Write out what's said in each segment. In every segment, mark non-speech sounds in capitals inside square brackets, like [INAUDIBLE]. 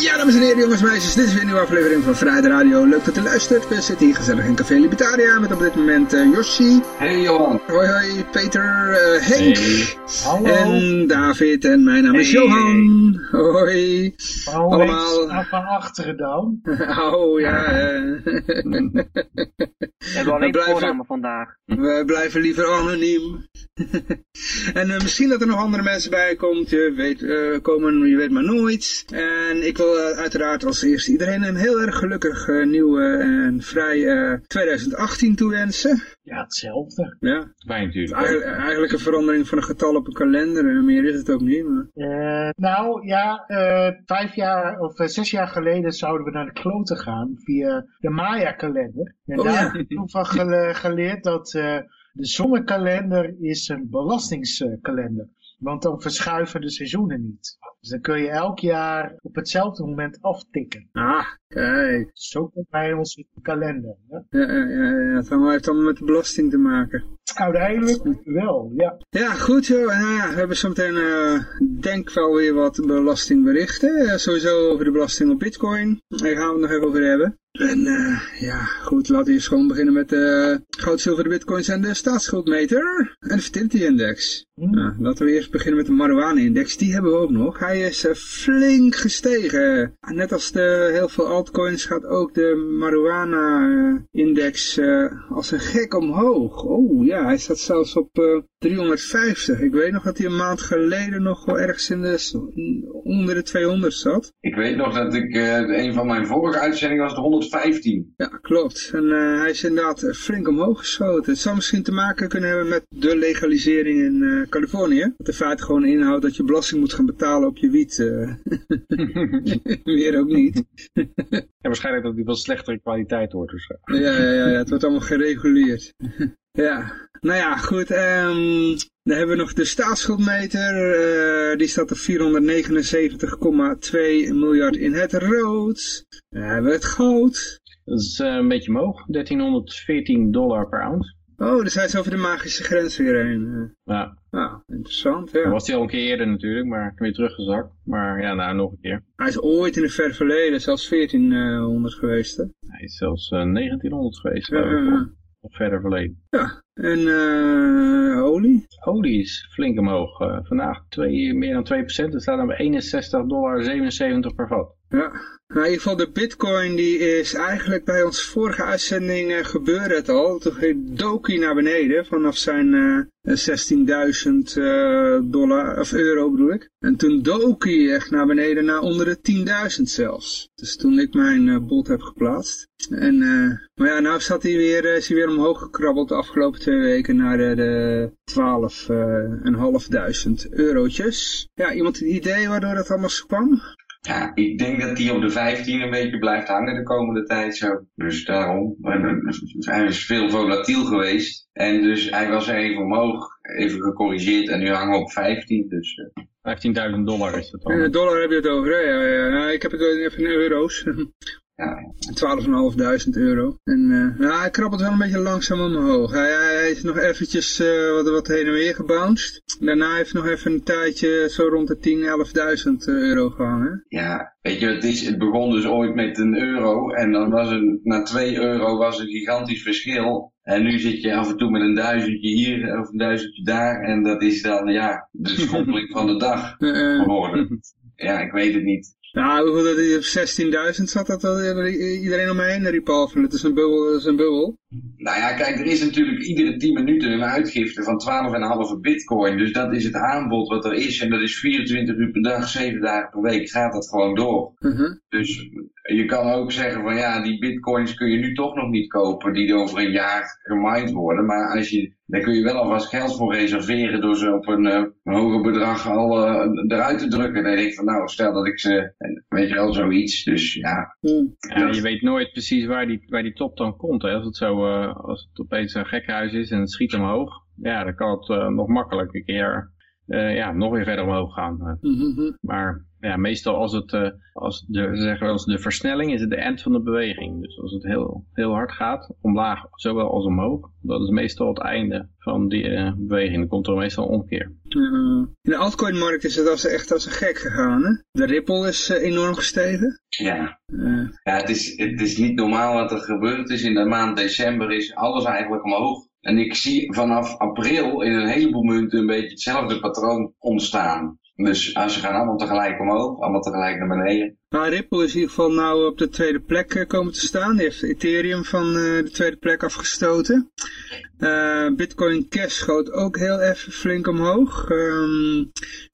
Ja, dames en heren, jongens en meisjes, dit is weer een nieuwe aflevering van Vrijheid Radio. Leuk dat u luistert. We zitten hier gezellig in Café Libertaria met op dit moment Yoshi. Hey Johan. Hoi hoi, Peter, eh, Henk. Hallo. En David en mijn naam is. Johan. Hoi. Waarom Allemaal. Allemaal... van achteren dan? [LAUGHS] Oh ja, eh. We hebben alleen blijven- vandaag. we blijven liever anoniem. [LAUGHS] en eh, misschien dat er nog andere mensen bij komt, je weet, komen, je weet maar nooit. En ik wil eh, uiteraard als eerste iedereen een heel erg gelukkig eh, nieuw en vrij eh, 2018 toewensen. Ja, hetzelfde. Ja, Fijn natuurlijk. eigenlijk, eigenlijk een verandering van een getal op een kalender, eh, meer is het ook niet. Maar... Eh, nou ja, eh, vijf jaar of zes jaar geleden zouden we naar de kloten gaan via de Maya-kalender. En Oh, daar ja. heb ik toen van gele- geleerd dat eh, de zonnekalender is een belastingskalender. Want dan verschuiven de seizoenen niet. Dus dan kun je elk jaar op hetzelfde moment aftikken. Ah, kijk. Zo komt bij onze kalender. Hè? Ja, ja, ja, ja, het heeft allemaal met de belasting te maken. Uiteindelijk wel, ja. Ja, goed joh. Nou ja, we hebben zometeen eh denk wel weer wat belastingberichten. Eh, sowieso over de belasting op bitcoin. Daar gaan we het nog even over hebben. En eh, ja, goed, laten we eens gewoon beginnen met de goud, zilver, de bitcoins en de staatsschuldmeter. En de fertility index. Hm. Nou, laten we eerst beginnen met de marijuana index. Die hebben we ook nog. Hij is eh, flink gestegen. Net als de heel veel altcoins gaat ook de marijuana eh, index eh, als een gek omhoog. Oh ja, hij staat zelfs op eh, 350. Ik weet nog dat hij een maand geleden nog wel ergens in de, onder de 200 zat. Ik weet nog dat ik een van mijn vorige uitzendingen was de 115. Ja, klopt. En hij is inderdaad flink omhoog geschoten. Het zou misschien te maken kunnen hebben met de legalisering in Californië. Dat in feite gewoon inhoudt dat je belasting moet gaan betalen op je wiet. eh. [LAUGHS] Meer ook niet. [LAUGHS] En waarschijnlijk dat die wel slechtere kwaliteit wordt. Dus, Ja, ja, ja, ja, het wordt allemaal gereguleerd. [LAUGHS] ja, nou ja, goed. ehm, dan hebben we nog de staatsschuldmeter. eh, die staat op 479,2 miljard in het rood. Dan hebben we het goud. dat is eh, een beetje omhoog. 1314 dollar per ounce. Oh, dus hij is over de magische grens weer heen. Ja, Eh, Nou, interessant, dat ja. was hij al een keer eerder natuurlijk, maar weer teruggezakt. Maar ja, nou nog een keer. Hij is ooit in het ver verleden zelfs 1400 geweest, hè? Hij is zelfs eh, 1900 geweest. Ja, ja, of- ja. Verder verleden. Ja, en eh olie? Olie is flink omhoog. eh, vandaag twee, meer dan 2%. Het staat op 61,77 dollar per vat. Ja, nou, in ieder geval de bitcoin die is eigenlijk bij ons vorige uitzending eh, gebeurde het al. Toen ging Doki naar beneden vanaf zijn eh, 16.000 eh, dollar, of euro bedoel ik. En toen Doki echt naar beneden naar onder de 10.000 zelfs. Dus toen ik mijn eh, bot heb geplaatst. En, eh, maar ja, nou staat hij weer, eh, is hij weer omhoog gekrabbeld de afgelopen twee weken naar de, de 12.500 eurotjes. Ja, iemand een idee waardoor dat allemaal kwam? Ja, ik denk dat die op de 15 een beetje blijft hangen de komende tijd zo. Dus daarom. Eh, Hij is veel volatiel geweest. En dus hij was even omhoog, even gecorrigeerd en nu hangen we op 15. Dus eh, 15.000 dollar is dat In de dan. dollar heb je het over, hè? Ja, ja, ja. Ik heb het even in euro's. [LAUGHS] ja, 12.500 euro. En eh, ja, hij krabbelt wel een beetje langzaam omhoog. Hij, hij, hij is nog eventjes eh, wat, wat heen en weer gebounced. Daarna heeft hij nog even een tijdje zo rond de 10.000, 11.000 euro gehangen. ja, weet je het is? Het begon dus ooit met een euro en dan was het, na 2 euro was een gigantisch verschil. En nu zit je af en toe met een duizendje hier of een duizendje daar. En dat is dan, ja, de [LAUGHS] schommeling van de dag Eh, eh, geworden. Ja, ik weet het niet. Nou, dat op 16.000 zat, dat iedereen om me heen riep al van het is een bubbel, het is een bubbel. Nou ja, kijk, er is natuurlijk iedere 10 minuten een uitgifte van 12,5 bitcoin. Dus dat is het aanbod wat er is. En dat is 24 uur per dag, 7 dagen per week gaat dat gewoon door. Mhm. Dus je kan ook zeggen van ja, die bitcoins kun je nu toch nog niet kopen die over een jaar gemined worden. Maar als je, daar kun je wel alvast geld voor reserveren door ze op een, eh, een hoger bedrag al eh, eruit te drukken. Dan denk ik van nou, stel dat ik ze, weet je wel, zoiets. Dus ja, Hm. Ja, je weet nooit precies waar die, waar die top dan komt. Hè. Als, het zo, eh, als het opeens een gekhuis is en het schiet omhoog. Ja, dan kan het eh, nog makkelijk een keer eh, ja, nog weer verder omhoog gaan. Mhm. Maar ja, meestal als het, eh, als de, ze zeggen eens de versnelling is het de end van de beweging. Dus als het heel, heel hard gaat, omlaag zowel als omhoog, dat is meestal het einde van die eh, beweging. Dan komt er meestal een omkeer. Ja. in de altcoin-markt is het als, echt als een gek gegaan. Hè? De Ripple is eh, enorm gestegen. Ja, Eh, ja het, is, het is niet normaal wat er gebeurd is. In de maand december is alles eigenlijk omhoog. En ik zie vanaf april in een heleboel munten een beetje hetzelfde patroon ontstaan. Dus als ze gaan allemaal tegelijk omhoog, allemaal tegelijk naar beneden. maar Ripple is in ieder geval nou op de tweede plek eh, komen te staan. Die heeft Ethereum van eh, de tweede plek afgestoten. Eh, Bitcoin Cash schoot ook heel even flink omhoog. Ehm,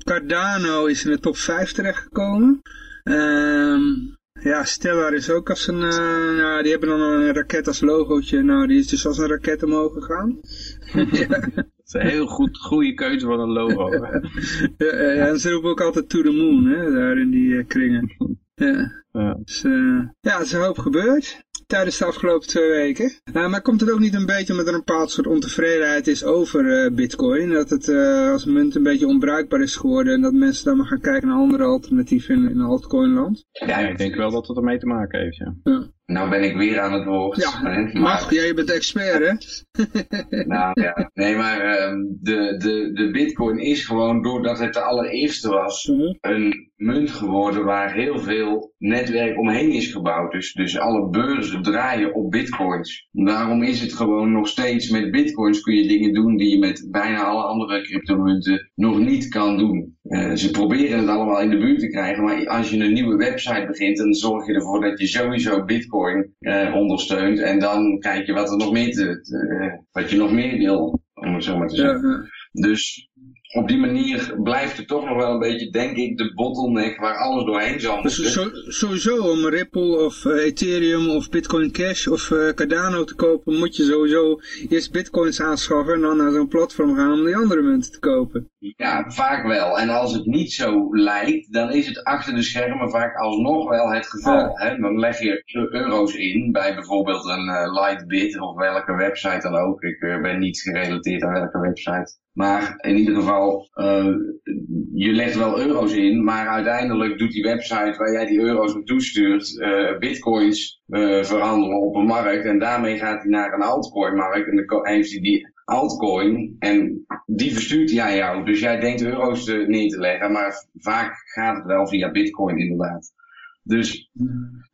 Cardano is in de top 5 terechtgekomen. Ehm ja, Stellar is ook als een, nou, die hebben dan een raket als logootje. Nou, die is dus als een raket omhoog gegaan. [LAUGHS] [LAUGHS] ja. Is een heel goed, goede keuze van een logo. [LAUGHS] Ja, en ze roepen ook altijd to the moon, hè, daar in die eh, kringen. Ja, Ja. dus, eh, ja, is een hoop gebeurd tijdens de afgelopen twee weken. Uh, maar komt het ook niet een beetje omdat er een bepaald soort ontevredenheid is over uh, bitcoin? Dat het als munt een beetje onbruikbaar is geworden en dat mensen dan maar gaan kijken naar andere alternatieven in, in altcoin land? Ja, ik denk wel dat het ermee te maken heeft, ja. ja. Nou ben ik weer aan het woord. Ja, maar, mag. Jij bent expert, hè? [LAUGHS] nou ja, nee, maar um, de, de, de bitcoin is gewoon, doordat het de allereerste was, Mm -hmm. een munt geworden waar heel veel netwerk omheen is gebouwd. Dus, dus alle beurzen draaien op bitcoins. Daarom is het gewoon nog steeds, met bitcoins kun je dingen doen die je met bijna alle andere cryptomunten nog niet kan doen. Uh, ze proberen het allemaal in de buurt te krijgen, maar als je een nieuwe website begint, dan zorg je ervoor dat je sowieso bitcoin uh, ondersteunt. En dan kijk je wat er nog meer te, te, wat je nog meer wil, om het zo maar te zeggen. Dus op die manier blijft het toch nog wel een beetje, denk ik, de bottleneck waar alles doorheen zal moeten. Dus sowieso om Ripple of uh, Ethereum of Bitcoin Cash of uh, Cardano te kopen, moet je sowieso eerst bitcoins aanschaffen en dan naar zo'n platform gaan om die andere munten te kopen. Ja, vaak wel. En als het niet zo lijkt, dan is het achter de schermen vaak alsnog wel het geval. Ja. Hè? Dan leg je euro's in bij bijvoorbeeld een uh, Lightbit of welke website dan ook. Ik ben niet gerelateerd aan welke website. Maar in ieder geval, uh, je legt wel euro's in, maar uiteindelijk doet die website waar jij die euro's naartoe stuurt, uh, bitcoins uh, verhandelen op een markt. En daarmee gaat hij naar een altcoin markt en dan heeft hij die altcoin en die verstuurt hij aan jou. Dus jij denkt euro's neer te leggen, maar vaak gaat het wel via bitcoin inderdaad. Dus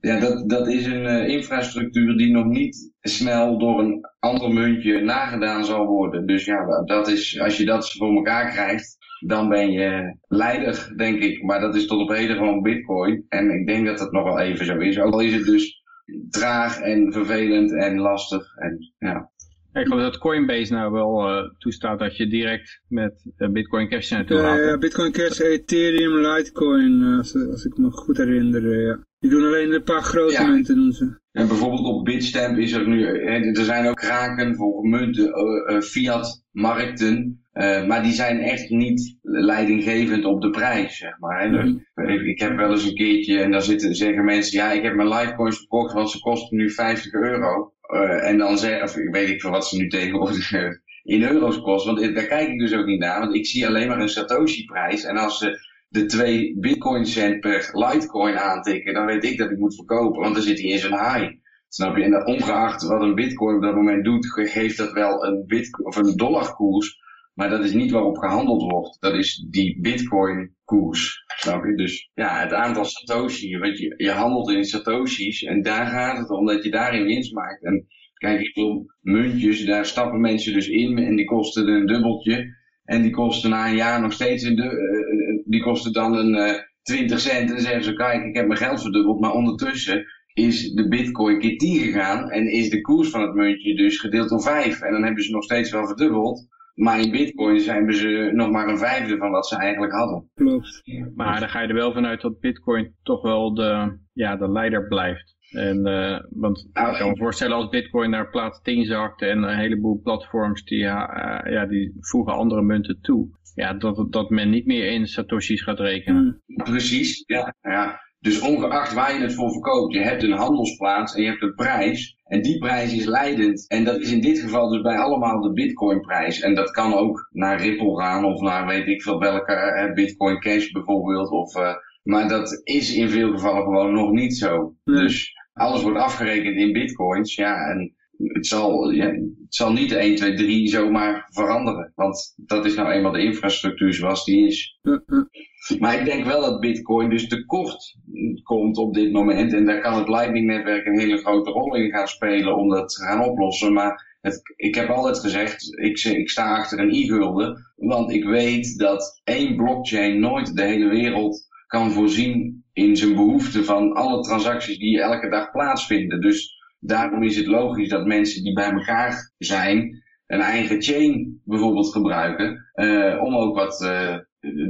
ja, dat, dat is een uh, infrastructuur die nog niet snel door een ander muntje nagedaan zal worden. Dus ja, dat is, als je dat voor elkaar krijgt, dan ben je leider, denk ik. Maar dat is tot op heden gewoon bitcoin. En ik denk dat dat nog wel even zo is. Ook al is het dus traag en vervelend en lastig. En, ja. Ik geloof dat Coinbase nou wel uh, toestaat dat je direct met uh, Bitcoin Cash naartoe gaat. Ja, Bitcoin Cash, Ethereum, Litecoin, uh, als, als, ik me goed herinner. Ja. Die doen alleen een paar grote ja. munten, doen ze. En bijvoorbeeld op Bitstamp is er nu, er zijn ook kraken voor munten, fiat markten. Uh, maar die zijn echt niet leidinggevend op de prijs, zeg maar. Hè. Mm -hmm. Ik heb wel eens een keertje, en dan zitten, zeggen mensen, ja, ik heb mijn Litecoins verkocht, want ze kosten nu 50 euro. Uh, en dan zeg, of ik weet niet voor wat ze nu tegenwoordig uh, in euro's kosten, want daar kijk ik dus ook niet naar, want ik zie alleen maar een Satoshi-prijs. En als ze de twee bitcoin cent per Litecoin aantikken, dan weet ik dat ik moet verkopen, want dan zit hij in zijn high. Snap je? En dat ongeacht wat een bitcoin op dat moment doet, geeft dat wel een of een dollarkoers. Maar dat is niet waarop gehandeld wordt. Dat is die bitcoin koers. Snap je? Dus ja, het aantal satoshi. Want je, je handelt in satoshis. En daar gaat het om dat je daarin winst maakt. En kijk, ik wil muntjes. Daar stappen mensen dus in. En die kosten een dubbeltje. En die kosten na een jaar nog steeds een... Uh, die kosten dan een uh, 20 cent. En dan zeggen ze, kijk, ik heb mijn geld verdubbeld. Maar ondertussen is de bitcoin keer 10 gegaan. En is de koers van het muntje dus gedeeld door 5. En dan hebben ze nog steeds wel verdubbeld. Maar in bitcoin zijn ze nog maar een vijfde van wat ze eigenlijk hadden. Klopt. Maar dan ga je er wel vanuit dat bitcoin toch wel de, ja, de leider blijft. En, uh, want nou, ik kan me voorstellen als bitcoin naar plaats 10 zakt en een heleboel platforms die, uh, ja, die voegen andere munten toe. Ja, dat, dat men niet meer in satoshis gaat rekenen. Hmm. Precies, ja. ja. Dus ongeacht waar je het voor verkoopt, je hebt een handelsplaats en je hebt een prijs. En die prijs is leidend. En dat is in dit geval dus bij allemaal de bitcoin prijs. En dat kan ook naar Ripple gaan of naar weet ik veel welke eh, bitcoin cash bijvoorbeeld. Of, maar dat is in veel gevallen gewoon nog niet zo. Dus alles wordt afgerekend in bitcoins. Ja, en het zal, ja, het zal niet 1, 2, 3 zomaar veranderen. Want dat is nou eenmaal de infrastructuur zoals die is. Maar ik denk wel dat bitcoin dus tekort komt op dit moment. En daar kan het Lightning-netwerk een hele grote rol in gaan spelen om dat te gaan oplossen. Maar het, ik heb altijd gezegd, ik, ik sta achter een e-gulden. Want ik weet dat één blockchain nooit de hele wereld kan voorzien in zijn behoefte van alle transacties die elke dag plaatsvinden. Dus daarom is het logisch dat mensen die bij elkaar zijn een eigen chain bijvoorbeeld gebruiken. Uh, om ook wat uh,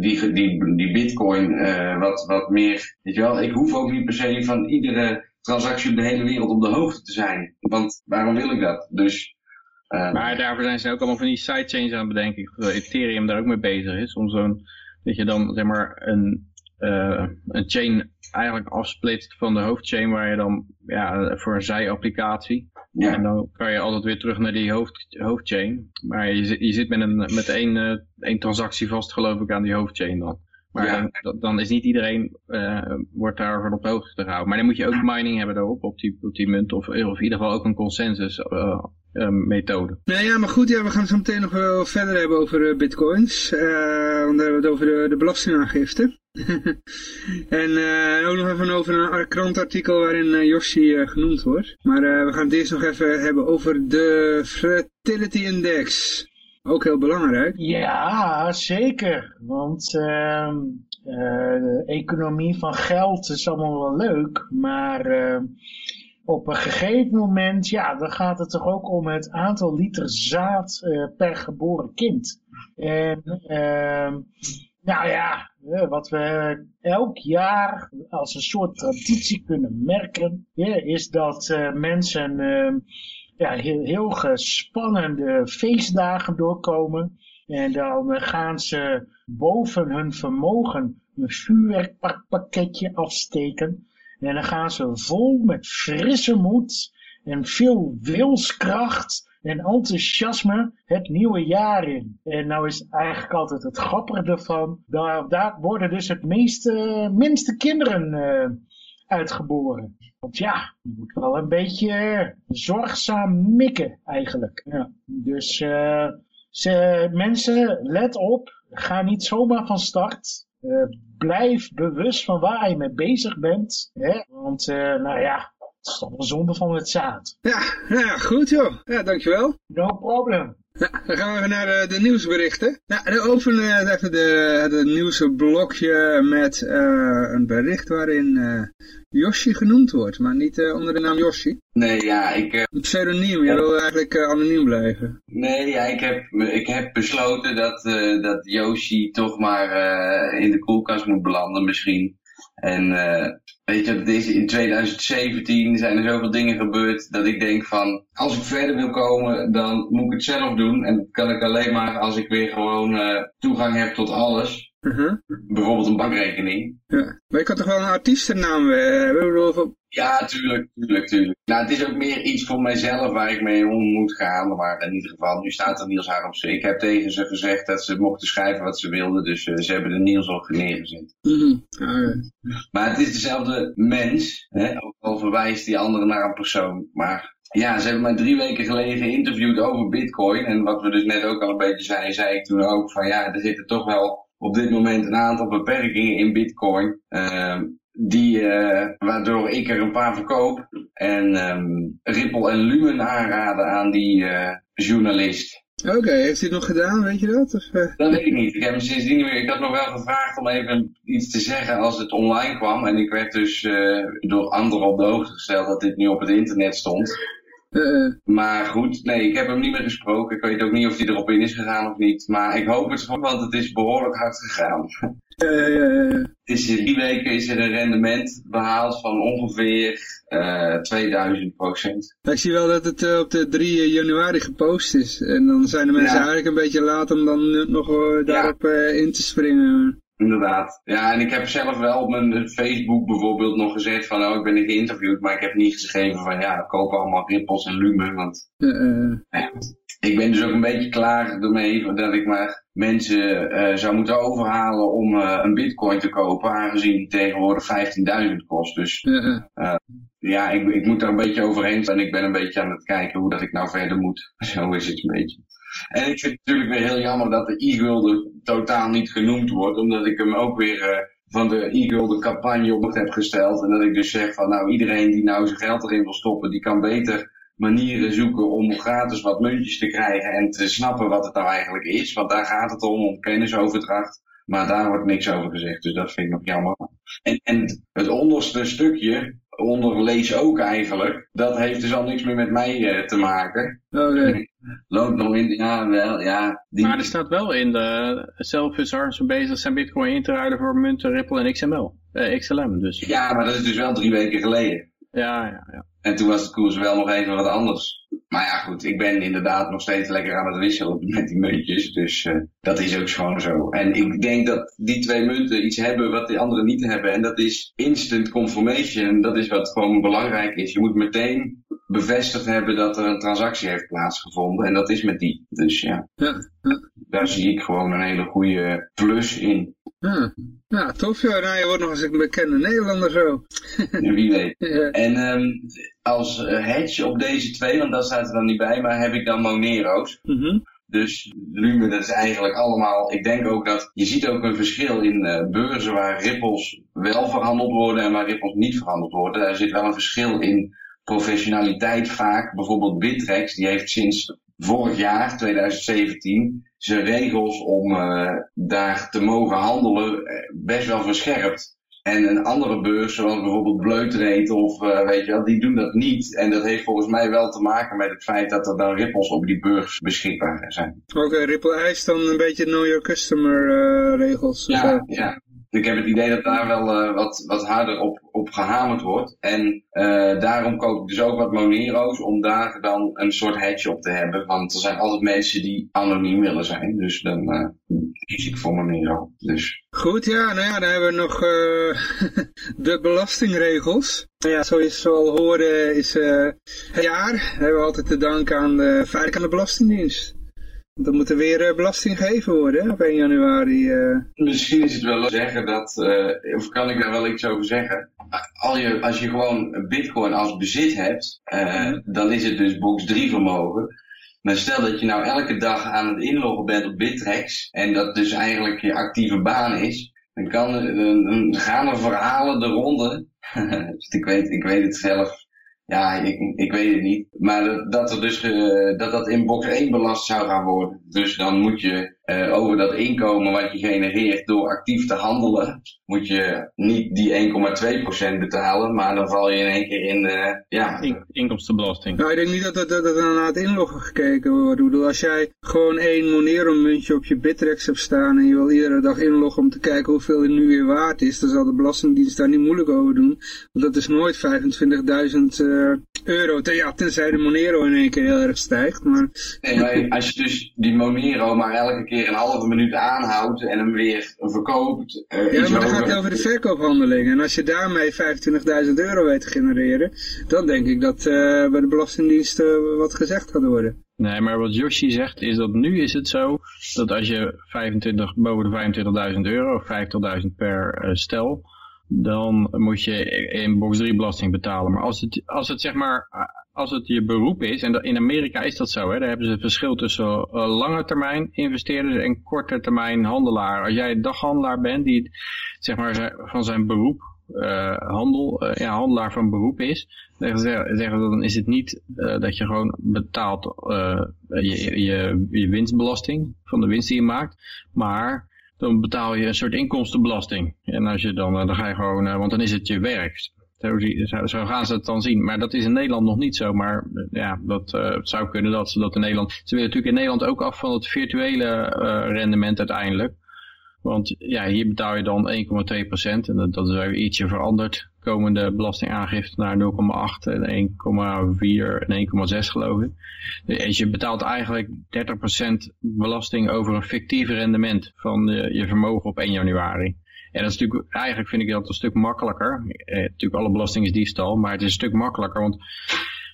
die, die, die bitcoin uh, wat, wat meer. Weet je wel, ik hoef ook niet per se van iedere transactie op de hele wereld op de hoogte te zijn. Want waarom wil ik dat? Dus. maar daarvoor zijn ze ook allemaal van die sidechains aan het bedenken. Ik Ethereum daar ook mee bezig is. Om zo'n, dat je dan zeg maar een, een chain eigenlijk afsplitst van de hoofdchain waar je dan ja, voor een zijapplicatie. Ja. En dan kan je altijd weer terug naar die hoofd, hoofdchain. Maar je, zit, je zit met, een, met één, uh, één transactie vast geloof ik aan die hoofdchain dan. Maar ja. dan, dan, is niet iedereen uh, wordt daarvan op de hoogte gehouden. Maar dan moet je ook mining hebben daarop, op die, op die munt. Of, of in ieder geval ook een consensus uh, methode. Nou ja, maar goed, ja, we gaan het zo meteen nog wel verder hebben over bitcoins. want dan hebben we het over de, de belastingaangifte. [LAUGHS] en uh, ook nog even over een krantartikel waarin uh, Yoshi uh, genoemd wordt. Maar we gaan het eerst nog even hebben over de Fertility Index. Ook heel belangrijk. Ja, zeker. Want ehm, de economie van geld is allemaal wel leuk. Maar ehm, op een gegeven moment, ja, dan gaat het toch ook om het aantal liter zaad per geboren kind. En ehm, nou ja, wat we elk jaar als een soort traditie kunnen merken, is dat uh, mensen uh, ja, heel, heel feestdagen doorkomen. En dan gaan ze boven hun vermogen een vuurwerkpakketje afsteken. En dan gaan ze vol met frisse moed en veel wilskracht en enthousiasme het nieuwe jaar in. En nou is eigenlijk altijd het grappige ervan, daar, daar worden dus het meeste, minste kinderen uh, uitgeboren. Want ja, je moet wel een beetje zorgzaam mikken eigenlijk. Ja. Dus uh, ze, mensen, let op, ga niet zomaar van start. Uh, blijf bewust van waar je mee bezig bent. Hè? Want nou ja, dat is toch een zonde van het zaad. Ja, ja goed joh. Ja, dankjewel. No problem. Ja, dan gaan we naar de, de nieuwsberichten. Ja, de openen even de, de nieuwsblokje met uh, een bericht waarin uh, Yoshi genoemd wordt, maar niet uh, onder de naam Yoshi. Nee, ja, ik... Een pseudoniem, je wil eigenlijk anoniem blijven. Nee, ja, ik heb, ik heb besloten dat, dat Yoshi toch maar in de koelkast moet belanden misschien. En Weet je, in 2017 zijn er zoveel dingen gebeurd dat ik denk van, als ik verder wil komen, dan moet ik het zelf doen. En dat kan ik alleen maar als ik weer gewoon uh, toegang heb tot alles. Uh -huh. Bijvoorbeeld een bankrekening. Ja. Maar je kan toch wel een artiestennaam hebben? Ja, tuurlijk, tuurlijk, tuurlijk. Nou, het is ook meer iets voor mijzelf waar ik mee om moet gaan. Maar in ieder geval, nu staat er Niels Harmsen. Ik heb tegen ze gezegd dat ze mochten schrijven wat ze wilden. Dus uh, ze hebben de Niels ook neergezet. Mm -hmm. ah, Maar het is dezelfde mens. Hè? Ook al verwijst die andere naar een persoon. Maar ja, ze hebben mij drie weken geleden geïnterviewd over bitcoin. En wat we dus net ook al een beetje zeiden, zei ik toen ook van ja, er zitten toch wel op dit moment een aantal beperkingen in bitcoin. Uh, die, uh, waardoor ik er een paar verkoop. En um, Ripple en Lumen aanraden aan die uh, journalist. Oké, okay, heeft hij het nog gedaan, weet je dat? Of, uh... Dat weet ik niet. Ik heb hem sindsdien meer. Ik had nog wel gevraagd om even iets te zeggen als het online kwam. En ik werd dus door anderen op de hoogte gesteld dat dit nu op het internet stond. Uh, maar goed, nee, ik heb hem niet meer gesproken. Ik weet ook niet of hij erop in is gegaan of niet. Maar ik hoop het gewoon, want het is behoorlijk hard gegaan. Uh, het is in drie weken is er een rendement behaald van ongeveer uh, 2000 procent. Ik zie wel dat het op de 3 januari gepost is. En dan zijn de mensen ja. eigenlijk een beetje laat om dan nog daarop ja. in te springen. Inderdaad. Ja, en ik heb zelf wel op mijn Facebook bijvoorbeeld nog gezegd van, oh, ik ben geïnterviewd, maar ik heb niet geschreven van, ja, koop allemaal rippels en lumen, want ja, ik ben dus ook een beetje klaar ermee dat ik maar mensen eh, zou moeten overhalen om eh, een bitcoin te kopen, aangezien tegenwoordig 15.000 kost. Dus eh, ja, ik, ik moet daar een beetje overheen en ik ben een beetje aan het kijken hoe dat ik nou verder moet. [LAUGHS] Zo is het een beetje. En ik vind het natuurlijk weer heel jammer dat de e-gulden totaal niet genoemd wordt, omdat ik hem ook weer van de e-gulden campagne op heb gesteld. En dat ik dus zeg van nou iedereen die nou zijn geld erin wil stoppen, die kan beter manieren zoeken om gratis wat muntjes te krijgen en te snappen wat het nou eigenlijk is. Want daar gaat het om, om kennisoverdracht. Maar daar wordt niks over gezegd, dus dat vind ik nog jammer. En, en het onderste stukje, onder lees ook eigenlijk, dat heeft dus al niks meer met mij uh, te maken. Oké. Loopt nog in, ja wel, ja. Die... Maar er staat wel in de self-is bezig zijn bitcoin in te ruilen voor munten, Ripple en XML, eh, XLM. Dus. Ja, maar dat is dus wel drie weken geleden. Ja, ja, ja. En toen was de koers wel nog even wat anders. Maar ja, goed, ik ben inderdaad nog steeds lekker aan het wisselen [LAUGHS] met die muntjes. Dus uh, dat is ook gewoon zo. En ik denk dat die twee munten iets hebben wat die anderen niet hebben. En dat is instant confirmation. Dat is wat gewoon belangrijk is. Je moet meteen bevestigd hebben dat er een transactie heeft plaatsgevonden. En dat is met die. Dus ja, Ja, ja. daar zie ik gewoon een hele goede plus in. Ja, ja tof ja. Nou, je wordt nog eens een bekende Nederlander zo. Wie weet. [LAUGHS] En um, als uh, hedge op deze twee, want dat staat er dan niet bij, maar heb ik dan Monero's. Mhm. Dus Lumen, dat is eigenlijk allemaal, ik denk ook dat, je ziet ook een verschil in uh, beurzen waar ripples wel verhandeld worden en waar ripples niet verhandeld worden. Daar zit wel een verschil in professionaliteit vaak. Bijvoorbeeld Bittrex, die heeft sinds vorig jaar, 2017, zijn regels om uh, daar te mogen handelen best wel verscherpt. En een andere beurs, zoals bijvoorbeeld Bleutrate of uh, weet je wel, die doen dat niet. En dat heeft volgens mij wel te maken met het feit dat er dan ripples op die beurs beschikbaar zijn. Oké, Ripple eist dan een beetje know your customer uh, regels. Ja, ja. Ik heb het idee dat daar wel uh, wat, wat harder op, op gehamerd wordt. En uh, daarom koop ik dus ook wat Monero's om daar dan een soort hedge op te hebben. Want er zijn altijd mensen die anoniem willen zijn. Dus dan uh, kies ik voor Monero. Dus. Goed, ja, nou ja, dan hebben we nog [LAUGHS] de belastingregels. Nou ja, zoals je zal horen is het jaar hebben we altijd te danken aan de, aan de Belastingdienst. Dan moet er weer uh, belasting gegeven worden hè, op 1 januari. Uh. Misschien is het wel zeggen dat, uh, of kan ik daar wel iets over zeggen. Als je, als je gewoon bitcoin als bezit hebt, mm. dan is het dus box 3 vermogen. Maar stel dat je nou elke dag aan het inloggen bent op Bittrex en dat dus eigenlijk je actieve baan is, dan, kan, dan gaan er verhalen de ronde. [LAUGHS] dus ik weet, ik weet het zelf ja, ik, ik weet het niet. Maar dat, dat er dus uh, dat dat in box 1 belast zou gaan worden. Dus dan moet je uh, over dat inkomen wat je genereert door actief te handelen, moet je niet die 1,2% betalen, maar dan val je in één keer in de ja. In, inkomstenbelasting. Nou, ik denk niet dat dat, dat, dat naar het inloggen gekeken wordt. Ik bedoel, als jij gewoon één Monero muntje op je Bittrex hebt staan en je wil iedere dag inloggen om te kijken hoeveel het nu weer waard is, dan zal de Belastingdienst daar niet moeilijk over doen. Want dat is nooit 25.000 uh, euro. Ja, tenzij de Monero in één keer heel erg stijgt. Maar... Nee, maar als je dus die Monero maar elke keer een halve minuut aanhoudt en hem weer verkoopt. Uh, ja, maar dan gaat het over de verkoophandeling. En als je daarmee 25.000 euro weet te genereren, dan denk ik dat uh, bij de Belastingdienst uh, wat gezegd gaat worden. Nee, maar wat Yoshi zegt is dat nu is het zo dat als je 25, boven de 25.000 euro of 50.000 per uh, stel, dan moet je in box 3 belasting betalen. Maar als het, als het zeg maar, als het je beroep is, en in Amerika is dat zo, hè, daar hebben ze het verschil tussen uh, lange termijn investeerders en korte termijn handelaar. Als jij daghandelaar bent die zeg maar van zijn beroep uh, handel, uh, ja, handelaar van beroep is, zeggen ze, dan is het niet dat je gewoon betaalt je, je, je winstbelasting van de winst die je maakt, maar dan betaal je een soort inkomstenbelasting. En als je dan, dan ga je gewoon, want dan is het je werk. Zo, zo, gaan ze het dan zien. Maar dat is in Nederland nog niet zo. Maar ja, dat zou kunnen dat ze dat in Nederland... Ze willen natuurlijk in Nederland ook af van het virtuele rendement uiteindelijk. Want ja, hier betaal je dan 1,2 procent en dat, dat is weer ietsje veranderd. Komende belastingaangifte naar 0,8 en 1,4 en 1,6 geloof ik. Dus je betaalt eigenlijk 30 procent belasting over een fictief rendement van je, je vermogen op 1 januari. En dat is natuurlijk, eigenlijk vind ik dat een stuk makkelijker. Eh, natuurlijk alle belasting is diefstal, maar het is een stuk makkelijker, want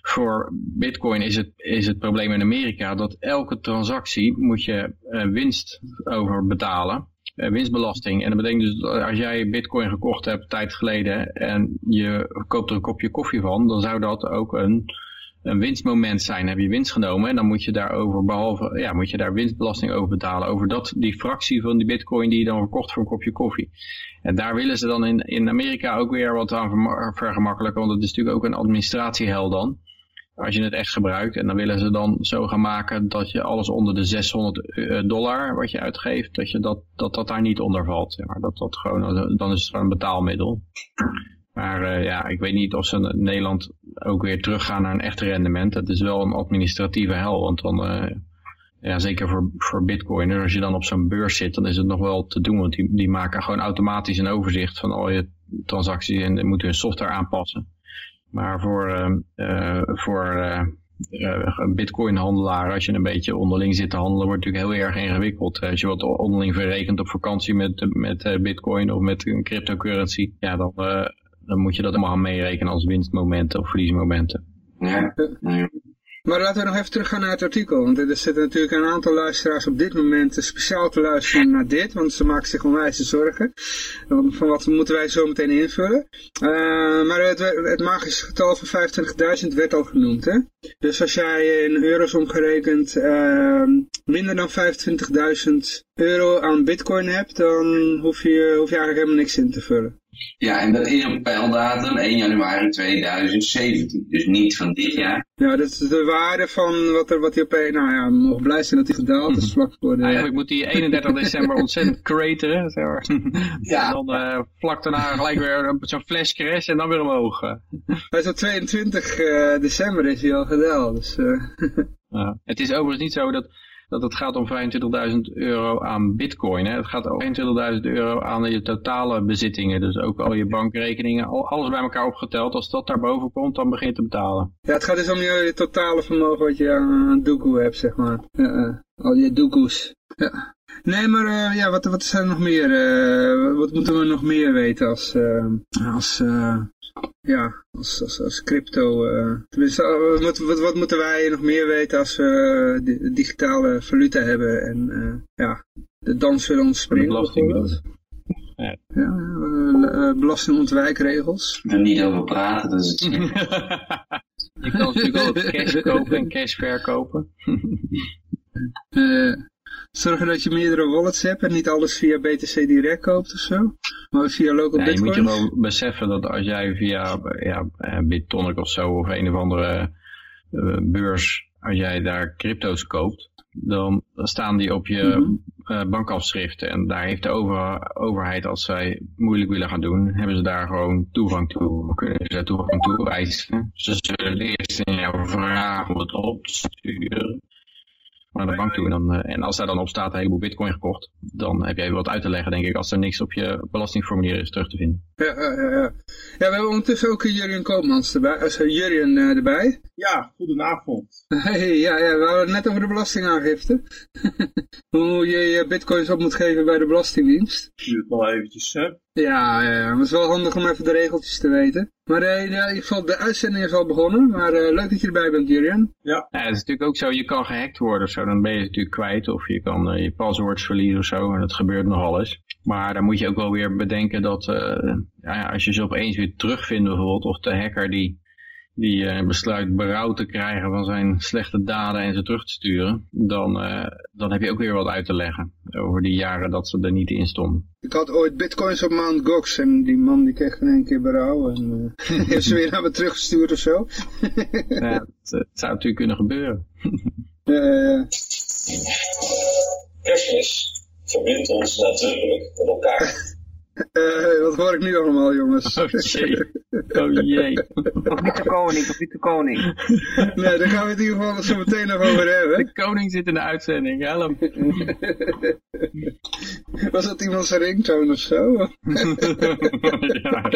voor bitcoin is het, is het probleem in Amerika dat elke transactie moet je uh, winst over betalen. Uh, winstbelasting. En dat betekent dus dat als jij bitcoin gekocht hebt tijd geleden en je koopt er een kopje koffie van, dan zou dat ook een, een winstmoment zijn. Heb je winst genomen en dan moet je daarover, behalve, ja, moet je daar winstbelasting over betalen. Over dat, die fractie van die bitcoin die je dan verkocht voor een kopje koffie. En daar willen ze dan in, in Amerika ook weer wat aan vergemakkelijken, want het is natuurlijk ook een administratiehel dan als je het echt gebruikt. En dan willen ze dan zo gaan maken dat je alles onder de 600 dollar wat je uitgeeft, dat je dat, dat, dat daar niet onder valt. Maar. dat, dat gewoon, dan is het gewoon een betaalmiddel. Maar uh, ja, ik weet niet of ze in Nederland ook weer teruggaan naar een echt rendement. Het is wel een administratieve hel, want dan, ja, zeker voor, voor bitcoin, als je dan op zo'n beurs zit, dan is het nog wel te doen, want die, die maken gewoon automatisch een overzicht van al je transacties en moeten hun software aanpassen. Maar voor, uh, voor uh, een bitcoin handelaar, als je een beetje onderling zit te handelen, wordt het natuurlijk heel erg ingewikkeld. Als je wat onderling verrekent op vakantie met, met bitcoin of met een cryptocurrency, ja, dan, dan moet je dat allemaal meerekenen als winstmomenten of verliesmomenten. Ja. ja. Maar laten we nog even teruggaan naar het artikel. Want er zitten natuurlijk een aantal luisteraars op dit moment speciaal te luisteren naar dit. Want ze maken zich onwijs zorgen. Van wat moeten wij zo meteen invullen. Uh, maar het, het magische getal van 25.000 werd al genoemd. Hè? Dus als jij in euro's omgerekend uh, minder dan 25.000 euro aan bitcoin hebt. Dan hoef je, hoef je eigenlijk helemaal niks in te vullen. Ja, en dat is op pijldatum 1 januari 2017. Dus niet van dit jaar. Ja, dat is de waarde van wat er wat hij op een... Nou ja, we mogen blij zijn dat hij gedaald is vlak voor de... Eigenlijk moet hij 31 december ontzettend [LAUGHS] crateren. Ja. En dan uh, vlak daarna gelijk weer zo'n flash crash en dan weer omhoog. Hij is op 22 uh, december is hij al gedaald. Dus, uh... ja. Het is overigens niet zo dat dat het gaat om 25.000 euro aan bitcoin. Hè. Het gaat om 25.000 euro aan je totale bezittingen. Dus ook al je bankrekeningen, alles bij elkaar opgeteld. Als dat daarboven komt, dan begin je te betalen. Ja, het gaat dus om je, totale vermogen wat je aan doekoe hebt, zeg maar. Al je doekoes. Ja. Nee, maar uh, ja, wat, wat zijn er nog meer? Uh, wat moeten we nog meer weten als, uh, als ja, als, als, als crypto. Uh, tenminste, uh, wat, wat, wat, moeten wij nog meer weten als we uh, digitale valuta hebben en ja, de dans willen ontspringen bijvoorbeeld. Ja, ja belastingontwijkregels. En niet over praten, dus het... [LAUGHS] Je kan natuurlijk wel cash kopen en cash verkopen. Zorgen dat je meerdere wallets hebt en niet alles via BTC Direct koopt of zo. Maar via local ja, bitcoin. Je moet je wel beseffen dat als jij via ja, BitTonic of zo of een of andere uh, beurs, als jij daar crypto's koopt, dan staan die op je mm -hmm. uh, bankafschriften. En daar heeft de over, overheid, als zij moeilijk willen gaan doen, hebben ze daar gewoon toegang toe. Kunnen ze daar toegang toe eisen. Ze zullen eerst in jou vragen om het op te sturen naar de bank toe. En, dan, uh, en als daar dan op staat een heleboel bitcoin gekocht, dan heb even wat uit te leggen, denk ik, als er niks op je belastingformulier is terug te vinden. Ja, ja, ja. ja we hebben ondertussen ook Jurien Koopmans erbij. Uh, Jurien uh, erbij. Ja, goedenavond. Hey, ja, ja, we hadden het net over de belastingaangifte. [LAUGHS] Hoe je je bitcoins op moet geven bij de Belastingdienst. Duurt nog eventjes, hè? Ja, ja, maar het is wel handig om even de regeltjes te weten. Maar uh, in ieder geval, de uitzending is al begonnen. Maar uh, leuk dat je erbij bent, Jurien. Ja. ja. Het is natuurlijk ook zo, je kan gehackt worden of zo. Dan ben je natuurlijk kwijt. Of je kan uh, je paswoord verliezen of zo. En dat gebeurt nog alles. Maar dan moet je ook wel weer bedenken dat ja, als je ze opeens weer terugvindt bijvoorbeeld. Of de hacker die die uh, besluit berouw te krijgen van zijn slechte daden en ze terug te sturen, dan, uh, dan heb je ook weer wat uit te leggen over die jaren dat ze er niet in stonden. Ik had ooit bitcoins op Mount Gox en die man die kreeg in één keer berouw en uh, heeft ze weer naar me teruggestuurd of zo. ja, [LAUGHS] het, het, zou natuurlijk kunnen gebeuren. [LAUGHS] Kerstmis verbindt ons natuurlijk met elkaar. Uh, dat hoor ik nu allemaal, jongens. Oh jee. Oh jee. Of niet de koning, of niet de koning. nee, daar gaan we het in ieder geval zo meteen nog over hebben. De koning zit in de uitzending, help. Was dat iemand zijn ringtone of zo? [LAUGHS] ja.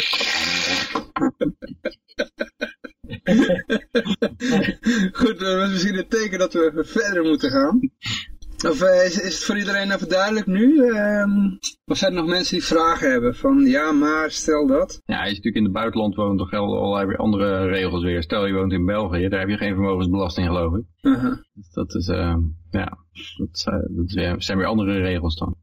Goed, dat was misschien een teken dat we even verder moeten gaan. Of eh, is, is het voor iedereen even duidelijk nu? Ehm of zijn er nog mensen die vragen hebben? Van ja, maar stel dat. Ja, als je natuurlijk in het buitenland woont, dan gelden allerlei andere regels weer. Stel je woont in België, daar heb je geen vermogensbelasting geloof ik. Uh-huh. Dus dat is, eh, ja, dat, zijn- dat weer- zijn weer andere regels dan.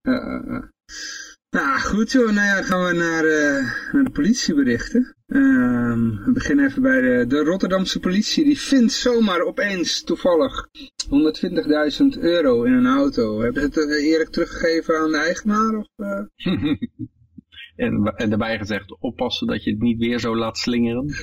Nou goed joh, nou ja, dan gaan we naar, eh, naar de politieberichten. Ehm, we beginnen even bij de, de Rotterdamse politie. Die vindt zomaar opeens toevallig 120.000 euro in een auto. Hebben ze het eh, eerlijk teruggegeven aan de eigenaar? Of, eh? [LAUGHS] En, en daarbij gezegd, oppassen dat je het niet weer zo laat slingeren. [LAUGHS]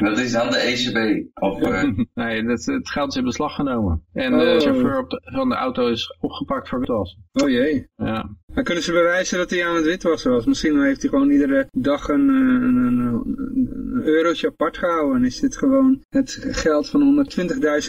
Dat is dan de ECB. Of, eh, [LAUGHS] nee, dat, het geld is in beslag genomen. En Oh. de chauffeur op de, van de auto is opgepakt voor witwassen. Oh jee. Ja. Dan kunnen ze bewijzen dat hij aan het witwassen was. Misschien heeft hij gewoon iedere dag een, eh, een, een, een, eurotje apart gehouden. En is dit gewoon het geld van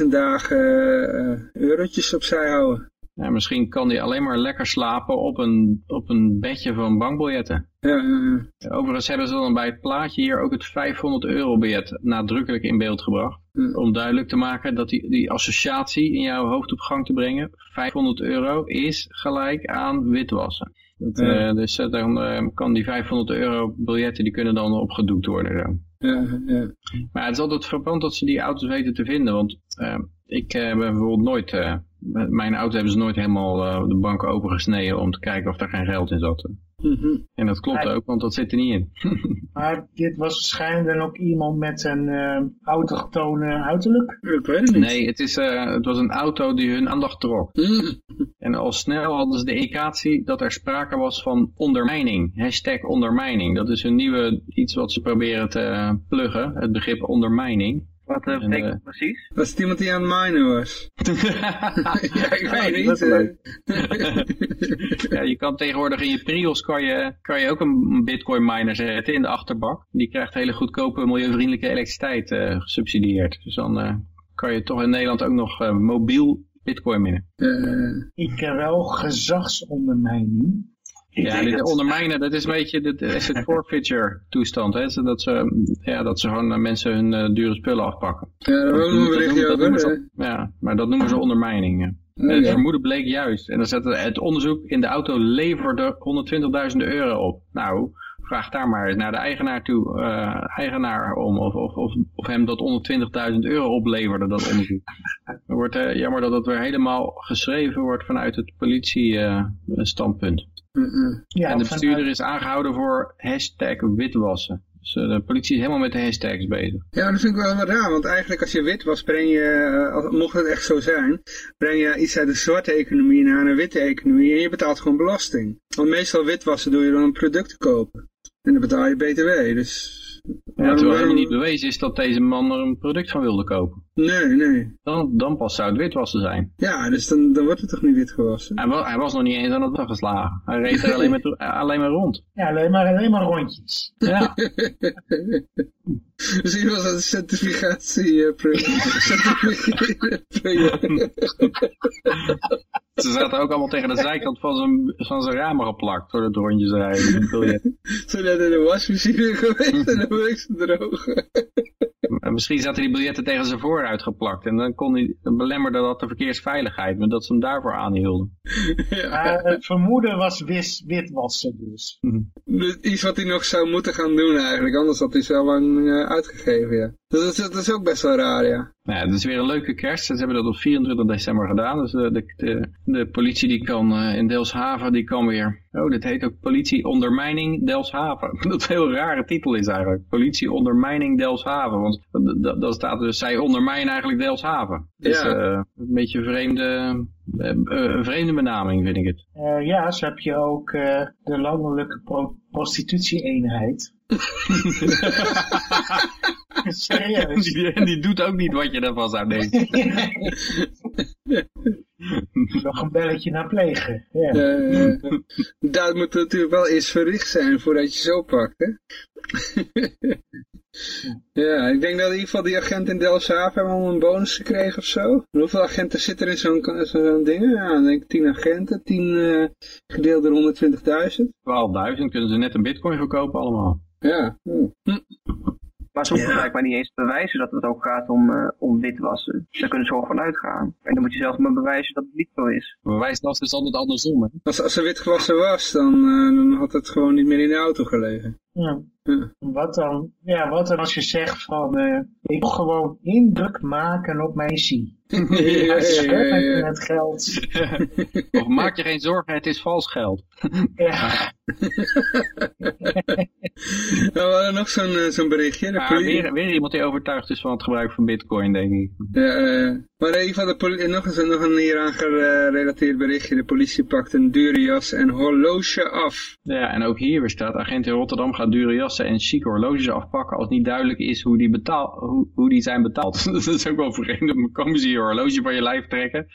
120.000 dagen eh, eurotjes opzij houden. ja, misschien kan hij alleen maar lekker slapen op een, op een bedje van bankbiljetten. Ja, ja, ja. Overigens hebben ze dan bij het plaatje hier ook het 500 euro biljet nadrukkelijk in beeld gebracht. Ja. Om duidelijk te maken dat die, die associatie in jouw hoofd op gang te brengen. 500 euro is gelijk aan witwassen. Dat, Ja. eh, dus eh, dan eh, kan die 500 euro biljetten die kunnen dan opgedoekt worden. Zo. ja, ja. Maar het is altijd verpand dat ze die auto's weten te vinden. Want eh, ik eh, ben bijvoorbeeld nooit, eh, mijn auto hebben ze nooit helemaal eh, de bank opengesneden om te kijken of daar geen geld in zat. Mhm. En dat klopt ook, want dat zit er niet in. [LAUGHS] Maar dit was waarschijnlijk dan ook iemand met een eh autochtone uiterlijk. Ik weet het niet. Nee, het, is, eh, het was een auto die hun aandacht trok. Mhm. En al snel hadden ze de indicatie dat er sprake was van ondermijning. Hashtag ondermijning. Dat is een nieuwe iets wat ze proberen te pluggen, het begrip ondermijning. Wat eh, En, betekent eh, het precies? Was het iemand die aan het minen was? [LAUGHS] ja, ik weet niet. dat is [LAUGHS] leuk. eh. ja, je kan tegenwoordig in je Prius kan je, kan je ook een bitcoin miner zetten in de achterbak. Die krijgt hele goedkope milieuvriendelijke elektriciteit eh, gesubsidieerd. Dus dan eh, kan je toch in Nederland ook nog eh, mobiel bitcoin minen. Eh, Ik ken wel gezagsondermijning. Ik Ja, denk dit dat- ondermijnen, dat is een beetje de asset forfeiture toestand. Hè? Zodat ze, ja, dat ze gewoon aan mensen hun eh, dure spullen afpakken. ja, Dat noemen- dat noemen ze- Ja, maar dat noemen ze ondermijning. ja. Oh, het ja. vermoeden bleek juist. En dan zette het onderzoek in de auto leverde 120.000 euro op. Nou, vraag daar maar naar de eigenaar toe, eh, eigenaar om of, of, of, of hem dat 120.000 euro opleverde, dat onderzoek. Het wordt eh, jammer dat dat weer helemaal geschreven wordt vanuit het politiestandpunt. Eh, eh. Ja, en de vanuit- bestuurder is aangehouden voor hashtag witwassen. Dus eh, de politie is helemaal met de hashtags bezig. Ja, dat vind ik wel wat raar, want eigenlijk als je wit was, breng je, eh, als- mocht het echt zo zijn, breng je iets uit de zwarte economie naar een witte economie en je betaalt gewoon belasting. Want meestal witwassen doe je dan om producten kopen. En dan betaal je btw, dus... Ja, terwijl helemaal niet bewezen is dat deze man er een product van wilde kopen. Nee, nee. Dan, dan pas zou het witwassen zijn. Ja, dus dan, dan wordt het toch niet wit gewassen? Hij, wa- hij was nog niet eens aan het dag geslagen. Hij reed er alleen maar, [LAUGHS] alleen maar rond. Ja, alleen maar, alleen maar rondjes. Ja. [LAUGHS] Misschien was dat een certificatie... eh, [LAUGHS] certificatie- Ze zaten ook allemaal tegen de zijkant van zijn, van zijn ramen geplakt voor het rondjes rijden. Zo net in de wasmachine geweest en dan wil ik ze drogen. En Misschien zaten die biljetten tegen zijn vooruit geplakt. En dan, kon hij, dan belemmerde dat de verkeersveiligheid. Maar dat ze hem daarvoor aanhielden. Maar het vermoeden was wis, witwassen dus. Dus Iets wat hij nog zou moeten gaan doen eigenlijk, anders had hij zo lang eh, uitgegeven, ja. Dat is, dat is ook best wel raar, ja. Nou, ja, het is weer een leuke kerst. Ze hebben dat op 24 december gedaan. Dus de, de, de, de politie die kan eh, in Delfshaven, die kan weer... Oh, dit heet ook politie ondermijning Delfshaven. [LAUGHS] Dat een heel rare titel is eigenlijk. Politie ondermijning Delfshaven. Want dat, dat staat dus, zij ondermijnen eigenlijk Delfshaven. Dus Ja. eh, een beetje een vreemde, eh, eh, een vreemde benaming vind ik het. Eh, ja, zo heb je ook eh, de landelijke pro prostitutie-eenheid. Serieus. Die, die doet ook niet wat je ervan zou denken. [LAUGHS] [LAUGHS] Nog een belletje naar plegen. Ja. Eh, dat moet natuurlijk wel eerst verricht zijn voordat je zo pakt, hè? [LAUGHS] ja, ik denk dat in ieder geval die agent in Delfshaven hebben al een bonus gekregen of zo. Hoeveel agenten zitten er in zo'n zo'n ding? Ja, ik denk 10 agenten, 10 eh, gedeeld door 120.000. 12.000 kunnen ze net een bitcoin verkopen allemaal. Ja. Hm. Maar ze hoeven blijkbaar niet eens te bewijzen dat het ook gaat om, eh, om witwassen. Daar kunnen ze gewoon van uitgaan. En dan moet je zelfs maar bewijzen dat het niet zo is. Bewijslast is altijd andersom. Hè? Als, als er wit gewassen was, dan, eh, dan had het gewoon niet meer in de auto gelegen. Ja. Ja. Wat dan? Ja, wat dan als je zegt van, eh, ik wil gewoon indruk maken op mijn zie. [LAUGHS] ja, ja, ja, ja, ja. Het geld. [LAUGHS] Of maak je geen zorgen, het is vals geld. [LAUGHS] Ja. Nou, we hadden nog zo'n eh, zo'n berichtje. De politie- weer, weer iemand die overtuigd is van het gebruik van bitcoin, denk ik. Ja, eh, maar in ieder geval, de poli- nog, eens, nog een hieraan gerelateerd berichtje. De politie pakt een dure jas en horloge af. Ja, en ook hier weer staat, agent in Rotterdam gaat dure jassen en chique horloges afpakken als niet duidelijk is hoe die, betaal, hoe, hoe die zijn betaald. [LAUGHS] dat is ook wel vreemd, dan komen ze je horloge van je lijf trekken.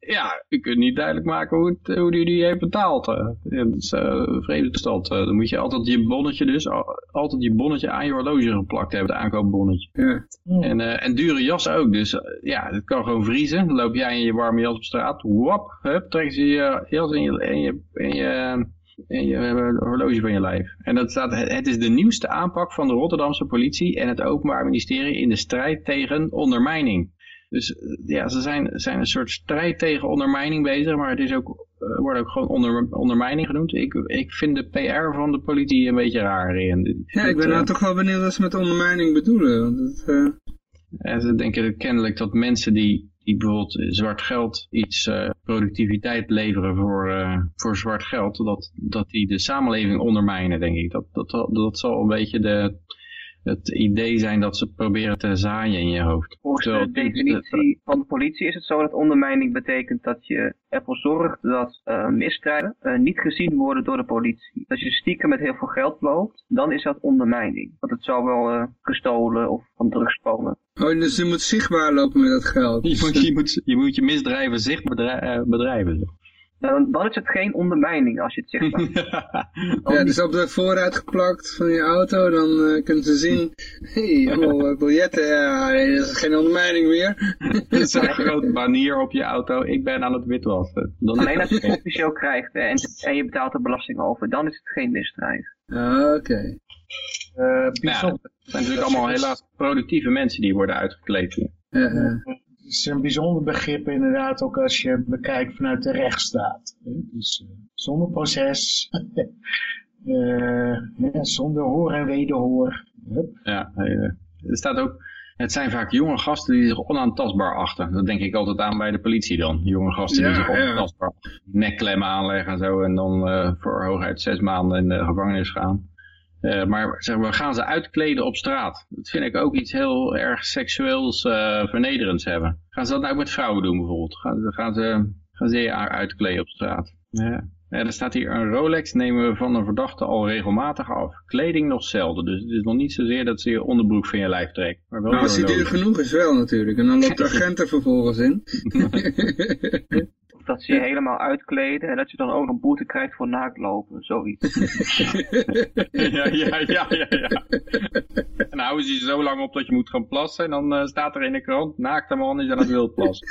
Ja, u kunt niet duidelijk maken hoe, het, hoe die die heeft betaald. eh. Ja, dat is eh, een vreemde toestand. Eh, dan moet je altijd je bonnetje dus, al- altijd je bonnetje aan je horloge geplakt hebben, het aankoopbonnetje. Ja. En, eh, en dure jas ook, dus ja, het kan gewoon vriezen. Dan loop jij in je warme jas op straat, wap, hup, trekken ze je jas in je, in je, in je, in je eh, horloge van je lijf. En dat staat, het is de nieuwste aanpak van de Rotterdamse politie en het Openbaar Ministerie in de strijd tegen ondermijning. Dus eh, ja, ze zijn, zijn een soort strijd tegen ondermijning bezig, maar het is ook, eh, wordt ook gewoon onder, ondermijning genoemd. Ik, ik vind de PR van de politie een beetje raar. In. ja, ik ben nou toch wel benieuwd wat ze met ondermijning bedoelen. Want het, eh, En ze denken kennelijk dat mensen die, die bijvoorbeeld zwart geld iets eh, productiviteit leveren voor, eh, voor zwart geld, dat, dat die de samenleving ondermijnen, denk ik. Dat, dat, dat, dat zal een beetje de, het idee zijn dat ze proberen te zaaien in je hoofd. Volgens de definitie van de politie is het zo dat ondermijning betekent dat je ervoor zorgt dat eh, misdrijven eh, niet gezien worden door de politie. Als je stiekem met heel veel geld loopt, dan is dat ondermijning. Want het zou wel eh, gestolen of van drugs komen. oh, dus je moet zichtbaar lopen met dat geld. [LAUGHS] Je moet je, moet, je, moet je misdrijven zichtbaar bedrij- eh, bedrijven. Dan, dan is het geen ondermijning als je het zegt. [LAUGHS] Ja, dus op de vooruit geplakt van je auto, dan eh, kunnen ze zien, hé, [LAUGHS] hey, allemaal eh, biljetten, ja, nee, dat is geen ondermijning meer. [LAUGHS] Zo'n groot banier op je auto, ik ben aan het witwassen. Dan Alleen als je het officieel krijgt hè, en, en je betaalt er belasting over, dan is het geen misdrijf. Ah, Oké. Eh, bijzonder. Het zijn natuurlijk allemaal helaas productieve mensen die worden uitgekleed hier. Ja, ja. Het is een bijzonder begrip inderdaad ook als je bekijkt vanuit de rechtsstaat. hè. Dus eh, zonder proces, [LAUGHS] eh, ja, zonder hoor en wederhoor. Hup. Ja, eh, er staat ook, het zijn vaak jonge gasten die zich onaantastbaar achten. Dat denk ik altijd aan bij de politie dan. Jonge gasten die zich onaantastbaar. Nekklemmen aanleggen en zo en dan eh, voor hooguit zes maanden in de gevangenis gaan. Eh, maar zeg, we gaan ze uitkleden op straat. Dat vind ik ook iets heel erg seksueels eh, vernederends hebben. Gaan ze dat nou ook met vrouwen doen bijvoorbeeld? Gaan ze, gaan ze, gaan ze je uitkleden op straat? Ja. Ja, er staat hier een Rolex nemen we van een verdachte al regelmatig af. Kleding nog zelden, dus het is nog niet zozeer dat ze je onderbroek van je lijf trekken. Maar wel Nou, als hij duur genoeg is wel natuurlijk. En dan loopt de [LAUGHS] agent er vervolgens in. [LAUGHS] [LAUGHS] Dat ze je helemaal uitkleden en dat je dan ook een boete krijgt voor naaktlopen, zoiets. [LAUGHS] ja, ja, ja, ja, ja. En dan houden ze je zo lang op dat je moet gaan plassen. En dan eh, staat er in de krant, naakte man is aan het wildplassen.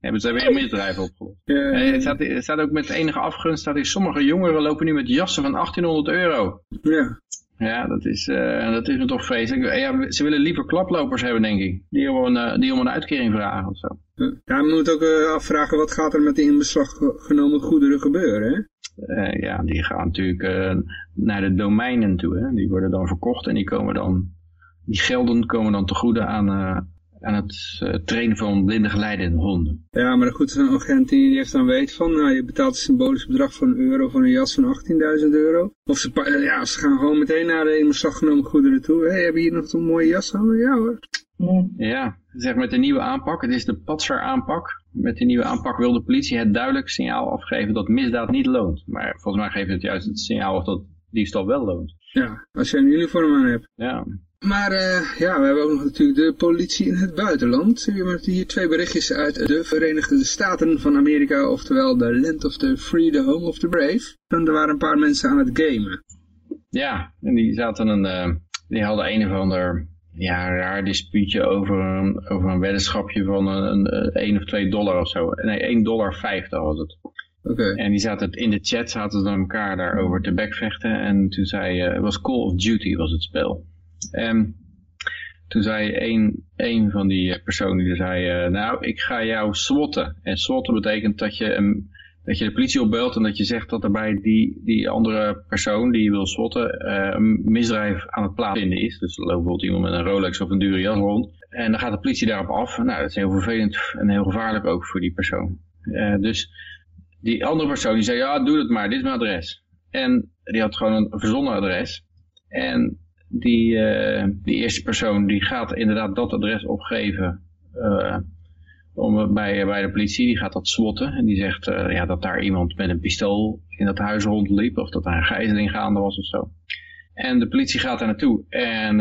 Hebben ze weer een misdrijf opgelost. Ja, het, staat, het staat ook met enige afgunst, hier, sommige jongeren lopen nu met jassen van 1800 euro. ja. Ja, dat is, eh, dat is me toch vreselijk. Ja, ze willen liever klaplopers hebben, denk ik. Die, gewoon, eh, die om een uitkering vragen of zo. Ja, je moet ook eh, afvragen wat gaat er met de in beslag ge- genomen goederen gebeuren, hè? Ja, die gaan natuurlijk naar de domeinen toe. Hè. Die worden dan verkocht en die komen dan, die gelden komen dan te goede aan, aan het eh, trainen van blinde geleidende honden. Ja, maar goed, zo'n agent die, die heeft dan weet van, nou, je betaalt een symbolisch bedrag van een euro voor een jas van 18.000 euro. Of ze, eh, ja, ze gaan gewoon meteen naar de in beslag genomen goederen toe. Hé, hey, heb je hier nog een mooie jas hangen? Ja hoor. Ja, zeg met de nieuwe aanpak, het is de Patser aanpak. Met de nieuwe aanpak wil de politie het duidelijk signaal afgeven dat misdaad niet loont. Maar volgens mij geeft het juist het signaal of dat diefstal wel loont. Ja, als je een uniform aan hebt. Ja, Maar uh, ja, we hebben ook nog natuurlijk de politie in het buitenland. We hebben hier twee berichtjes uit de Verenigde Staten van Amerika, oftewel de Land of the Free, the Home of the Brave. En er waren een paar mensen aan het gamen. Ja, en die zaten een, uh, die hadden een of ander ja, raar dispuutje over een, over een weddenschapje van een, een, 1 of 2 dollar of zo. Nee, 1 dollar 50 was het. Okay. En die zaten in de chat zaten ze elkaar daarover te bekvechten. En toen zei, uh, het was Call of Duty was het spel. En toen zei een, van die personen, die zei, uh, nou, ik ga jou swatten. En swatten betekent dat je, dat je de politie opbelt en dat je zegt dat er bij die, die andere persoon die je wil swatten uh, een misdrijf aan het plaatsvinden is. Dus loopt bijvoorbeeld iemand met een Rolex of een dure jas rond. En dan gaat de politie daarop af. Nou, dat is heel vervelend en heel gevaarlijk ook voor die persoon. Dus die andere persoon die zei, ja, doe het maar, dit is mijn adres. En die had gewoon een verzonnen adres. En die, uh, die eerste persoon die gaat inderdaad dat adres opgeven uh, om, bij, bij de politie. Die gaat dat swatten en die zegt uh, ja, dat daar iemand met een pistool in dat huis rondliep of dat daar een gijzeling gaande was of zo. En de politie gaat daar naartoe en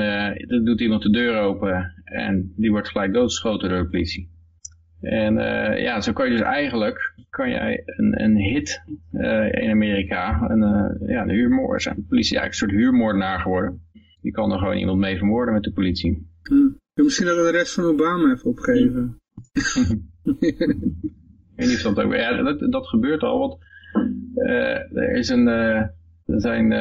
dan doet iemand de deur open en die wordt gelijk doodgeschoten door de politie. En ja, zo kan je dus eigenlijk, kan jij een, een hit in Amerika, een, ja, de huurmoord, zijn de politie eigenlijk een soort huurmoordenaar geworden. Die kan er gewoon iemand mee vermoorden met de politie. Misschien dat we de rest van Obama even opgeven. Niet of dat ook, ja, dat, dat gebeurt al, want er is een, er zijn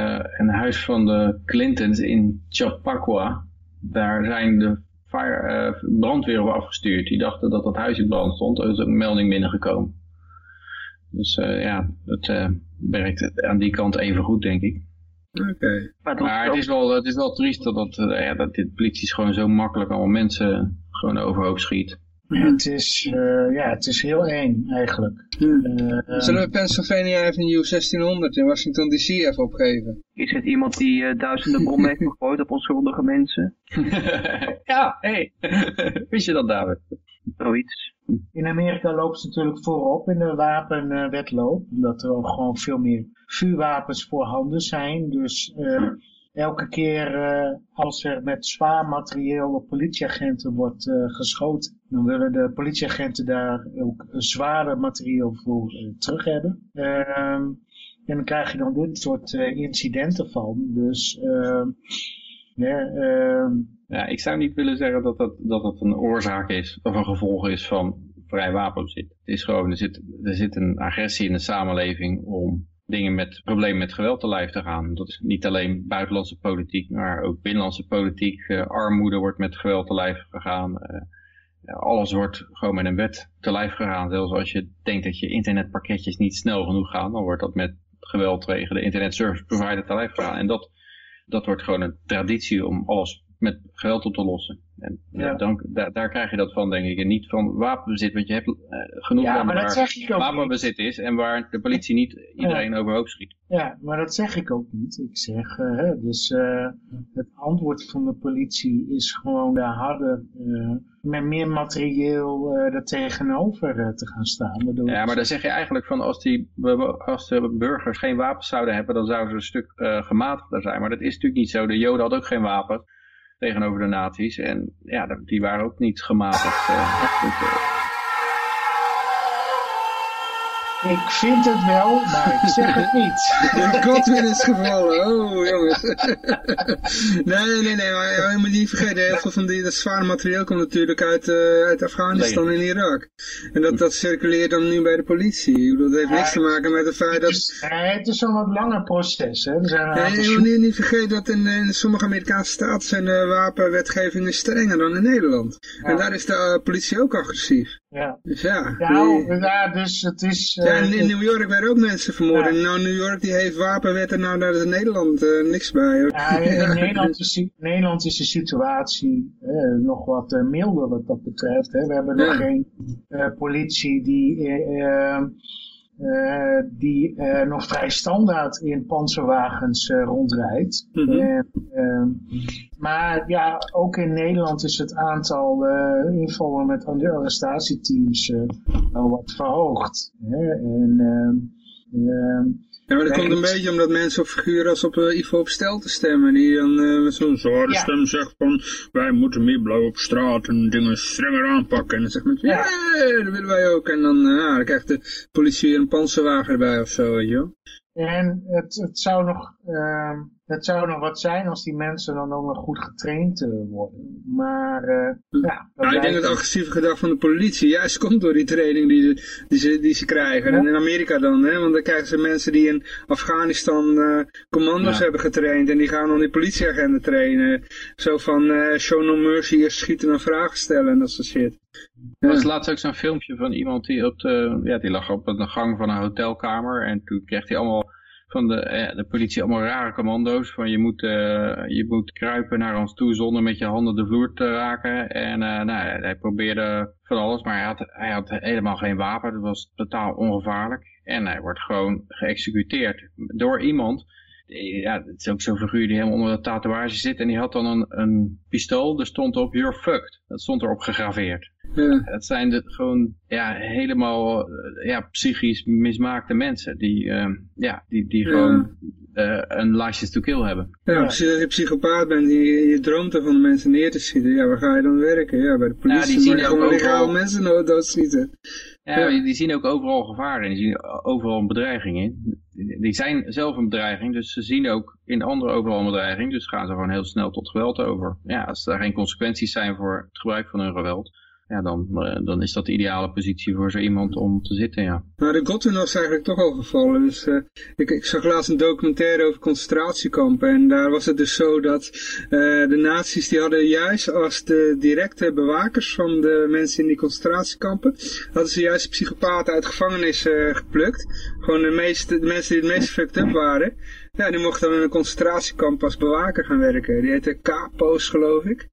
een huis van de Clintons in Chappaqua. Daar zijn de fire, uh, brandweer op afgestuurd. Die dachten dat dat huis in brand stond. Er is ook een melding binnengekomen. Dus uh, ja, dat uh, werkt aan die kant even goed, denk ik. Oké. Okay. Maar, maar het, is wel, het is wel triest dat, dat, ja, dat dit politie gewoon zo makkelijk allemaal mensen gewoon overhoop schiet. Het is, uh, ja, het is heel eng eigenlijk. Uh, Zullen we Pennsylvania Avenue 1600 in Washington DC even opgeven? Is het iemand die uh, duizenden [LAUGHS] bommen heeft gegooid op onschuldige mensen? [LAUGHS] ja, hé. Hey. [LAUGHS] Wist je dat, David? Zoiets. In Amerika loopt ze natuurlijk voorop in de wapenwetloop. Omdat er ook gewoon veel meer vuurwapens voorhanden zijn. Dus elke keer uh, als er met zwaar materieel op politieagenten wordt uh, geschoten, dan willen de politieagenten daar ook zware materieel voor uh, terug hebben. Ehm, en dan krijg je dan dit soort incidenten van. Dus yeah, ja, ik zou niet willen zeggen dat dat, dat het een oorzaak is of een gevolg is van vrij wapenbezit. Het is gewoon, er zit, er zit een agressie in de samenleving om dingen met problemen met geweld te lijf te gaan. Dat is niet alleen buitenlandse politiek, maar ook binnenlandse politiek. Uh, armoede wordt met geweld te lijf gegaan. Ja, alles wordt gewoon met een wet te lijf gegaan. Zelfs als je denkt dat je internetpakketjes niet snel genoeg gaan, dan wordt dat met geweld tegen de internet service provider te lijf gegaan. En dat, dat wordt gewoon een traditie om alles met geweld op te lossen. En ja. dan, daar, daar krijg je dat van, denk ik. En niet van wapenbezit, want je hebt uh, genoeg ja, maar dat zeg ik ook wapenbezit niet. is en waar de politie niet iedereen ja. overhoop schiet. Ja, maar dat zeg ik ook niet. Ik zeg, uh, hè, dus uh, het antwoord van de politie is gewoon daar harder, met meer materieel er tegenover te gaan staan. Waardoor ja, maar dan zeg je eigenlijk van als, die, als de burgers geen wapens zouden hebben, dan zouden ze een stuk gematigder zijn. Maar dat is natuurlijk niet zo. De Joden hadden ook geen wapens tegenover de nazi's. En ja, die waren ook niet gematigd. Uh, ik vind het wel, maar ik zeg het niet. [LAUGHS] De Godwin is gevallen. Oh, jongens. nee, nee, nee. Maar je moet niet vergeten. Heel veel van die, dat zware materieel komt natuurlijk uit, uh, uit Afghanistan en Irak. En dat, dat circuleert dan nu bij de politie. Dat heeft niks te maken met het feit dat... Het is, het is een wat langer proces. Hè. Nee, je moet niet, niet vergeten dat in, in sommige Amerikaanse staten zijn de wapenwetgevingen strenger dan in Nederland. Ja. En daar is de uh, politie ook agressief. Ja. Dus ja. Nou, ja, dus het is... Uh, ja, en in New York werden ook mensen vermoord. Ja. En nou, New York die heeft wapenwetten, nou daar is Nederland uh, niks bij. Hoor. Ja, in, in [LAUGHS] Nederland, is, Nederland is de situatie uh, nog wat milder wat dat betreft. Hè. We hebben nog geen politie die... Uh, die uh, nog vrij standaard in panzerwagens uh, rondrijdt. Mm -hmm. maar ja, ook in Nederland is het aantal invallen met arrestatieteams wel wat verhoogd. Hè? En, ehm, Ja, maar dat komt een beetje omdat mensen op figuren als op uh, Ivo op stel te stemmen. Die dan eh, met zo'n zware Ja. stem zegt van, wij moeten meer blauw op straat en dingen strenger aanpakken. En dan zegt mensen, ja, dat willen wij ook. En dan, eh, ja, dan krijgt de politie weer een panzerwagen erbij of zo, weet je wel. En het, het, zou nog, ehm, het zou nog wat zijn als die mensen dan ook nog goed getraind eh, worden. Maar eh, ja, Nou, ik denk het agressieve gedrag van de politie juist komt door die training die, ze- die, ze, die ze krijgen. Ja. En in Amerika dan, hè, want dan krijgen ze mensen die in Afghanistan eh, commando's Ja. hebben getraind. En die gaan dan die politieagenten trainen. Zo van, eh, show no mercy, eerst schieten en vragen stellen en dat soort shit. Er Ja. was laatst ook zo'n filmpje van iemand die op de, ja, die lag op een gang van een hotelkamer. En toen kreeg hij allemaal van de, eh, de politie allemaal rare commando's. Van je moet, eh, je moet kruipen naar ons toe zonder met je handen de vloer te raken. En eh, nou, hij probeerde van alles, maar hij had, hij had helemaal geen wapen. Dat was totaal ongevaarlijk. En hij wordt gewoon geëxecuteerd door iemand. Ja, het is ook zo'n figuur die helemaal onder de tatoeage zit. En die had dan een, een pistool, er stond op, you're fucked. Dat stond erop gegraveerd. Ja. Het zijn de, gewoon ja, helemaal eh, ja, psychisch mismaakte mensen die, eh, ja, die, die Ja. gewoon eh, een license to kill hebben. Ja, als je psychopaat bent en je, je droomt ervan de mensen neer te schieten. Ja, waar ga je dan werken? Ja, bij de politie. die zien gewoon overal- legaal mensen dood- doodschieten. Ja, Ja. Die, die zien ook overal gevaar in, die zien overal een bedreiging in. Die, die zijn zelf een bedreiging, dus ze zien ook in anderen overal een bedreiging. Dus gaan ze gewoon heel snel tot geweld over. Ja, als er geen consequenties zijn voor het gebruik van hun geweld, ja, dan, eh, dan is dat de ideale positie voor zo iemand om te zitten, ja. Nou, de Godwin is eigenlijk toch al gevallen. Dus, eh, ik, ik zag laatst een documentaire over concentratiekampen. En daar was het dus zo dat eh, de nazi's die hadden juist als de directe bewakers van de mensen in die concentratiekampen, hadden ze juist psychopaten uit gevangenis eh, geplukt. Gewoon de, meeste, de mensen die het meest fucked up waren. Ja, die mochten dan in een concentratiekamp als bewaker gaan werken. Die heette Capo's, geloof ik.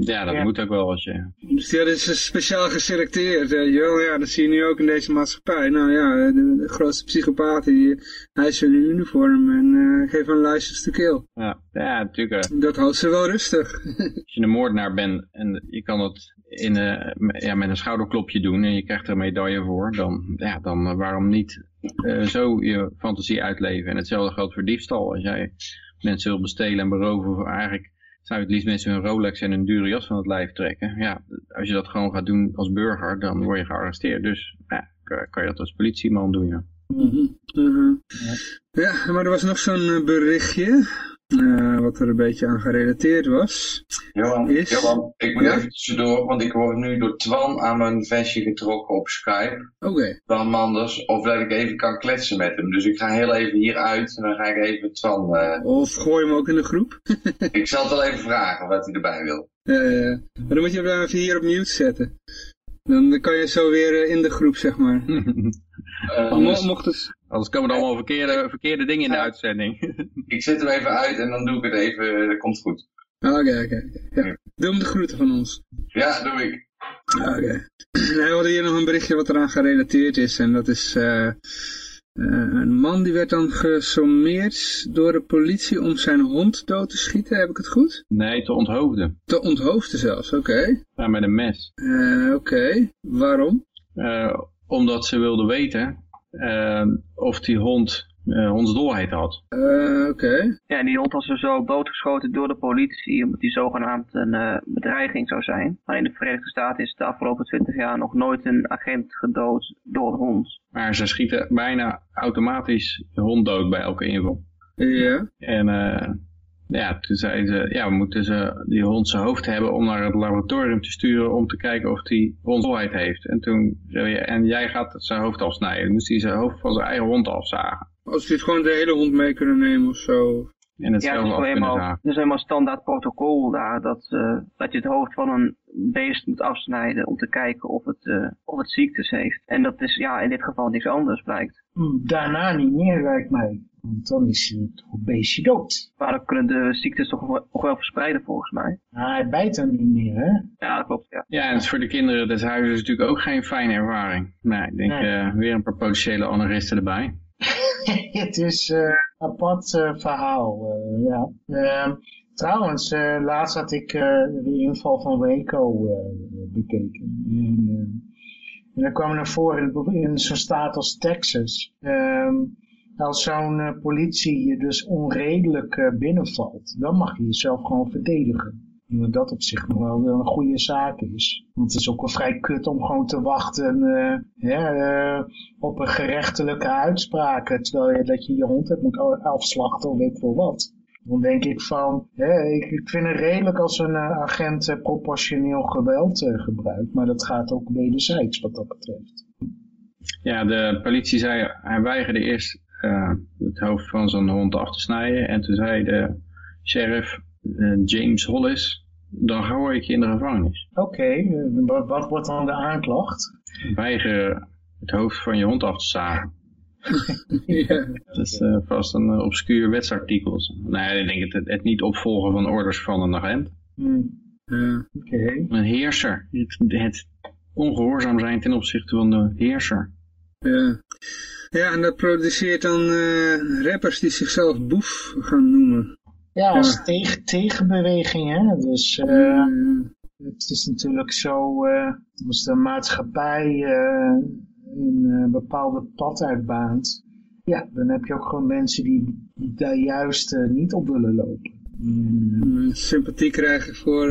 Ja, dat Ja. moet ook wel als je... Dus hadden ze speciaal geselecteerd, weet je wel. Ja, dat zie je nu ook in deze maatschappij. Nou ja, de, de grootste psychopaten, die hijsen een uniform en eh, geven een license to kill. Ja, ja natuurlijk. eh, Dat houdt ze wel rustig. [LAUGHS] als je een moordenaar bent en je kan dat in, eh, ja, met een schouderklopje doen en je krijgt er een medaille voor, dan, ja, dan eh, waarom niet eh, zo je fantasie uitleven. En hetzelfde geldt voor diefstal. Als jij mensen wil bestelen en beroven, of eigenlijk zou je het liefst mensen hun Rolex en een dure jas van het lijf trekken. Ja, als je dat gewoon gaat doen als burger, dan word je gearresteerd. Dus ja, kan- je dat als politieman doen, ja. Mhm. Ja, maar er was nog zo'n eh, berichtje, eh, wat er een beetje aan gerelateerd was. Johan, Is- Johan, ik moet Ja? even tussendoor, want ik word nu door Twan aan mijn vestje getrokken op Skype. Oké, Twan Manders, of dat ik even kan kletsen met hem. Dus ik ga heel even hieruit en dan ga ik even Twan... eh, of gooi hem ook in de groep. [LAUGHS] ik zal het wel even vragen wat hij erbij wil. Eh, maar dan moet je hem even hier op mute zetten. Dan kan je zo weer in de groep, zeg maar. [LAUGHS] Eh, Mo- mocht het... Anders komen er allemaal verkeerde, verkeerde dingen in de uitzending. [LAUGHS] ik zet hem even uit en dan doe ik het even, dat komt goed. Oké, oké. Ja. Doe hem de groeten van ons. Ja, doe ik. Oké. [CLEARS THROAT] We hadden hier nog een berichtje wat eraan gerelateerd is. En dat is eh, eh, een man die werd dan gesommeerd door de politie om zijn hond dood te schieten. Heb ik het goed? Nee, te onthoofden. Te onthoofden zelfs, oké. Ja, met een mes. Eh, oké, waarom? Eh, omdat ze wilden weten eh, of die hond eh hondsdolheid had. Eh, oké. Ja, en die hond was dus zo doodgeschoten door de politie, omdat die zogenaamd een eh, bedreiging zou zijn. Maar in de Verenigde Staten is de afgelopen 20 jaar nog nooit een agent gedood door een hond. Maar ze schieten bijna automatisch de hond dood bij elke inval. Ja. En eh, ja, toen zeiden ze, ja, we moeten ze, die hond zijn hoofd hebben om naar het laboratorium te sturen om te kijken of die hondsdolheid heeft. En toen zei je, en jij gaat zijn hoofd afsnijden. Dan moest hij zijn hoofd van zijn eigen hond afzagen. Als het gewoon de hele hond mee kunnen nemen of zo. En het Ja, zelf het is af zagen. het is helemaal standaard protocol daar, dat, eh, dat je het hoofd van een beest moet afsnijden om te kijken of het, eh, of het ziektes heeft. En dat is ja, in dit geval niks anders blijkt. Daarna niet meer, lijkt mij. Want dan is het beestje dood. Maar dan kunnen de ziektes toch wel- nog wel verspreiden volgens mij. Nou, hij bijt hem niet meer, hè? Ja, dat klopt, ja. Ja, en het is voor de kinderen des huizes natuurlijk ook geen fijne ervaring. Nee, ik denk Nee. eh, weer een paar potentiële anarchisten erbij. [LAUGHS] het is eh, een apart eh, verhaal, eh, ja. Ehm, trouwens, eh, laatst had ik eh, de inval van Waco eh, bekeken. En, eh, en dan kwam naar voren in, in zo'n staat als Texas. Ehm, als zo'n eh, politie je dus onredelijk eh, binnenvalt, dan mag je jezelf gewoon verdedigen. Denk dat op zich nog wel een goede zaak is. Want het is ook wel vrij kut om gewoon te wachten eh, op een gerechtelijke uitspraak. Terwijl je dat je je hond hebt moet afslachten of weet veel wat. Dan denk ik van, ik, vind het redelijk als een agent proportioneel geweld gebruikt. Maar dat gaat ook wederzijds wat dat betreft. Ja, de politie zei, hij weigerde eerst eh, het hoofd van zijn hond af te snijden. En toen zei de sheriff eh, James Hollis, dan gooi ik je in de gevangenis. Oké, eh, wat, wordt dan de aanklacht? Weigeren het hoofd van je hond af te zagen. [LAUGHS] ja. Dat is eh, vast een obscuur wetsartikel. Nee, ik denk het, het niet opvolgen van orders van een agent. Hm. Oké. Een heerser. Het, het ongehoorzaam zijn ten opzichte van de heerser. Ja. ja, en dat produceert dan eh, rappers die zichzelf boef gaan noemen. Ja, als Ja. tegen, tegenbeweging, hè. Dus eh, het is natuurlijk zo, eh, als de maatschappij een bepaalde pad uitbaant, ja, dan heb je ook gewoon mensen die daar juist niet op willen lopen. Mm, sympathie krijgen voor,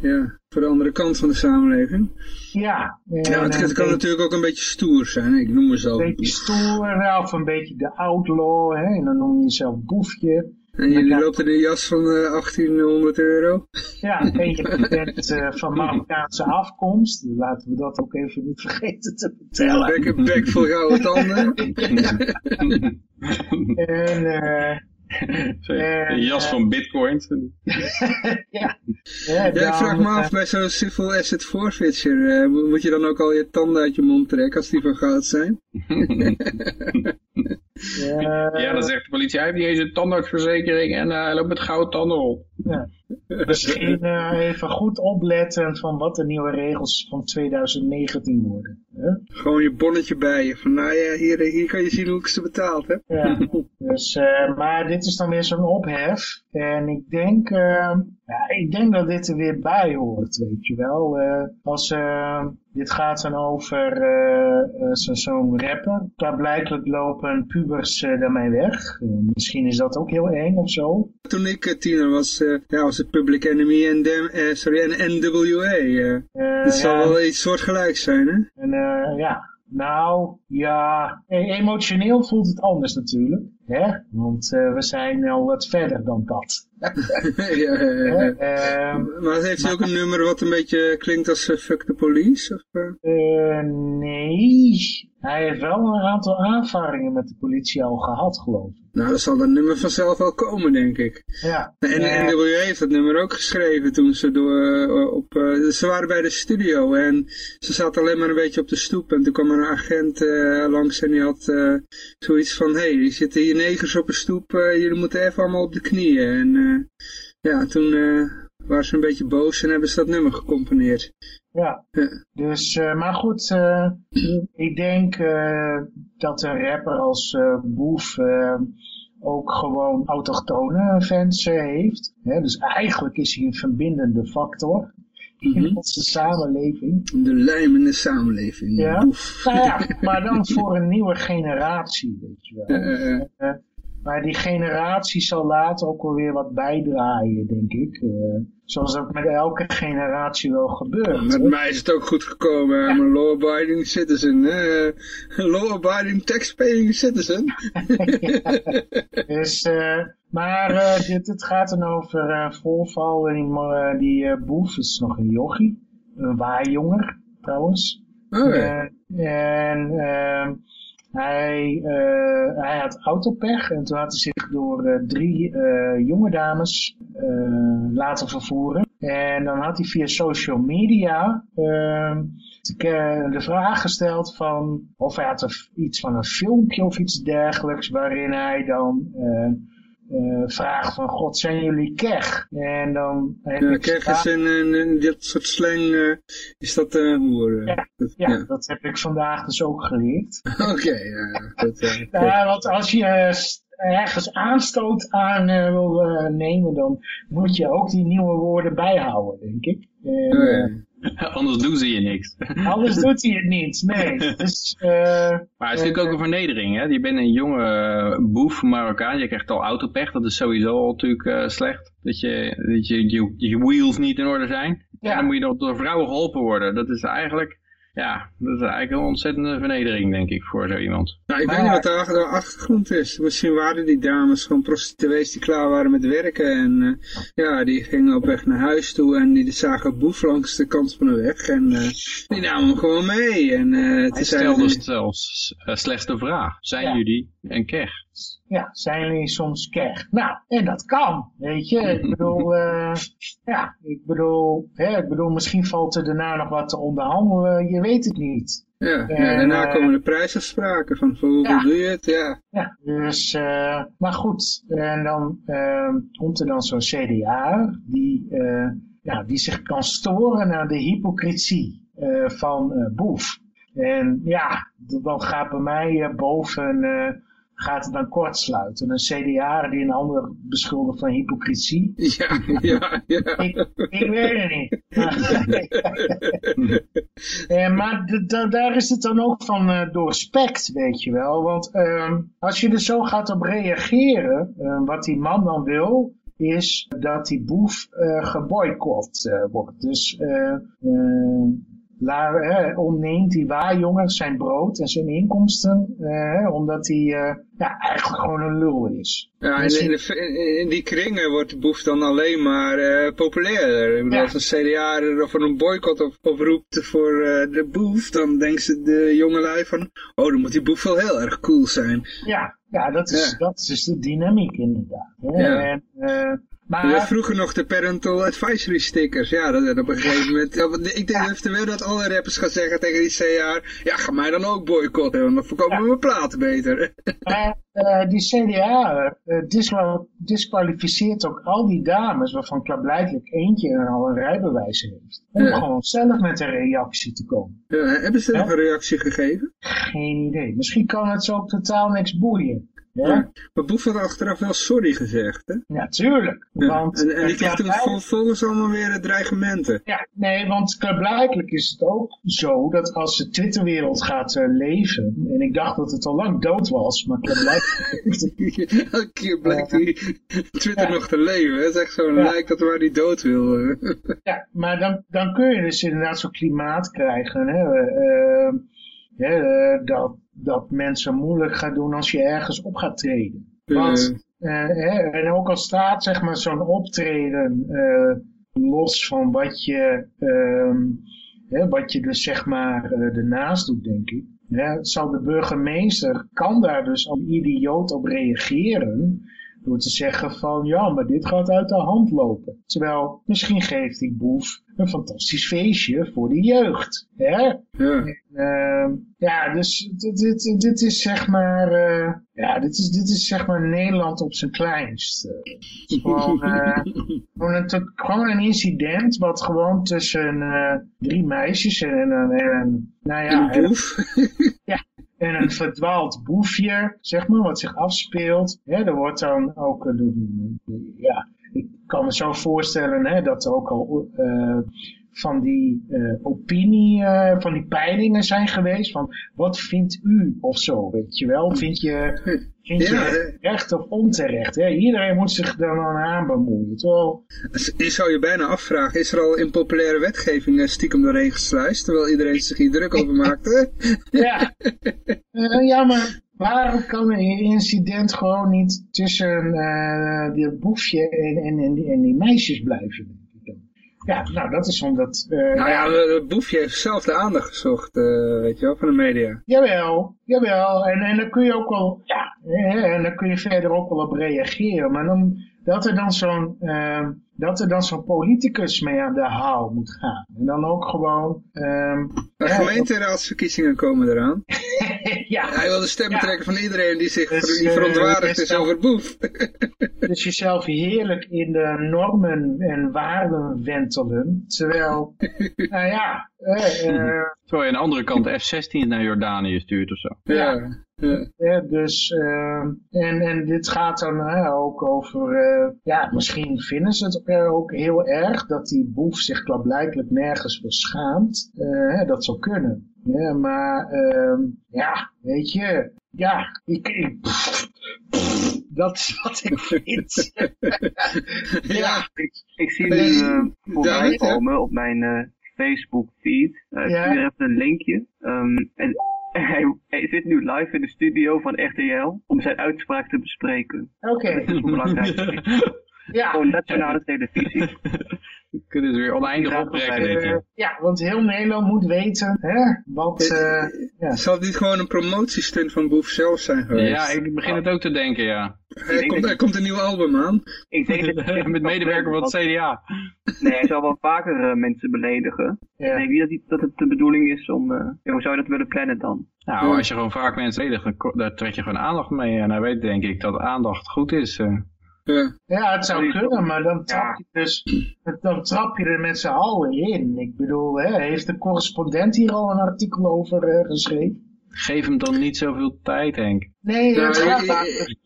ja, voor de andere kant van de samenleving. Ja, Ja, het, een het kan natuurlijk ook een beetje stoer zijn. Ik noem mezelf een een beetje stoer, of een beetje de outlaw, hè, en dan noem je jezelf boefje. En jullie lopen in een jas van eh 1800 euro. Ja, en je bent eh, van Marokkaanse afkomst, laten we dat ook even niet vergeten te vertellen. Bek, een bek vol gouden tanden. [LAUGHS] En eh, [LAUGHS] Een jas van bitcoins. [LAUGHS] ja, Ja, ik vraag me af, bij zo'n civil asset forfeiture, eh, mo- moet je dan ook al je tanden uit je mond trekken als die van goud zijn? Ja, dan zegt de politie, hij heeft niet eens een tandartsverzekering en eh, hij loopt met gouden tanden op. Misschien eh, even goed opletten van wat de nieuwe regels van 2019 worden. hè? Gewoon je bonnetje bij je, van nou ja, hier, hier kan je zien hoe ik ze betaald heb. Ja, [LAUGHS] dus, eh, maar dit is dan weer zo'n ophef. En ik denk, eh, ja, ik denk dat dit er weer bij hoort, weet je wel. Eh, als, eh, dit gaat dan over eh, zo- zo'n rapper. Klaarblijkelijk lopen pubers daarmee weg. Misschien is dat ook heel eng of zo. Toen ik tiener was, ja, was het Public Enemy en, sorry, en NWA. Het zal ja, wel iets soortgelijks zijn, hè? En ja, nou, ja, e- emotioneel voelt het anders natuurlijk. Hè? Want eh, we zijn al wat verder dan dat. [LAUGHS] ja, ja, ja. Ehm, Maar heeft hij ook een nummer wat een beetje klinkt als eh, Fuck the Police? Of? Eh, nee, hij heeft wel een aantal aanvaringen met de politie al gehad, geloof ik. Nou, dan zal dat nummer vanzelf wel komen, denk ik. Ja, En eh, NWA heeft dat nummer ook geschreven toen ze door, eh, op, eh, ze waren bij de studio en ze zaten alleen maar een beetje op de stoep en toen kwam er een agent eh, langs en die had eh, zoiets van, hé, hey, er zitten hier negers op de stoep, jullie moeten even allemaal op de knieën. En eh, ja, toen eh, waren ze een beetje boos en hebben ze dat nummer gecomponeerd. Ja. Dus, eh, maar goed, eh, ik denk eh, dat een rapper als Boef ook gewoon autochtone fans heeft. Hè? Dus eigenlijk is hij een verbindende factor in Mhm. onze samenleving. De lijm in de samenleving. Ja. Nou ja, maar dan voor een nieuwe generatie, weet je wel. Maar die generatie zal later ook wel weer wat bijdraaien, denk ik. Eh, zoals dat met elke generatie wel gebeurt. Met hè. mij is het ook goed gekomen. I'm a law-abiding citizen. Een law-abiding taxpaying citizen. [LAUGHS] Dus, eh, maar eh, dit, het gaat dan over voorval. En die, boef is nog een jochie. Een waarjonger, trouwens. Oh, ja. Eh, en ehm, hij, eh, hij had autopech en toen had hij zich door eh, drie eh, jonge dames laten vervoeren. En dan had hij via social media ehm, de, vraag gesteld van of hij had iets van een filmpje of iets dergelijks waarin hij dan eh, vraagt van god zijn jullie keg? En dan heb Ja, kijk eens in, dit soort slang eh, is dat hoer. eh. Ja, Dat- ja, ja. dat heb ik vandaag dus ook geleerd. [LAUGHS] Oké, ja. Dat, Ja, [LAUGHS] want als je ergens aanstoot aan wil nemen, dan moet je ook die nieuwe woorden bijhouden, denk ik. En, Oh, ja. [LAUGHS] Anders doen ze je niks. [LAUGHS] Anders doet hij het niet, nee. [LAUGHS] Dus, uh, maar het is natuurlijk ook een vernedering, hè. Je bent een jonge uh, boef Marokkaan, je krijgt al autopech, dat is sowieso al natuurlijk uh, slecht. Dat, je, dat je, je, je wheels niet in orde zijn. Ja. En dan moet je door vrouwen geholpen worden. Dat is eigenlijk ja, dat is eigenlijk een ontzettende vernedering, denk ik, voor zo iemand. Nou, ik weet niet wat de, achtergrond is. Misschien waren die dames gewoon prostituees die klaar waren met werken. En uh, ja, die gingen op weg naar huis toe en die zagen Boef langs de kant van de weg. En uh, die namen hem gewoon mee. En, uh, Hij stelde zelfs slechts de vraag, zijn ja. jullie een keg? Ja, zijn jullie soms keg? Nou, en dat kan, weet je. Ik bedoel, uh, [LAUGHS] ja, ik bedoel, hè, ik bedoel, misschien valt er daarna nog wat te onderhandelen, je weet het niet. Ja, en, ja daarna uh, komen de prijsafspraken van voor hoeveel ja. doe je het, ja. Ja, dus, uh, maar goed, en dan komt er dan zo'n CDA die, ja, die zich kan storen aan de hypocrisie van Boef. En ja, dan gaat bij mij boven gaat het dan kortsluiten. Een CDA die een ander beschuldigt van hypocrisie. Ja, ja, ja. ik, ik weet het niet. [LAUGHS] eh, maar daar is het dan ook van uh, doorspekt, weet je wel. Want uh, als je er zo gaat op reageren, uh, wat die man dan wil, is dat die boef geboycott wordt. Dus La, eh, ontneemt die waarjongen zijn brood en zijn inkomsten, eh, omdat hij ja, eigenlijk gewoon een lul is. Ja, in, in, de, in die kringen wordt de boef dan alleen maar uh, populairder. Ik bedoel, ja. Als een CDA of een boycott op, oproept voor uh, de boef, dan denken ze de jongelui van, oh, dan moet die boef wel heel erg cool zijn. Ja, ja, dat, is, ja. dat is dus de dynamiek inderdaad. Hè? Ja. En, uh, maar... Je had vroeger nog de parental advisory stickers. Ja, dat, dat op een gegeven moment... Ik denk ja. wel dat alle rappers gaan zeggen tegen die CA... Ja, ga mij dan ook boycotten, want dan verkopen we mijn platen beter. [LAUGHS] Maar uh, die CDA uh, disqual disqualificeert ook al die dames... waarvan klaarblijkelijk eentje al een rijbewijs heeft. Om ja. gewoon zelf met een reactie te komen. Hebben ze nog een reactie gegeven? Geen idee. Misschien kan het zo ook totaal niks boeien. Ja? Ja. Maar Boef had achteraf wel sorry gezegd, hè? Ja, tuurlijk. Ja. Want, en, en die kreeg toen vervolgens allemaal weer dreigementen. Ja, nee, want blijkelijk is het ook zo dat als de Twitterwereld gaat uh, leven, en ik dacht dat het al lang dood was, maar blijkelijk... [LAUGHS] Elke keer blijkt die Twitter nog te leven, hè? Het is echt zo'n lijk dat waar die dood wil. ja, maar dan, dan kun je dus inderdaad zo'n klimaat krijgen, hè? Uh, uh, dat dat mensen moeilijk gaat doen als je ergens op gaat treden. Want, uh, hè, en ook al staat zeg maar zo'n optreden uh, los van wat je, um, hè, wat je dus zeg maar uh, ernaast doet, denk ik. Hè, zal de burgemeester, kan daar dus als idioot op reageren door te zeggen van ja, maar dit gaat uit de hand lopen. Terwijl misschien geeft die boef een fantastisch feestje voor de jeugd. Hè? Ja. En, uh, ja, dus dit, dit, dit is zeg maar, uh, ja, dit is, dit is zeg maar Nederland op zijn kleinst. gewoon, uh, [LAUGHS] gewoon, een, gewoon een incident wat gewoon tussen drie meisjes en, en, en nou ja. Een boef? ja, en een verdwaald boefje, zeg maar, wat zich afspeelt. Hè, er wordt dan ook, ja, ik kan me zo voorstellen hè, dat er ook al uh, van die uh, opinie, van die peilingen zijn geweest. Van wat vindt u of zo, weet je wel? Vind je, vind ja, je recht of onterecht? Hè? Iedereen moet zich daar dan aan bemoeien. Terwijl... Je zou je bijna afvragen, is er al impopulaire wetgeving stiekem doorheen gesluist? Terwijl iedereen zich hier druk over maakte? [LAUGHS] ja. Uh, ja, maar waarom kan een incident gewoon niet tussen uh, die boefje en, en, en, die, en die meisjes blijven? Ja, nou dat is omdat... Uh, nou ja, de boefje heeft zelf de aandacht gezocht, uh, weet je wel, van de media. Jawel, jawel. En, en dan kun je ook wel, ja, en dan kun je verder ook wel op reageren. Maar dan, dat er dan zo'n... Uh, dat er dan zo'n politicus mee aan de haal moet gaan. En dan ook gewoon... Um, de gemeenteraadsverkiezingen komen eraan. [LAUGHS] ja. Hij wil de stem ja. trekken van iedereen die zich dus, die verontwaardigd uh, is over boef. [LAUGHS] dus jezelf heerlijk in de normen en waarden wentelen. Terwijl, [LAUGHS] nou ja... Uh, Terwijl je aan de andere kant F-16 naar Jordanië stuurt of zo. Ja. Ja. Ja, dus, eh, en, en dit gaat dan ook over, eh, ja, misschien vinden ze het ook heel erg dat die boef zich klaarblijkelijk nergens voor schaamt. Eh, hè, dat zou kunnen. Ja, maar, ehm, ja, weet je, ja, ik, ik pff, pff, dat is wat ik vind. [LAUGHS] ja. Ik, ik zie nu voorbij komen op mijn eh, Facebook feed. Ik stuur even een linkje. Ehm, en hij, hij zit nu live in de studio van RTL om zijn uitspraak te bespreken. Oké, Dat is belangrijk. [LAUGHS] ja. Gewoon nationale televisie. [LAUGHS] Kunnen ze weer oneindig Ja, dit. Ja, want heel Nederland moet weten, hè, wat, eh, ja. Zal niet gewoon een promotiestunt van Boef zelf zijn geweest? Ja, ik begin het ook te denken, ja. er, komt, er komt een nieuw album aan. Ik denk dat [LAUGHS] Met medewerker van het CDA. Nee, hij zal wel vaker eh, mensen beledigen. Ja. Ik denk niet dat, die- dat het de bedoeling is om... eh, hoe zou je dat willen plannen dan? Nou, als je gewoon vaak mensen ledigt, dan daar trek je gewoon aandacht mee. En hij weet denk ik dat aandacht goed is. Ja. Ja, het zou kunnen, maar dan trap je dus, dan trap je er met z'n allen in. Ik bedoel, hè, heeft de correspondent hier al een artikel over eh, geschreven? Geef hem dan niet zoveel tijd, Henk. Nee, het, gaat,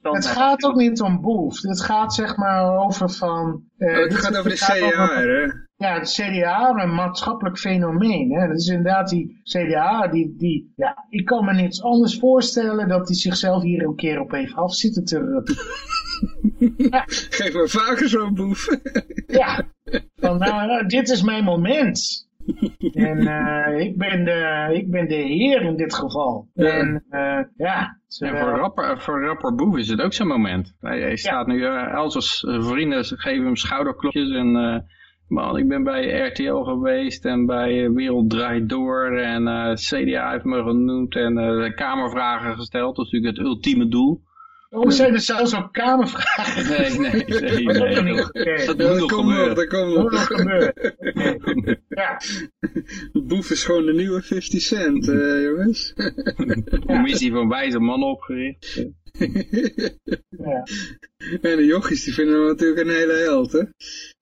het gaat ook niet om boef. Het gaat zeg maar over van... eh, Oh, het gaat over de over- hè? Ja, het CDA, een maatschappelijk fenomeen. Hè. Dat is inderdaad die CDA, die, die, ja, ik kan me niets anders voorstellen dat hij zichzelf hier een keer op heeft afzitten te rukken. [LAUGHS] Geef me vaker zo'n Boef. Ja, van nou, nou, dit is mijn moment. En eh, ik, ben de, ik ben de heer in dit geval. En eh, ja, En terwijl- voor rapper, voor rapper Boef is het ook zo'n moment. Hij, hij staat nu, uh, vrienden geven hem schouderklopjes en... Man, ik ben bij RTL geweest en bij eh, Wereld Draait Door en eh, CDA heeft me genoemd en eh, kamervragen gesteld. Dat is natuurlijk het ultieme doel. Oh, zijn er zelfs ook kamervragen? Nee, nee, nee. Dat nee, dat- dat moet nog komt nog, gebeuren. dat komt Dat moet nog. nog gebeuren. [LAUGHS] Ja, [LAUGHS] Boef is gewoon de nieuwe 50 cent, eh, [LAUGHS] jongens. Commissie van wijze mannen opgericht. ja. En de jochies, die vinden hem natuurlijk een hele held, hè?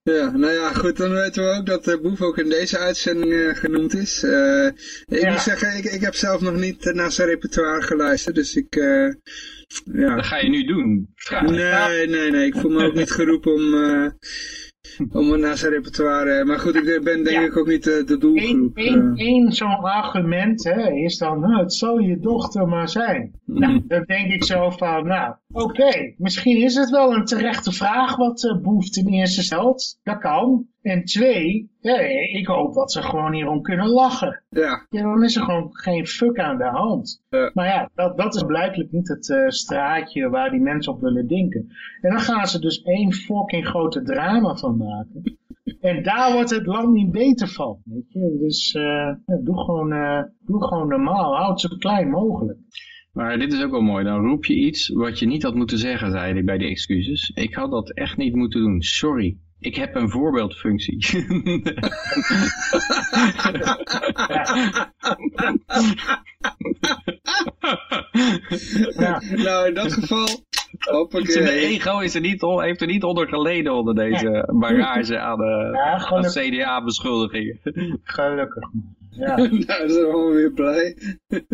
Ja, nou ja, goed, dan weten we ook dat de Boef ook in deze uitzending eh, genoemd is. Eh, ik Ja. moet zeggen, ik, ik heb zelf nog niet eh, naar zijn repertoire geluisterd, dus ik... eh, ja. Dat ga je nu doen. Nee, nee, nee, ik voel me ook niet geroepen om, eh, om naar zijn repertoire... Maar goed, ik ben denk Ja. ik ook niet eh, de Eén doelgroep. één- eh. één zo'n argument hè, is dan, nou, het zal je dochter maar zijn. Nou, dan denk ik zo van, nou, oké, misschien is het wel een terechte vraag wat eh Boef ten eerste stelt. Dat kan. En twee, ja, ik hoop dat ze gewoon hierom kunnen lachen. ja, Ja, dan is er gewoon geen fuck aan de hand. Ja. Maar ja, dat, dat is blijkelijk niet het eh, straatje waar die mensen op willen denken. En dan gaan ze dus één fucking grote drama van maken. En daar wordt het land niet beter van. Weet je? Dus eh, ja, doe, gewoon, eh, doe gewoon normaal. Houd het zo klein mogelijk. Maar dit is ook wel mooi. Dan roep je iets wat je niet had moeten zeggen, zei hij bij de excuses. Ik had dat echt niet moeten doen. Sorry. Ik heb een voorbeeldfunctie. [LAUGHS] Ja. nou in dat geval... Zijn ego is er niet, heeft er niet onder geleden onder deze barrage aan, de, Ja, aan gelukkig, CDA-beschuldigingen. gelukkig. Ja. [LAUGHS] nou, zijn we weer blij.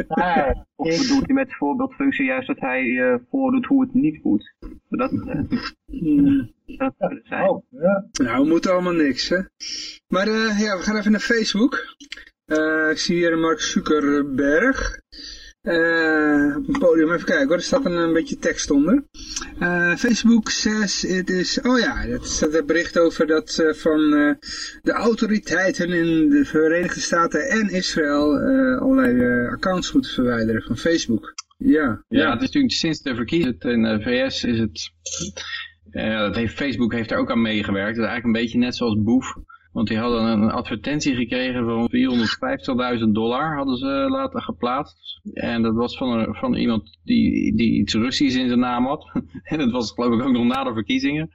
Ja, [LAUGHS] Of ik- bedoelt hij met voorbeeldfunctie juist dat hij eh, voordoet hoe het niet moet? Dat, eh, Hmm. Dat zou het zijn. oh, ja. Nou, we moeten allemaal niks, hè. Maar eh, ja, we gaan even naar Facebook. Eh, ik zie hier Mark Zuckerberg. Eh, op een podium, even kijken hoor, er staat een, een beetje tekst onder. Eh, Facebook says it is, oh ja, dat staat een bericht over dat eh, van eh, de autoriteiten in de Verenigde Staten en Israël eh, allerlei accounts moeten verwijderen van Facebook. Ja, Ja, het is natuurlijk sinds de verkiezingen in de VS is het... eh, dat heeft, Facebook heeft er ook aan meegewerkt. Dat is eigenlijk een beetje net zoals Boef. Want die hadden een advertentie gekregen van 450.000 dollar hadden ze laten geplaatst. En dat was van, een, van iemand die, die iets Russisch in zijn naam had. [LAUGHS] en dat was geloof ik ook nog na de verkiezingen.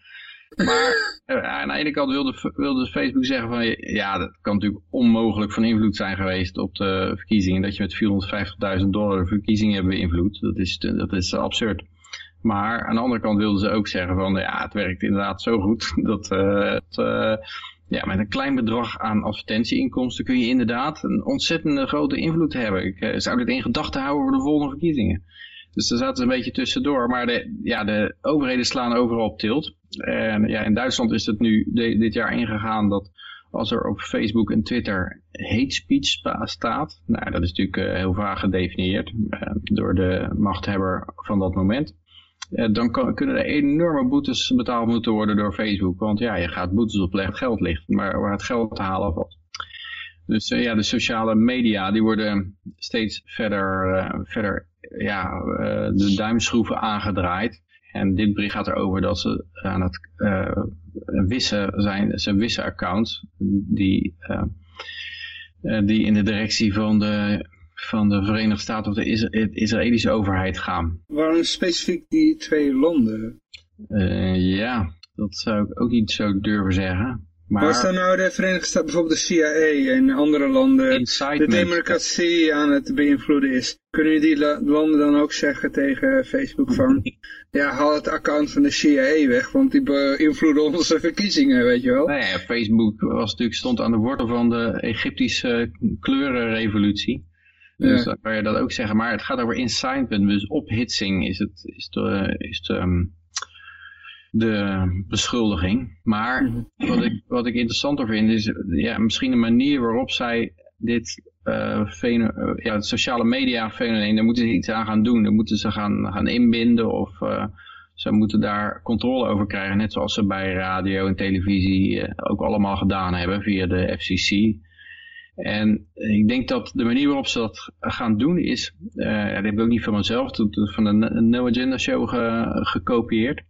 Maar eh, aan de ene kant wilde, wilde Facebook zeggen van ja, dat kan natuurlijk onmogelijk van invloed zijn geweest op de verkiezingen. Dat je met 450.000 dollar de verkiezingen hebt beïnvloed. Dat is, dat is absurd. Maar aan de andere kant wilden ze ook zeggen van ja, het werkt inderdaad zo goed [LAUGHS] dat eh, het, eh, ja, met een klein bedrag aan advertentieinkomsten kun je inderdaad een ontzettende grote invloed hebben. Ik eh, zou dit in gedachten houden voor de volgende verkiezingen. Dus daar zaten ze een beetje tussendoor. Maar de, ja, de overheden slaan overal op tilt. En ja, in Duitsland is het nu dit jaar ingegaan dat als er op Facebook en Twitter hate speech staat. Nou, dat is natuurlijk heel vaag gedefinieerd door de machthebber van dat moment. Dan kan, kunnen er enorme boetes betaald moeten worden door Facebook. Want ja, je gaat boetes opleggen, geld ligt. Maar waar het geld te halen valt. Dus ja, de sociale media die worden steeds verder, verder ja, de duimschroeven aangedraaid. En dit bericht gaat erover dat ze aan het wissen zijn, ze wissen accounts die, die in de directie van de, van de Verenigde Staten of de Israëlische overheid gaan. Waarom specifiek die twee landen? Uh, ja, dat zou ik ook niet zo durven zeggen. Maar... Was dan nou de Verenigde Staten, bijvoorbeeld de CIA en andere landen, de democratie aan het beïnvloeden is? Kunnen die landen dan ook zeggen tegen Facebook van, [LAUGHS] ja, haal het account van de CIA weg, want die beïnvloeden onze verkiezingen, weet je wel? Nee, ja, Facebook was natuurlijk, stond aan de wortel van de Egyptische kleurenrevolutie. Dus dan kan je dat ook zeggen. Maar het gaat over incitement, dus ophitsing is het, is de, is het, um, de beschuldiging. Maar Mhm. wat, ik, wat ik interessanter vind is ja, misschien de manier waarop zij dit uh, ja, sociale media fenomeen, daar moeten ze iets aan gaan doen. Daar moeten ze gaan, gaan inbinden of uh, ze moeten daar controle over krijgen. Net zoals ze bij radio en televisie ook allemaal gedaan hebben via de FCC. En ik denk dat de manier waarop ze dat gaan doen is, uh, ja, dat heb ik ook niet van mezelf, van de No Agenda Show ge, gekopieerd.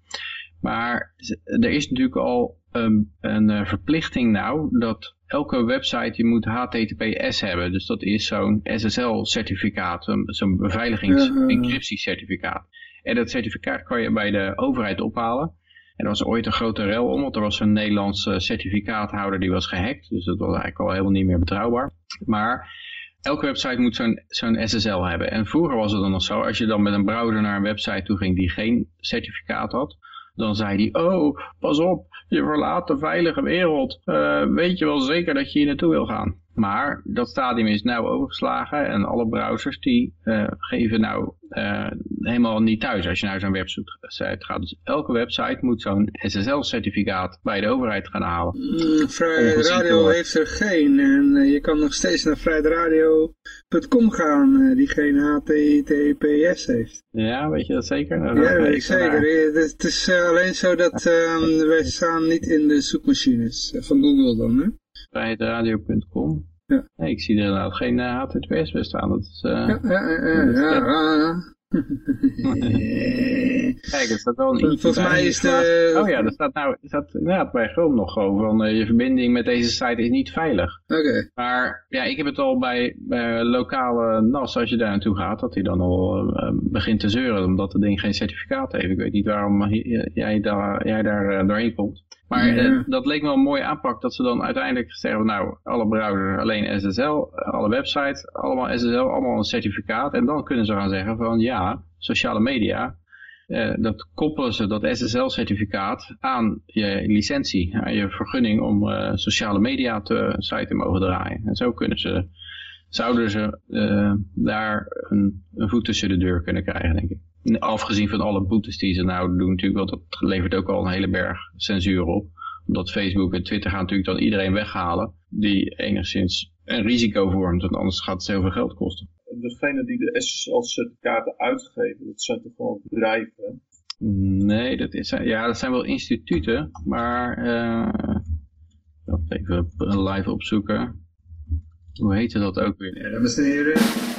Maar er is natuurlijk al um, een uh, verplichting nou dat elke website je moet HTTPS hebben. Dus dat is zo'n SSL-certificaat, zo'n beveiligings-encryptiecertificaat. En dat certificaat kan je bij de overheid ophalen. En er was ooit een grote rel om, want er was een Nederlandse certificaathouder die was gehackt. Dus dat was eigenlijk al helemaal niet meer betrouwbaar. Maar elke website moet zo'n SSL hebben. En vroeger was het dan nog zo, als je dan met een browser naar een website toe ging die geen certificaat had, dan zei hij, oh, pas op, je verlaat de veilige wereld. Uh, weet je wel zeker dat je hier naartoe wil gaan? Maar dat stadium is nou overgeslagen en alle browsers die uh, geven nou uh, helemaal niet thuis als je naar zo'n website gaat. Dus elke website moet zo'n SSL-certificaat bij de overheid gaan halen. Mm, Vrij Radio heeft er geen en uh, je kan nog steeds naar vrijradio.com gaan die geen HTTPS heeft. Ja, weet je dat zeker? Dat ja, weet ik zeker. Het, het is alleen zo dat ehm, wij staan niet in de zoekmachines van Google dan, hè? vrijheidradio.com. Ja. Nee, ik zie er inderdaad geen uh, HTTPS bij staan. Dat is, uh, ja, ja. [LAUGHS] Kijk, er staat wel een Volgens mij is de... Oh ja, er staat nou, er staat inderdaad bij Chrome nog gewoon van uh, je verbinding met deze site is niet veilig. Oké. Okay. Maar ja, ik heb het al bij, bij lokale NAS, als je daar naartoe gaat, dat hij dan al uh, begint te zeuren omdat het ding geen certificaat heeft. Ik weet niet waarom jij daar, jij daar doorheen komt. Maar ja. uh, dat leek me wel een mooie aanpak, dat ze dan uiteindelijk zeggen, nou, alle browsers alleen SSL, alle websites, allemaal SSL, allemaal een certificaat. En dan kunnen ze gaan zeggen van, ja, sociale media, uh, dat koppelen ze, dat SSL-certificaat, aan je licentie, aan je vergunning om uh, sociale media te site te mogen draaien. En zo kunnen ze, zouden ze daar een, een voet tussen de deur kunnen krijgen, denk ik. Afgezien van alle boetes die ze nou doen natuurlijk, want dat levert ook al een hele berg censuur op. Omdat Facebook en Twitter gaan natuurlijk dan iedereen weghalen die enigszins een risico vormt, want anders gaat het heel veel geld kosten. Degene die de SSL-certificaten uitgeven, dat zijn toch gewoon bedrijven? Nee, dat, is, ja, dat zijn wel instituten, maar uh, even live opzoeken. Hoe heette dat ook weer? Ja, dames en heren.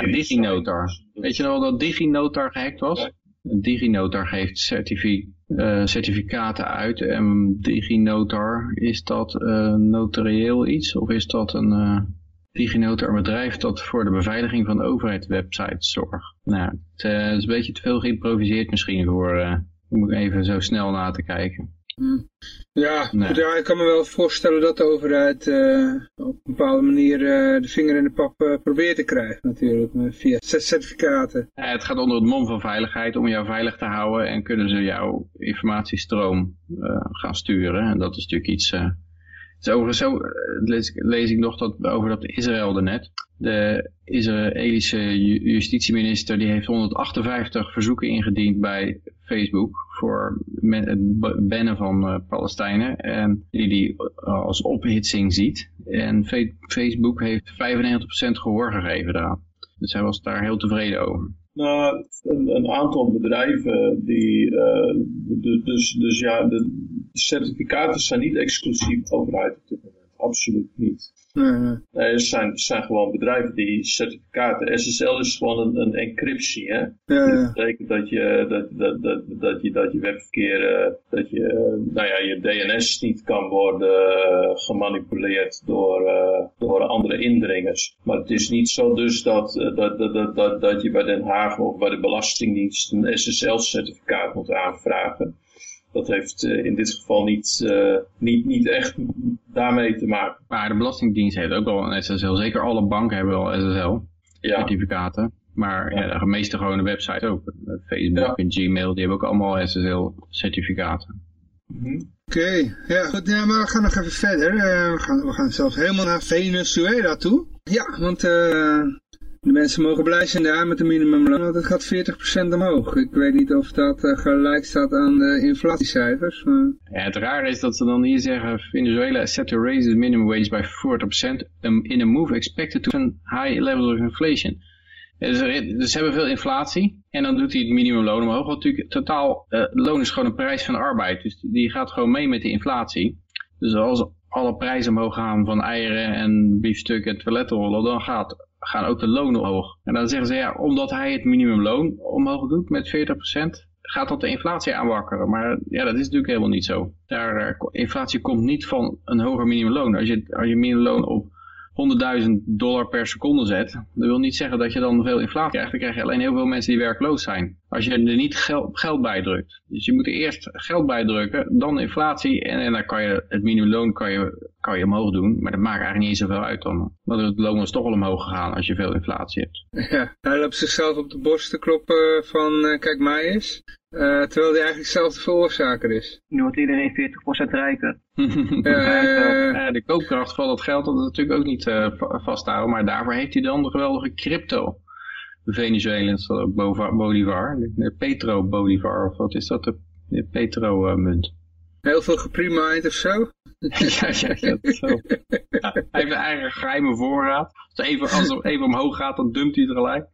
Ja, DigiNotar. Weet je nog dat DigiNotar gehackt was? DigiNotar geeft uh, certificaten uit. En DigiNotar, is dat uh, notarieel iets? Of is dat een uh, DigiNotar een bedrijf dat voor de beveiliging van overheidswebsites zorgt? Nou, het is een beetje te veel geïmproviseerd misschien voor... om even zo snel na te kijken. Ja, nee. ja, ik kan me wel voorstellen dat de overheid uh, op een bepaalde manier uh, de vinger in de pap uh, probeert te krijgen natuurlijk, via certificaten. Ja, het gaat onder het mom van veiligheid om jou veilig te houden en kunnen ze jouw informatiestroom gaan sturen. En dat is natuurlijk iets, Overigens zo, eh, lees, ik- lees ik nog dat, over dat Israël daarnet. De Israëlische ju- justitieminister die heeft 158 verzoeken ingediend bij Facebook voor het bannen van eh, Palestijnen. En die die eh, als ophitsing ziet. En Facebook heeft 95% gehoor gegeven daaraan. Dus hij was daar heel tevreden over. Nou, een, aantal bedrijven die, dus, dus ja, de certificaten zijn niet exclusief overheid op dit moment. Absoluut niet. Nee, er zijn, zijn gewoon bedrijven die certificaten. SSL is gewoon een, een encryptie, hè? Dat betekent dat je, dat, dat, dat, dat je, dat je webverkeer, eh, dat je, eh, nou ja, je DNS niet kan worden gemanipuleerd door, eh, door andere indringers. Maar het is niet zo dus dat, dat, dat, dat, dat, dat je bij Den Haag of bij de Belastingdienst een SSL-certificaat moet aanvragen. Dat heeft eh, in dit geval niet, eh, niet, niet echt daarmee te maken. Maar de Belastingdienst heeft ook wel een SSL. Zeker alle banken hebben wel Ja, SSL-certificaten. Maar ja, de meeste gewone websites ook. Eh, Facebook en Gmail, die hebben ook allemaal SSL-certificaten. Mhm. Oké, ja goed, ja, maar we gaan nog even verder. Eh, we, gaan, we gaan zelfs helemaal naar Venezuela toe. Ja, want eh, de mensen mogen blij zijn daar met de minimumloon, want het gaat 40% omhoog. Ik weet niet of dat eh, gelijk staat aan de inflatiecijfers, maar... Ja, het rare is dat ze dan hier zeggen, Venezuela set to raise the minimum wage by 40% um, in a move expected to high levels of inflation. Dus, dus ze hebben veel inflatie en dan doet hij het minimumloon omhoog. Want natuurlijk totaal, eh, loon is gewoon een prijs van arbeid. Dus die gaat gewoon mee met de inflatie. Dus als alle prijzen omhoog gaan van eieren en biefstuk en toilettenrollen, dan gaat, gaan ook de lonen omhoog. En dan zeggen ze, ja, omdat hij het minimumloon omhoog doet met 40%, gaat dat de inflatie aanwakkeren. Maar ja, dat is natuurlijk helemaal niet zo. Daar, eh, inflatie komt niet van een hoger minimumloon. Als je, als je minimumloon op 100.000 dollar per seconde zet, dat wil niet zeggen dat je dan veel inflatie krijgt. Dan krijg je alleen heel veel mensen die werkloos zijn. Als je er niet geld, geld bij drukt. Dus je moet er eerst geld bij drukken, dan inflatie en, en dan kan je het minimumloon kan je, kan je omhoog doen. Maar dat maakt eigenlijk niet zoveel uit dan. Want het loon is toch wel omhoog gegaan als je veel inflatie hebt. Ja, hij loopt zichzelf op de borst te kloppen van, eh, kijk mij eens. Eh, terwijl hij eigenlijk zelf de veroorzaker is. Nu wordt iedereen 40% rijker. [LAUGHS] Eh, Ja, de koopkracht van dat geld, dat is natuurlijk ook niet eh, va- vasthouden. Maar daarvoor heeft hij dan de geweldige crypto. De Venezuelans, dat ook Bova- Bolivar. De, Petro Bolivar, of wat is dat? De, de Petro eh, munt. Heel veel geprimed of zo. [LAUGHS] ja, ja, ja, zo. Hij heeft een eigen geheime voorraad. Als, even, als het even omhoog gaat, dan dumpt hij het gelijk.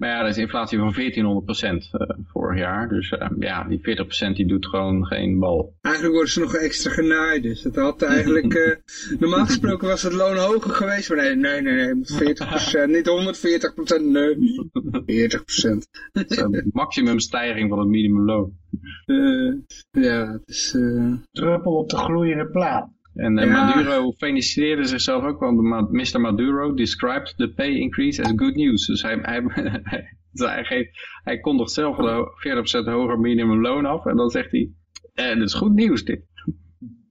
Maar ja, dat is inflatie van 1400% eh, vorig jaar. Dus eh, ja, die 40% die doet gewoon geen bal. Eigenlijk worden ze nog extra genaaid. Dus dat had eigenlijk... eh, [LAUGHS] normaal gesproken was het loon hoger geweest. Maar nee, nee, nee, nee. het moet 40%. niet 140%, nee. 40%. Dat is een maximumstijging van het minimumloon. Eh, ja, het is... eh, Druppel op de gloeiende plaat. En eh, Ja. Maduro feliciteerde zichzelf ook, want Mr. Maduro described the pay increase as good news. Dus hij, hij, [LAUGHS] hij, dus hij, geeft, hij kondigt zelf een 40% hoger minimumloon af en dan zegt hij, eh, dat is goed nieuws dit.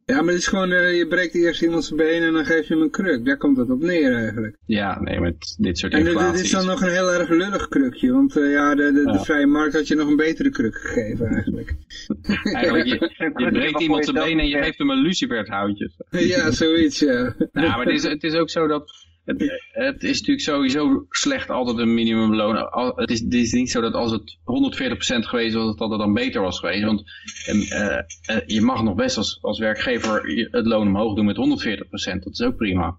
Ja, maar het is gewoon... eh, je breekt eerst iemand zijn been en dan geef je hem een kruk. Daar komt het op neer eigenlijk. Ja, nee, met dit soort En dit, inflatie. dit is dan nog een heel erg lullig krukje. Want eh, ja, de, de, vrije markt had je nog een betere kruk gegeven eigenlijk. [LAUGHS] Eigenlijk, je, je breekt iemand zijn been en je geeft hem een lucifershoutje. ja, zoiets, ja. Ja, maar het is, het is ook zo dat... Het, het is natuurlijk sowieso slecht altijd een minimumloon. Het is, het is niet zo dat als het 140% geweest was, dat het dan beter was geweest. Want eh, eh, je mag nog best als, als werkgever het loon omhoog doen met 140%. Dat is ook prima.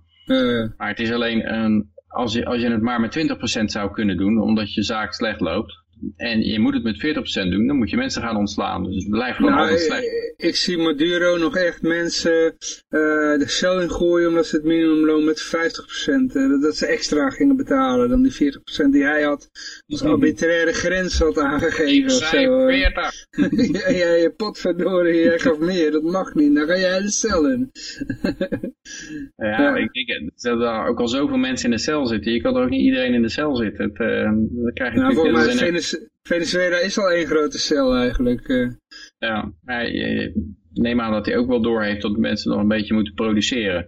Maar het is alleen, een, als, je, als je het maar met 20% zou kunnen doen, omdat je zaak slecht loopt. En je moet het met 40% doen, dan moet je mensen gaan ontslaan. Dus het blijft gewoon nou, altijd ik, slecht. ik zie Maduro nog echt mensen eh, de cel in gooien omdat ze het minimumloon met 50%, eh, dat, ze extra gingen betalen dan die 40% die hij had als arbitraire grens had aangegeven. of zo, eh. 40. [LAUGHS] ja, ja, je potverdorie, jij gaf meer, dat mag niet, dan ga jij de cel in. [LAUGHS] Ja, Ja. ik denk dat er ook al zoveel mensen in de cel zitten. Je kan er ook niet iedereen in de cel zitten. Het, eh, dan krijg je Nou, volgens mij er er- Venezuela is al één grote cel eigenlijk. eh. ja, maar je- je- neem aan dat hij ook wel doorheeft dat mensen nog een beetje moeten produceren.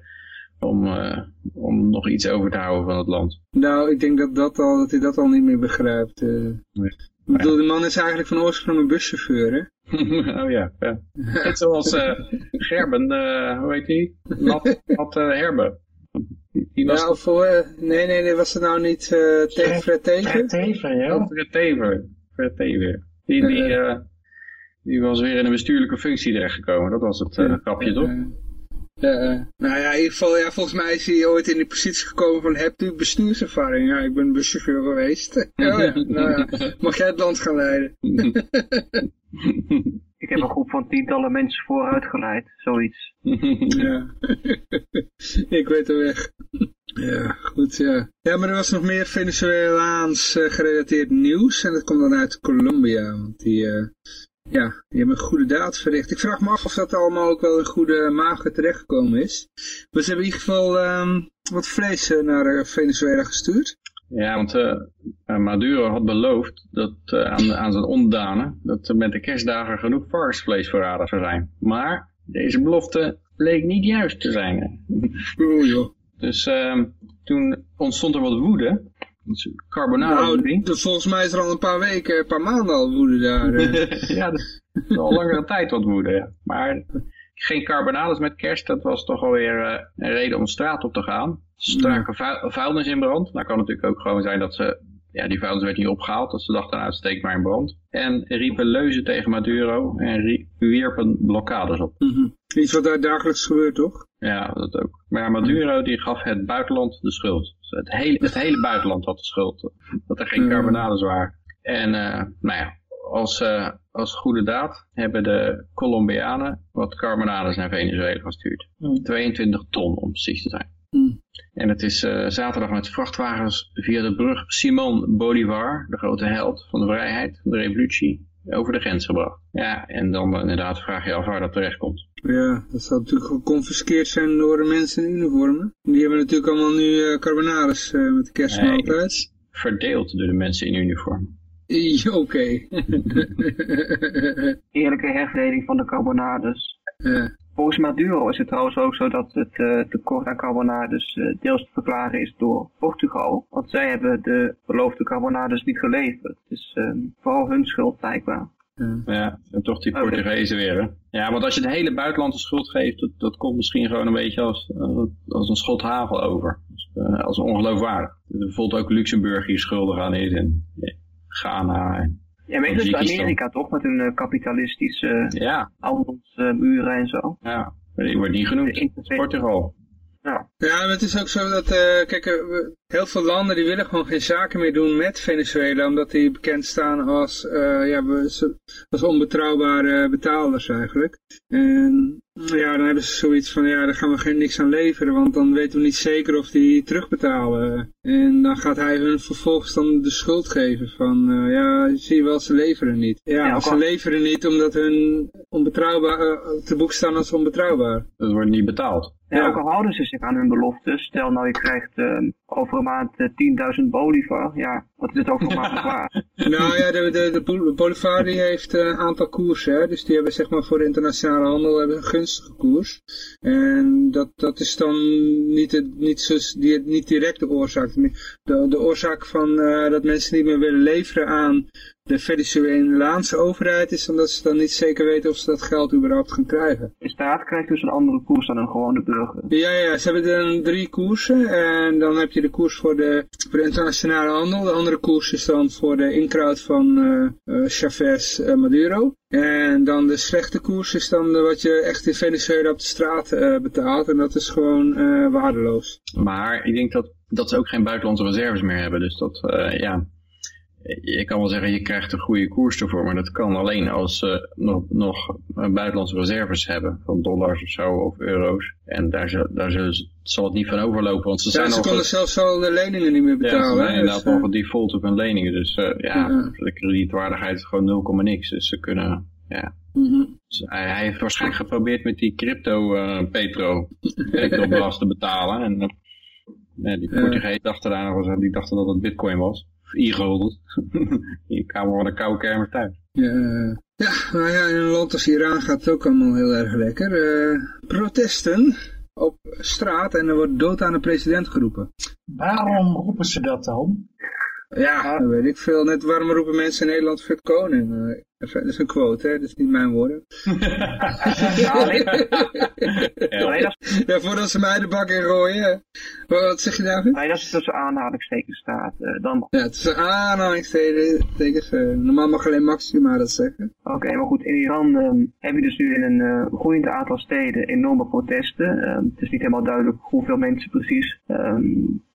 Om, eh, om nog iets over te houden van het land. Nou, ik denk dat, dat, al, dat hij dat al niet meer begrijpt. eh. Nee. Ik bedoel, die man is eigenlijk van oorsprong een buschauffeur, hè? [LAUGHS] oh ja, ja. Net zoals uh, Gerben, uh, hoe heet? Nat, Nat uh, Herben. Die, was nou, voor, nee, nee, nee, was het nou niet tegen Fred Teven? Fred Teven, ja. Fred Teven, Fred Teven. Die, die, die was weer in een bestuurlijke functie terechtgekomen. Dat was het grapje, toch? Uh, nou ja, in ieder geval, ja, volgens mij is hij ooit in de positie gekomen van, hebt u bestuurservaring? Ja, ik ben buschauffeur geweest. [LAUGHS] oh ja, nou ja, mag jij het land gaan leiden? [LAUGHS] ik heb een groep van tientallen mensen vooruit geleid, zoiets. [LAUGHS] ja, ik weet de weg. Ja, goed, ja. Ja, maar er was nog meer Venezuelaans uh, gerelateerd nieuws. En dat komt dan uit Colombia. Want die, uh, ja, die hebben een goede daad verricht. Ik vraag me af of dat allemaal ook wel in goede magen terechtgekomen is. Maar ze hebben in ieder geval um, wat vlees naar Venezuela gestuurd. Ja, want Maduro had beloofd dat, aan, aan zijn onderdanen dat er met de kerstdagen genoeg varkensvlees voorradig zou zijn. Maar deze belofte bleek niet juist te zijn. Oh, joh. Dus uh, toen ontstond er wat woede Carbonara nou, volgens mij is er al een paar weken, een paar maanden al woede daar. [LAUGHS] ja, dat is al langere tijd wat woede. Ja. Maar geen carbonades met kerst, dat was toch alweer uh, een reden om straat op te gaan. Straken vuil, vuilnis in brand. Nou kan natuurlijk ook gewoon zijn dat ze, ja, die vuilnis werd niet opgehaald. Dat ze dachten, nou steek maar in brand. En riepen leuzen tegen Maduro en wierpen blokkades op. Mm -hmm. Iets wat daar dagelijks gebeurt, toch? Ja, dat ook. Maar Maduro die gaf het buitenland de schuld. Dus het, hele, het hele buitenland had de schuld. Dat er geen carbonades waren. En uh, nou ja, als, uh, als goede daad hebben de Colombianen wat carbonades naar Venezuela gestuurd. 22 ton om precies te zijn. En het is uh, zaterdag met vrachtwagens via de brug Simon Bolivar, de grote held van de vrijheid, van de revolutie, over de grens gebracht. Ja, en dan inderdaad vraag je af waar dat terecht komt. Ja, dat zal natuurlijk geconfiskeerd zijn door de mensen in uniformen. Die hebben natuurlijk allemaal nu uh, carbonades uh, met de kerstmaaltijd. Nee, verdeeld door de mensen in uniform. Oké. Okay. [LAUGHS] Eerlijke herverdeling van de carbonades. Ja. Volgens Maduro is het trouwens ook zo dat het uh, tekort aan carbonades uh, deels te verklaren is door Portugal. Want zij hebben de beloofde carbonades niet geleverd. Dus uh, vooral hun schuld blijkbaar. Ja, en toch die Portugezen weer. Hè? Ja, want als je het hele buitenland de schuld geeft, dat, dat komt misschien gewoon een beetje als, als een schot hagel over. Als, als ongeloofwaardig. Bijvoorbeeld ook Luxemburg hier schuldig aan is en Ghana en ja, maar is Amerika toch met hun uh, kapitalistische ja. handelsmuren uh, en zo? Ja, die wordt niet genoemd. Portugal. Ja. ja, maar het is ook zo dat, uh, kijk, uh, heel veel landen die willen gewoon geen zaken meer doen met Venezuela, omdat die bekend staan als, uh, ja, als onbetrouwbare betalers eigenlijk. En ja, dan hebben ze zoiets van, ja, daar gaan we geen niks aan leveren, want dan weten we niet zeker of die terugbetalen. En dan gaat hij hun vervolgens dan de schuld geven van, uh, ja, zie je wel, ze leveren niet. Ja, ja ze leveren niet omdat hun onbetrouwbaar, uh, te boek staan als onbetrouwbaar. Dat wordt niet betaald. Ja, ja, ook al houden ze zich aan hun beloftes. Stel nou, je krijgt uh, over een maand uh, 10.000 bolivar. Ja, wat is het ook nog maar waar? [LAUGHS] nou ja, de, de, de bolivar die heeft een aantal koersen. Hè? Dus die hebben zeg maar voor de internationale handel hebben een gunstige koers. En dat, dat is dan niet, de, niet, zo, niet direct de oorzaak. De, de oorzaak van uh, dat mensen niet meer willen leveren aan de Venezuelaanse overheid is omdat ze dan niet zeker weten of ze dat geld überhaupt gaan krijgen. De staat krijgt dus een andere koers dan een gewone burger. Ja, ja, ze hebben dan drie koersen en dan heb je de koers voor de, voor de internationale handel. De andere koers is dan voor de inkraut van uh, uh, Chavez uh, Maduro. En dan de slechte koers is dan wat je echt in Venezuela op de straat betaalt en dat is gewoon waardeloos. Maar ik denk dat, dat ze ook geen buitenlandse reserves meer hebben, dus dat, ja je kan wel zeggen, je krijgt een goede koers ervoor, maar dat kan alleen als ze nog, nog buitenlandse reserves hebben, van dollars of zo, of euro's. En daar, daar zullen, zal het niet van overlopen, want ze ja, zijn ze konden zelfs al de leningen niet meer betalen. Ja, ze zijn inderdaad dus, nog default op hun leningen, dus uh, ja, ja, de kredietwaardigheid is gewoon 0, niks. Dus ze kunnen, ja... Mm -hmm. dus hij, hij, heeft waarschijnlijk geprobeerd met die crypto uh, petro, petro te betalen. En uh, die Portugees dachten daar nog die dachten dat het bitcoin was e-gulden. [LAUGHS] je kamer van een koude kermis thuis. Ja, ja, nou ja, in een land als Iran gaat het ook allemaal heel erg lekker. Uh, protesten op straat en er wordt dood aan de president geroepen. Waarom roepen ze dat dan? Ja, dat weet ik veel. Net waarom roepen mensen in Nederland fuck koning? Uh, dat is een quote, hè? Dat is niet mijn woorden. [LAUGHS] Ja, alleen, alleen als, Ja, voordat ze mij de bak in gooien. Wat zeg je David? alleen als het tussen aanhalingstekens staat, eh, dan mag. Ja, het is aanhalingstekens. eh, normaal mag alleen Maxima dat zeggen. Oké, maar goed, in Iran ehm, heb je dus nu in een eh, groeiend aantal steden enorme protesten. Ehm, het is niet helemaal duidelijk hoeveel mensen precies. Ehm,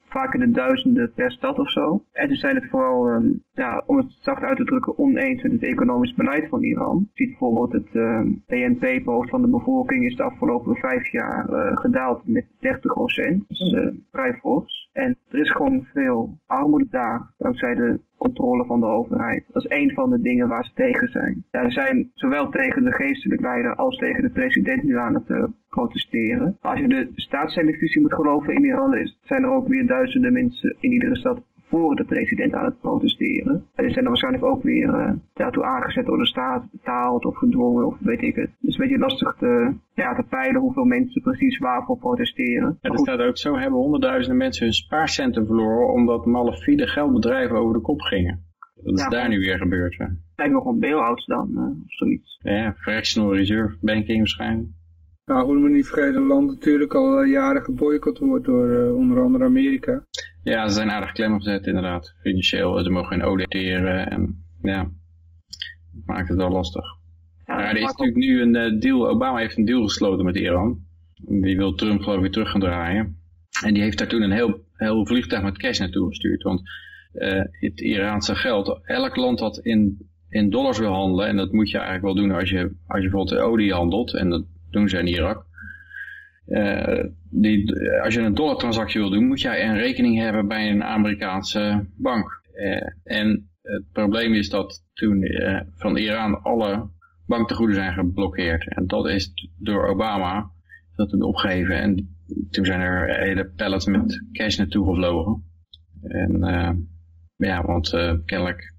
vaak in de duizenden per stad of zo. En dus zijn het vooral, ehm, ja, om het zacht uit te drukken, oneens met het economisch beleid van Iran. Je ziet bijvoorbeeld het ehm, BNP per hoofd van de bevolking is de afgelopen vijf jaar eh, gedaald met 30 procent. Dat is eh, vrij fors. En er is gewoon veel armoede daar, dankzij de controle van de overheid. Dat is een van de dingen waar ze tegen zijn. Ja, ze zijn zowel tegen de geestelijke leider als tegen de president nu aan het eh, protesteren. Als je de staatstelevisie moet geloven in Iran, zijn er ook weer duizenden mensen in iedere stad voor de president aan het protesteren. En die zijn er waarschijnlijk ook weer uh, daartoe aangezet door de staat, betaald of gedwongen of weet ik het. Het is een beetje lastig te, ja, te peilen hoeveel mensen precies waarvoor protesteren. Ja, er goed, staat ook zo, hebben honderdduizenden mensen hun spaarcenten verloren omdat malafide geldbedrijven over de kop gingen. Dat is Ja, daar nu weer gebeurd. Hè. lijkt nog op bail-outs dan, eh, of zoiets. Ja, fractional reserve banking waarschijnlijk. Nou, we moeten niet vergeten dat het land natuurlijk al eh, jaren geboycott wordt door eh, onder andere Amerika. Ja, ze zijn aardig klem opgezet inderdaad, financieel. Ze mogen geen olie exporteren en ja, dat maakt het wel lastig. Ja, Maar er is natuurlijk nu een eh, deal, Obama heeft een deal gesloten met Iran. Die wil Trump geloof ik weer terug gaan draaien. En die heeft daar toen een heel, heel vliegtuig met cash naartoe gestuurd. Want eh, het Iraanse geld, elk land dat in, in dollars wil handelen, en dat moet je eigenlijk wel doen als je, als je bijvoorbeeld olie handelt, en dat doen ze in Irak. Eh, die, als je een dollartransactie wil doen, moet jij een rekening hebben bij een Amerikaanse bank. Eh, en het probleem is dat toen eh, van Iran alle banktegoeden zijn geblokkeerd. En dat is door Obama dat toen opgegeven. En toen zijn er hele pallets met cash naartoe gevlogen. En eh, ja, want eh, kennelijk...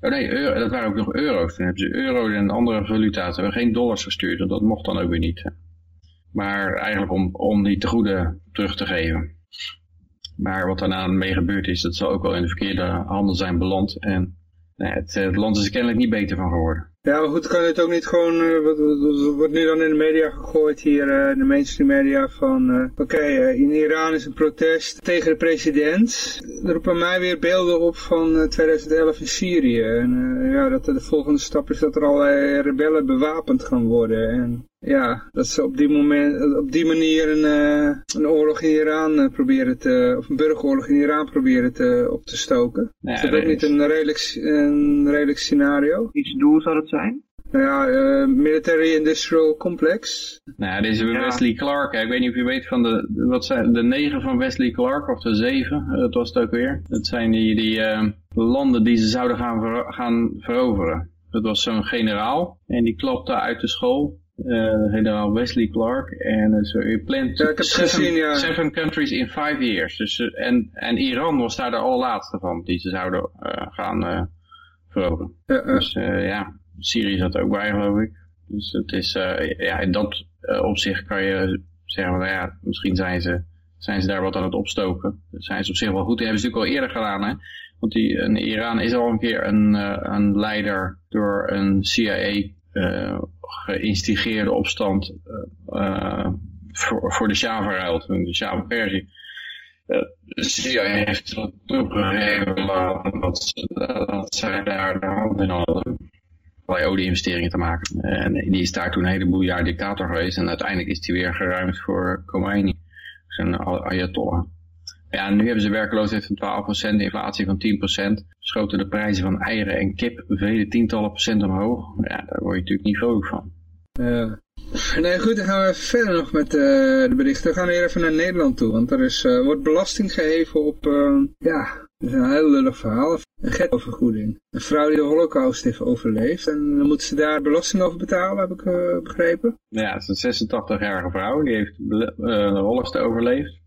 Oh nee, dat waren ook nog euro's. Toen hebben ze euro en andere valuta's. Ze hebben geen dollars gestuurd, want dat mocht dan ook weer niet. Maar eigenlijk om, om die tegoeden terug te geven. Maar wat daarna mee gebeurd is, dat zal ook wel in de verkeerde handen zijn beland. En ja, het, het land is er kennelijk niet beter van geworden. Ja, maar goed, kan het ook niet gewoon, eh, wat, wordt nu dan in de media gegooid hier, eh, in de mainstream media, van, eh, oké, eh, in Iran is een protest tegen de president. Er roepen mij weer beelden op van eh, 2011 in Syrië. En eh, ja, dat de volgende stap is dat er allerlei rebellen bewapend gaan worden. En ja, dat ze op die, moment, op die manier een, eh, een oorlog in Iran eh, proberen te, of een burgeroorlog in Iran proberen te, op te stoken. Is dat ook niet een redelijk, een redelijk scenario? Iets doel zou het zijn? Nou ja, eh, Military Industrial Complex. Nou ja, deze Ja. Wesley Clark, hè, ik weet niet of je weet van de, wat zijn de negen van Wesley Clark, of de zeven, dat was het ook weer. Dat zijn die, die eh, landen die ze zouden gaan, ver- gaan veroveren. Dat was zo'n generaal, en die klapte uit de school, eh, generaal Wesley Clark, en uh, so Ja, ik heb het seven, gezien, ja. seven countries in five years. Dus, eh, en, en Iran was daar de allerlaatste van, die ze zouden eh, gaan eh, veroveren. Dus eh, ja, Syrië zat er ook bij geloof ik. Dus het is, eh, ja, in dat eh, opzicht kan je zeggen, nou ja, misschien zijn ze, zijn ze daar wat aan het opstoken. Dat zijn ze op zich wel goed. Die hebben ze natuurlijk al eerder gedaan, hè. Want die, in Iran is al een keer een, eh, een leider door een CIA eh, geïnstigeerde opstand eh, eh, voor, voor de toen de van Persie. Eh, de CIA heeft dat toegegeven dat, dat zij daar de hand in hadden allerlei olie-investeringen te maken. En die is daar toen een heleboel jaar dictator geweest. En uiteindelijk is hij weer geruimd voor Khomeini. Zijn Ayatollah. Ja, nu hebben ze werkloosheid van 12%, inflatie van 10%. Schoten de prijzen van eieren en kip vele tientallen procent omhoog. Ja, daar word je natuurlijk niet vrolijk van. Ja. Nee, goed, dan gaan we verder nog met eh, de berichten. We gaan weer even naar Nederland toe, want er is, eh, wordt belasting geheven op, eh, ja, dat is een heel lullig verhaal, een ghettovergoeding. Een vrouw die de holocaust heeft overleefd en dan moet ze daar belasting over betalen, heb ik begrepen. Ja, het is een 86-jarige vrouw. Die heeft de holocaust overleefd.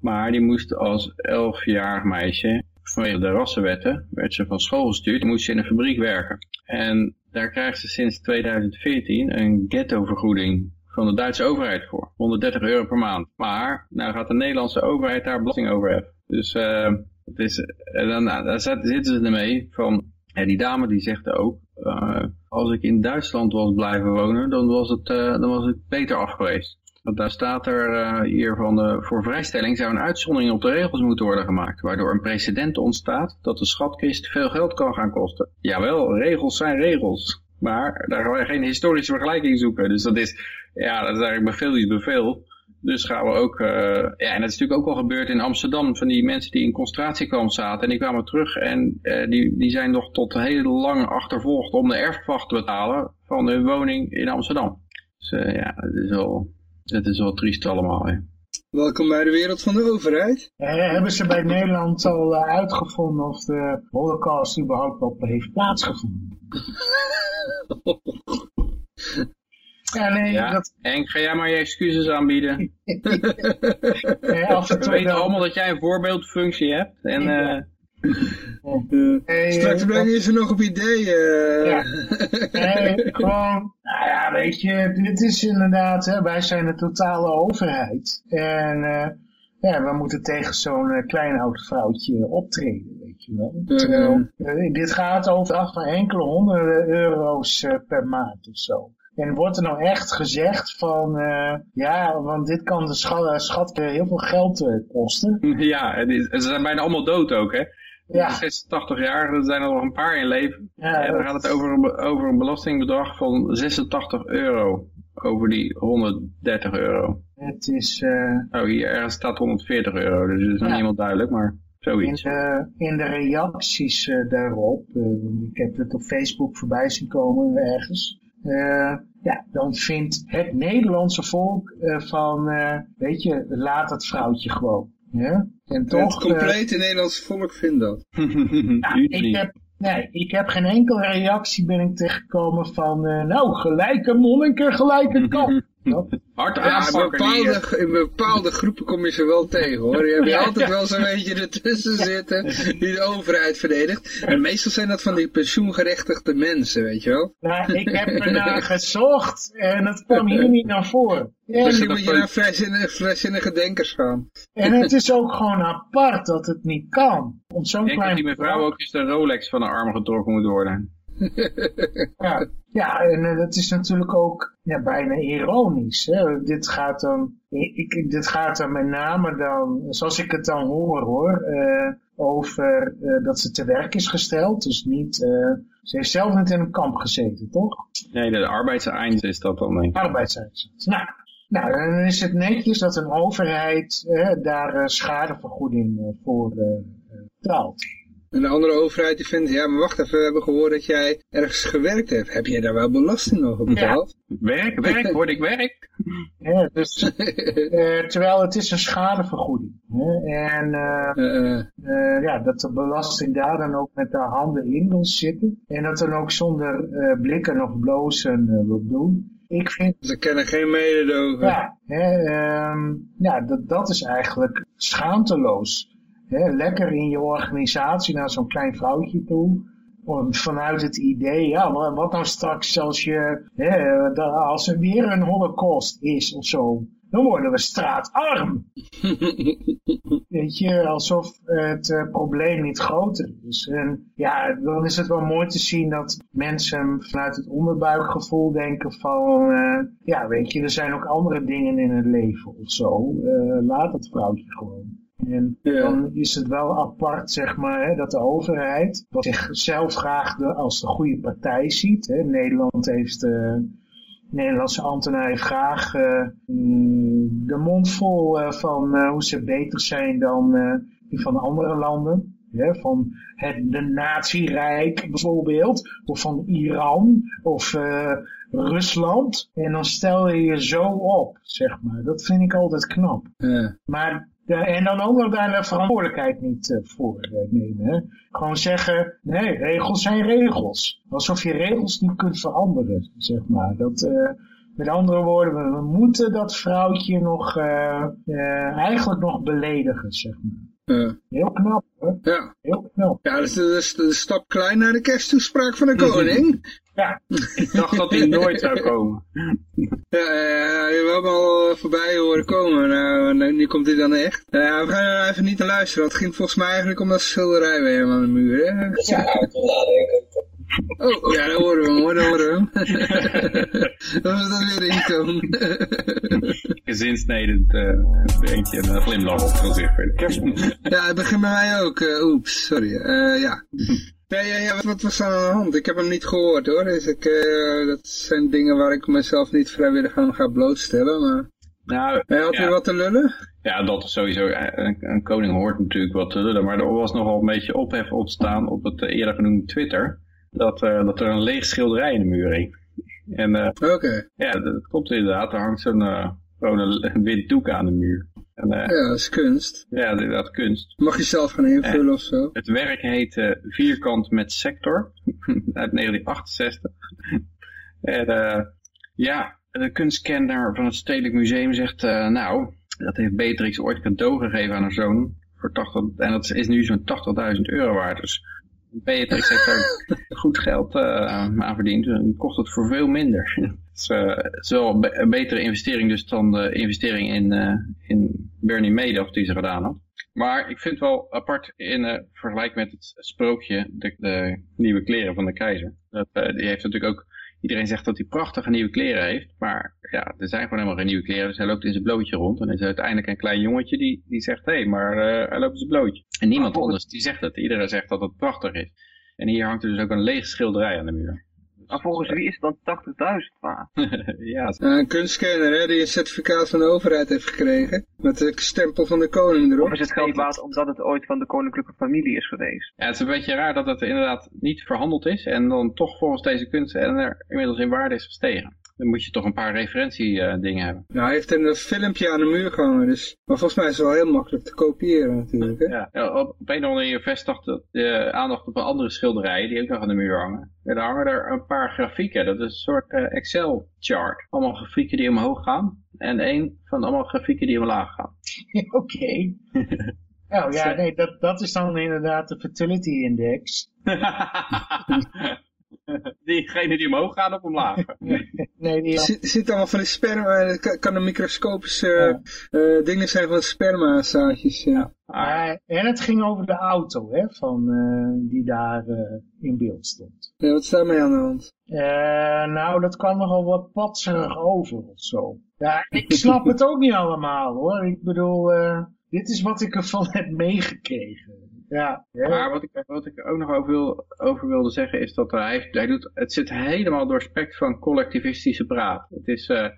Maar die moest als 11-jarig meisje, vanwege de rassenwetten, werd ze van school gestuurd. Moest ze in een fabriek werken. En daar krijgt ze sinds 2014 een ghettovergoeding van de Duitse overheid voor. 130 euro per maand. Maar, nou gaat de Nederlandse overheid daar belasting over heffen. Dus eh, Het is, en dan, nou, daar zit- zitten ze ermee van, ja, die dame die zegt ook, eh, als ik in Duitsland was blijven wonen, dan was het, eh, dan was het beter af geweest. Want daar staat er eh, hier van, eh, voor vrijstelling zou een uitzondering op de regels moeten worden gemaakt, waardoor een precedent ontstaat dat de schatkist veel geld kan gaan kosten. Jawel, regels zijn regels. Maar daar gaan we geen historische vergelijking zoeken. Dus dat is, ja, dat is eigenlijk bevel is bevel. Dus gaan we ook, eh, ja, en dat is natuurlijk ook al gebeurd in Amsterdam, van die mensen die in concentratiekamp zaten. En die kwamen terug en eh, die, die zijn nog tot heel lang achtervolgd om de erfpacht te betalen van hun woning in Amsterdam. Dus ja, het is wel, het is wel triest allemaal. Hè. Welkom bij de wereld van de overheid. Eh, hebben ze bij Nederland al eh, uitgevonden of de holocaust überhaupt op heeft plaatsgevonden? [LAUGHS] Ja, nee, Ja, dat, en ga jij maar je excuses aanbieden. eh, af en We weten allemaal dat jij een voorbeeldfunctie hebt. En eh, Eh, Nee, straks eh, brengen ze nog op ideeën. eh. Ja. Nee, gewoon, nou ja, weet je, dit is inderdaad, hè, wij zijn de totale overheid. En eh, ja, we moeten tegen zo'n eh, klein oud vrouwtje optreden, weet je wel. Terwijl, eh, dit gaat over af van enkele honderden euro's eh, per maand of zo. En wordt er nou echt gezegd van, eh, ja, want dit kan de scha- schat heel veel geld eh, kosten. [LAUGHS] ja, is, ze zijn bijna allemaal dood ook, hè. Ja. 86 jaar, er zijn er nog een paar in leven. Ja, en dan gaat het over een, over een belastingbedrag van 86 euro. Over die 130 euro. Het is, eh, Oh, hier ergens staat 140 euro, dus het is nog Ja. helemaal duidelijk, maar In zoiets. de, in de reacties eh, daarop, eh, ik heb het op Facebook voorbij zien komen ergens, eh, ja, dan vindt het Nederlandse volk eh, van, eh, weet je, laat het vrouwtje gewoon. Ja? En toch, eh, complete Nederlandse volk vindt dat. [LAUGHS] ja, ik, heb, nee, ik heb geen enkele reactie ben ik tegengekomen van, eh, nou, gelijke monniken, gelijke kap. [LAUGHS] Dat- Hard aanpakken. in bepaalde groepen kom je ze wel tegen hoor. Je hebt [LAUGHS] Ja, altijd ja. wel zo'n beetje ertussen zitten die de overheid verdedigt. En meestal zijn dat van die pensioengerechtigde mensen, weet je wel. nou, ik heb ernaar gezocht en het kwam hier niet naar voren. En Misschien moet je naar vrijzinnige, vrijzinnige denkers gaan. En het is ook gewoon apart dat het niet kan. Om zo'n Ik denk dat klein die mevrouw ook eens de Rolex van de arm getrokken moet worden. [LAUGHS] Ja, ja en eh, dat is natuurlijk ook ja, bijna ironisch. Hè? Dit, gaat dan, ik, dit gaat dan met name dan, zoals ik het dan hoor hoor, eh, over eh, dat ze te werk is gesteld. Dus niet, ze heeft zelf niet in een kamp gezeten, toch? Nee, de arbeidseind is dat dan, denk ik. Arbeidseinsatz. Nou, nou, dan is het netjes dat een overheid daar schadevergoeding voor betaalt. En de andere overheid die vindt, ja maar wacht even, we hebben gehoord dat jij ergens gewerkt hebt. Heb jij daar wel belasting over betaald? Werk, werk, word ik werk? Ja, dus, [LAUGHS] eh, terwijl het is een schadevergoeding. Hè? En eh, Eh, ja, dat de belasting daar dan ook met de handen in wil zitten. En dat dan ook zonder eh, blikken of blozen eh, wil doen. Ik vind, ze kennen geen mededogen. ja, hè, ehm, ja dat, dat is eigenlijk schaamteloos. Hè? Lekker in je organisatie naar zo'n klein vrouwtje toe. Vanuit het idee, ja, wa- wat nou straks als je, hè, als er weer een holocaust is of zo, dan worden we straatarm. [LAUGHS] Weet je, alsof het eh, probleem niet groter is. En ja, dan is het wel mooi te zien dat mensen vanuit het onderbuikgevoel denken van, eh, ja, weet je, er zijn ook andere dingen in het leven of zo. Eh, laat het vrouwtje gewoon. En dan is het wel apart, zeg maar, hè, dat de overheid, wat zichzelf graag de, als de goede partij ziet. Hè. Nederland heeft, eh, de Nederlandse ambtenaar heeft graag eh, mm, de mond vol eh, van hoe ze beter zijn dan die van andere landen. Hè, van het de nazi-rijk bijvoorbeeld, of van Iran, of Rusland. En dan stel je je zo op, zeg maar. Dat vind ik altijd knap. Maar, ja, en dan ook nog daar de verantwoordelijkheid niet eh, voor eh, nemen. Hè? Gewoon zeggen, nee, regels zijn regels. Alsof je regels niet kunt veranderen, zeg maar. Dat, eh, met andere woorden, we, we moeten dat vrouwtje nog, eigenlijk nog beledigen, zeg maar. Heel knap, hoor. Ja. Heel knap. Ja, dat is de, de, de stap klein naar de kersttoespraak van de koning. [LAUGHS] Ja. Ik dacht dat die nooit zou komen. Ja, uh, je hebt hem al voorbij horen komen. Nou, nu komt hij dan echt. Uh, we gaan er even niet naar luisteren. Het ging volgens mij eigenlijk om dat schilderij bij hem aan de muur. Hè? Ja, ik wil nadenken. Oh, ja, dan horen we hem hoor, dan horen we hem. dan [LAUGHS] moet dat weer inkomen. Gezinsnedend uh, eentje een glimlach op het gezicht. ja, het begint bij mij ook. Uh, oeps, sorry. Uh, ja. Nee, ja, ja, wat, was aan de hand? Ik heb hem niet gehoord hoor. Dus ik, uh, dat zijn dingen waar ik mezelf niet vrijwillig aan ga blootstellen. Maar... Nou, Hij had ja. weer wat te lullen? Ja, dat is sowieso. Een, een, koning hoort natuurlijk wat te lullen. Maar er was nogal een beetje ophef ontstaan op het eerder genoemde Twitter. Dat, uh, dat er een leeg schilderij in de muur hing. En uh, okay. ja, dat klopt inderdaad. Er hangt zo'n gewoon een wit doek aan de muur. En, ja, dat is kunst. Ja, is kunst. Mag je zelf gaan invullen of zo? Het werk heet Vierkant met Sector [LAUGHS] uit 1968. en ja, de kunstkenner van het Stedelijk Museum zegt, nou, dat heeft Beatrix ooit cadeau gegeven aan haar zoon. Voor 80, en dat is nu zo'n 80.000 euro waard. Dus Beatrix heeft daar goed geld uh, aan verdiend. En kocht het voor veel minder. [LAUGHS] het, is, uh, het is wel een betere investering dus dan de investering in, uh, in Bernie Madoff die ze gedaan had. Maar ik vind wel apart in vergelijking met het sprookje, de, de, nieuwe kleren van de keizer. Dat, die heeft natuurlijk ook, iedereen zegt dat hij prachtige nieuwe kleren heeft. Maar ja, er zijn gewoon helemaal geen nieuwe kleren. Dus hij loopt in zijn blootje rond. En is er uiteindelijk een klein jongetje die, die zegt, hé, hey, maar hij loopt in zijn blootje. En niemand anders die zegt het. Iedereen zegt dat het prachtig is. En hier hangt er dus ook een leeg schilderij aan de muur. Maar volgens wie is het dan 80.000 waard? [LAUGHS] ja, een kunstkenner hè, die een certificaat van de overheid heeft gekregen. Met de stempel van de koning erop. Of is het geld waard omdat het ooit van de koninklijke familie is geweest? Ja, het is een beetje raar dat het inderdaad niet verhandeld is. En dan toch volgens deze kunstenaar inmiddels in waarde is gestegen. Dan moet je toch een paar referentiedingen uh, hebben. Nou, hij heeft een filmpje aan de muur gehangen, dus... Maar volgens mij is het wel heel makkelijk te kopiëren natuurlijk, hè? Ja, ja op, op een of andere manier vestigt de aandacht op een andere schilderijen die ook nog aan de muur hangen. En daar hangen er een paar grafieken, dat is een soort uh, Excel-chart. Allemaal grafieken die omhoog gaan en één van allemaal grafieken die omlaag gaan. [LAUGHS] Oké. [LAUGHS] Okay. Oh ja, nee, dat, dat is dan inderdaad de fertility index. [LAUGHS] [LAUGHS] Diegene die omhoog gaan of omlaag? [LAUGHS] nee, die... Zit, zit allemaal van de sperma, het kan een microscopische ja. uh, dingen zijn van spermazaadjes. Ja. Ah. en het ging over de auto, hè, van, uh, die daar uh, in beeld stond. Ja, wat is daarmee aan de hand? nou, dat kwam nogal wat patserig over of zo. Ja, ik snap het ook niet allemaal hoor. Ik bedoel, dit is wat ik ervan [LAUGHS] heb meegekregen. Ja, ja. Maar wat ik, wat ik ook nog over, wil, over wilde zeggen is dat hij, hij doet, het zit helemaal doorspekt van collectivistische praat. Het is, uh,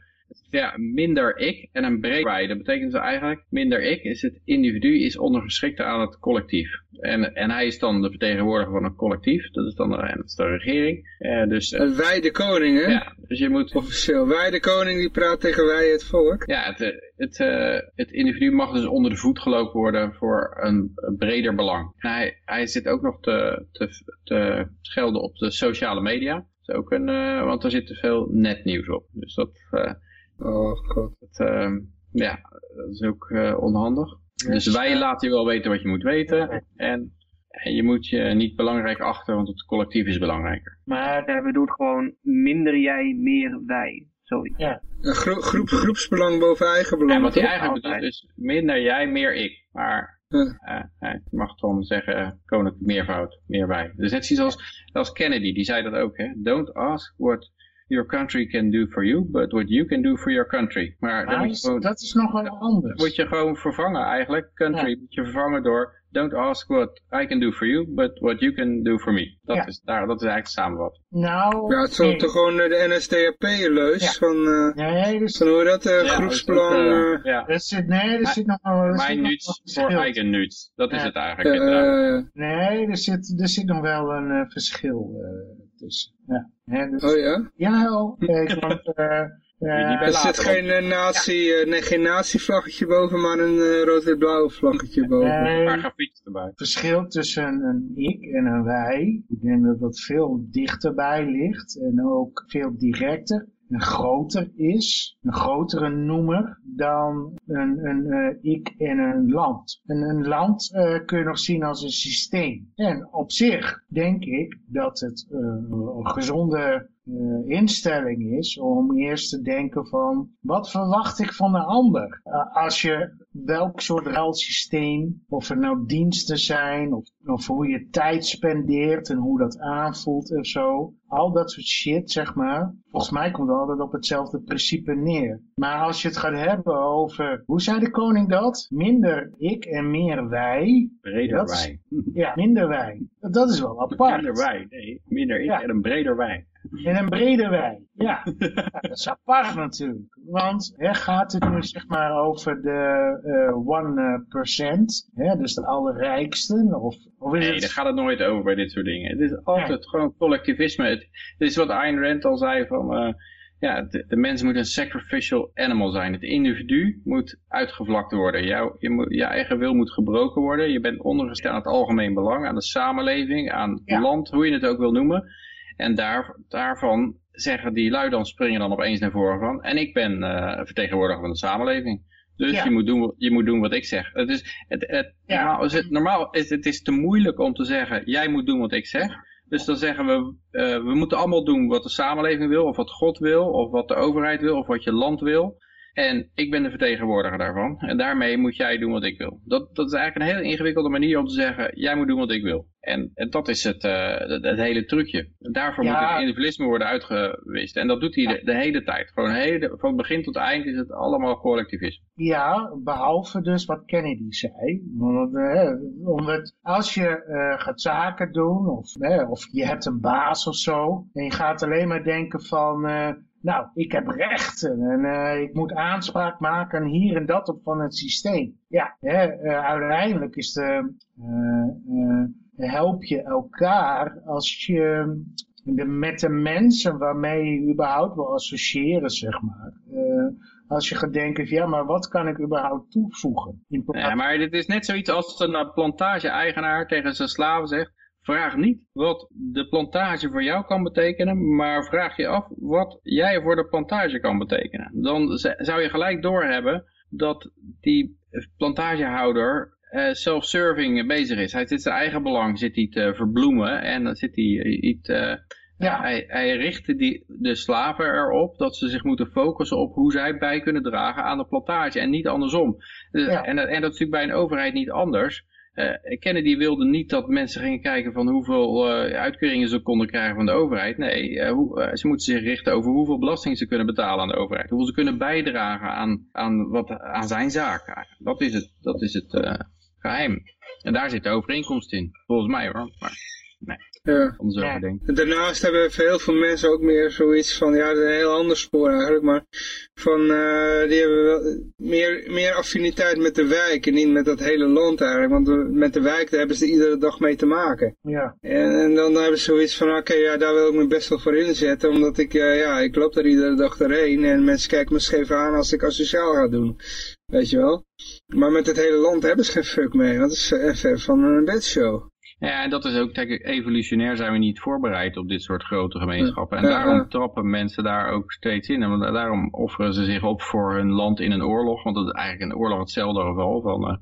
ja, minder ik en een breed wij. Dat betekent dus eigenlijk minder ik is het individu is ondergeschikt aan het collectief. En, en hij is dan de vertegenwoordiger van een collectief. Dat is dan de, dat is de regering. Uh, dus, uh, wij de koning, hè? Ja, dus je moet... Officieel, wij de koning die praat tegen wij het volk. Ja, het, het, uh, het individu mag dus onder de voet gelopen worden voor een, een breder belang. En hij, hij zit ook nog te, te, te schelden op de sociale media. Dat is ook een, want er zit te veel netnieuws op. Dus dat... Oh god. Dat, ja, dat is ook onhandig. Dus wij laten je wel weten wat je moet weten. En, en je moet je niet belangrijk achten, want het collectief is belangrijker. Maar uh, we doen gewoon minder jij, meer wij. Zoiets. Ja. Gro groep, groepsbelang boven eigen belang. Ja, wat hij eigenlijk bedoelt is minder jij, meer ik. Maar uh, hij mag dan zeggen koninklijk meervoud, meer wij. Dus net zoals als Kennedy, die zei dat ook. Hè? Don't ask what your country can do for you, but what you can do for your country. Maar, maar dan moet je gewoon, dat is nog wel anders. moet je gewoon vervangen eigenlijk. Country ja. moet je vervangen door don't ask what I can do for you, but what you can do for me. Dat, ja. is, daar, dat is eigenlijk samenvat. Nou, ja, het is nee. toch gewoon de NSDAP-leus ja. van, uh, nee, dus, van hoe dat, uh, ja, groepsbelang... Uh, ja. Er zit, nee, er zit nog wel... Mijn nuts voor eigen nuts, dat is het eigenlijk. nee, er zit, er zit nog wel een verschil tussen. Ja. Hè, dus, oh ja? Ja, kijk, want... Uh, er zit geen, uh, nazi, ja. uh, nee, geen nazi-vlaggetje boven, maar een uh, rood-wit-blauw vlaggetje boven. een paar grafietjes erbij. Het verschil tussen een ik en een wij, ik denk dat dat veel dichterbij ligt en ook veel directer. een groter is, een grotere noemer dan een, een uh, ik en een land. En een land uh, kun je nog zien als een systeem. En op zich denk ik dat het uh, een gezonde uh, instelling is om eerst te denken van wat verwacht ik van de ander? Uh, als je welk soort ruilsysteem, of er nou diensten zijn, of, of hoe je tijd spendeert en hoe dat aanvoelt en zo. Al dat soort shit, zeg maar. Volgens mij komt het altijd op hetzelfde principe neer. Maar als je het gaat hebben over, hoe zei de koning dat? Minder ik en meer wij. Breder Dat is- wij. Ja, minder wij. Dat is wel apart. Minder wij, nee. Minder ik Ja. en een breder wij. En een brede wij. Ja, [LAUGHS] Ja, dat is apart natuurlijk. Want hè, gaat het nu zeg maar over de eh 1%, hè, dus de allerrijksten? Of, of is Nee, het... daar gaat het nooit over bij dit soort dingen. Het is altijd gewoon collectivisme. Het, het is wat Ayn Rand al zei van... eh, ja, de, de mens moet een sacrificial animal zijn. Het individu moet uitgevlakt worden. Jouw, je, moet, je eigen wil moet gebroken worden. Je bent ondergesteld aan het algemeen belang, aan de samenleving, aan het Ja. land, hoe je het ook wil noemen. En daar, daarvan zeggen die lui dan, springen dan opeens naar voren van. En ik ben eh, vertegenwoordiger van de samenleving. Dus Ja. je, moet doen, je moet doen wat ik zeg. Het is, het, het, Ja. normaal, is het, normaal is het is te moeilijk om te zeggen, jij moet doen wat ik zeg. Dus dan zeggen we, eh, we moeten allemaal doen wat de samenleving wil, of wat God wil, of wat de overheid wil, of wat je land wil. En ik ben de vertegenwoordiger daarvan. En daarmee moet jij doen wat ik wil. Dat, dat is eigenlijk een heel ingewikkelde manier om te zeggen, jij moet doen wat ik wil. En, en dat is het, eh, het, het hele trucje. Daarvoor Ja. moet het individualisme worden uitgewist. En dat doet hij de, de hele tijd. Gewoon hele, van begin tot eind is het allemaal collectivisme. Ja, behalve dus wat Kennedy zei. Want, eh, omdat als je eh, gaat zaken doen, of, eh, of je hebt een baas of zo, en je gaat alleen maar denken van, nou, ik heb rechten en eh, ik moet aanspraak maken hier en dat op van het systeem. Ja, hè, eh, uiteindelijk is de, eh, help je elkaar als je de, met de mensen waarmee je überhaupt wil associëren, zeg maar. Als je gaat denken van ja, maar wat kan ik überhaupt toevoegen? Ja, maar dit is net zoiets als een plantage-eigenaar tegen zijn slaven zegt. Vraag niet wat de plantage voor jou kan betekenen, maar vraag je af wat jij voor de plantage kan betekenen. Dan zou je gelijk doorhebben dat die plantagehouder eh, self-serving bezig is. Hij zit zijn eigen belang zit hij te verbloemen en dan zit hij eh, iets... eh, Ja. hij, hij richtte die, de slaven erop dat ze zich moeten focussen op hoe zij bij kunnen dragen aan de plantage en niet andersom. Dus- Ja. en, en dat is natuurlijk bij een overheid niet anders. Eh, Kennedy wilde niet dat mensen gingen kijken van hoeveel eh, uitkeringen ze konden krijgen van de overheid. Nee, hoe, ze moeten zich richten over hoeveel belasting ze kunnen betalen aan de overheid. Hoeveel ze kunnen bijdragen aan, aan, wat, aan zijn zaak. Dat is het, dat is het eh, geheim. En daar zit de overeenkomst in, volgens mij hoor. Maar Ja. denken. En Daarnaast hebben heel veel mensen ook meer zoiets van, ja, dat is een heel ander spoor eigenlijk, maar van, eh, die hebben wel meer, meer affiniteit met de wijk en niet met dat hele land eigenlijk, want met de wijk daar hebben ze er iedere dag mee te maken. ja. En, en dan hebben ze zoiets van, oké, ja, daar wil ik me best wel voor inzetten, omdat ik, eh, ja, ik loop daar iedere dag doorheen en mensen kijken me scheef aan als ik asociaal ga doen. Weet je wel? Maar met het hele land hebben ze geen fuck mee, want het is even van een bedshow. Ja, en dat is ook, kijk, evolutionair zijn we niet voorbereid op dit soort grote gemeenschappen. En daarom trappen mensen daar ook steeds in. En daarom offeren ze zich op voor hun land in een oorlog. Want dat is eigenlijk een oorlog hetzelfde geval. Van, eh,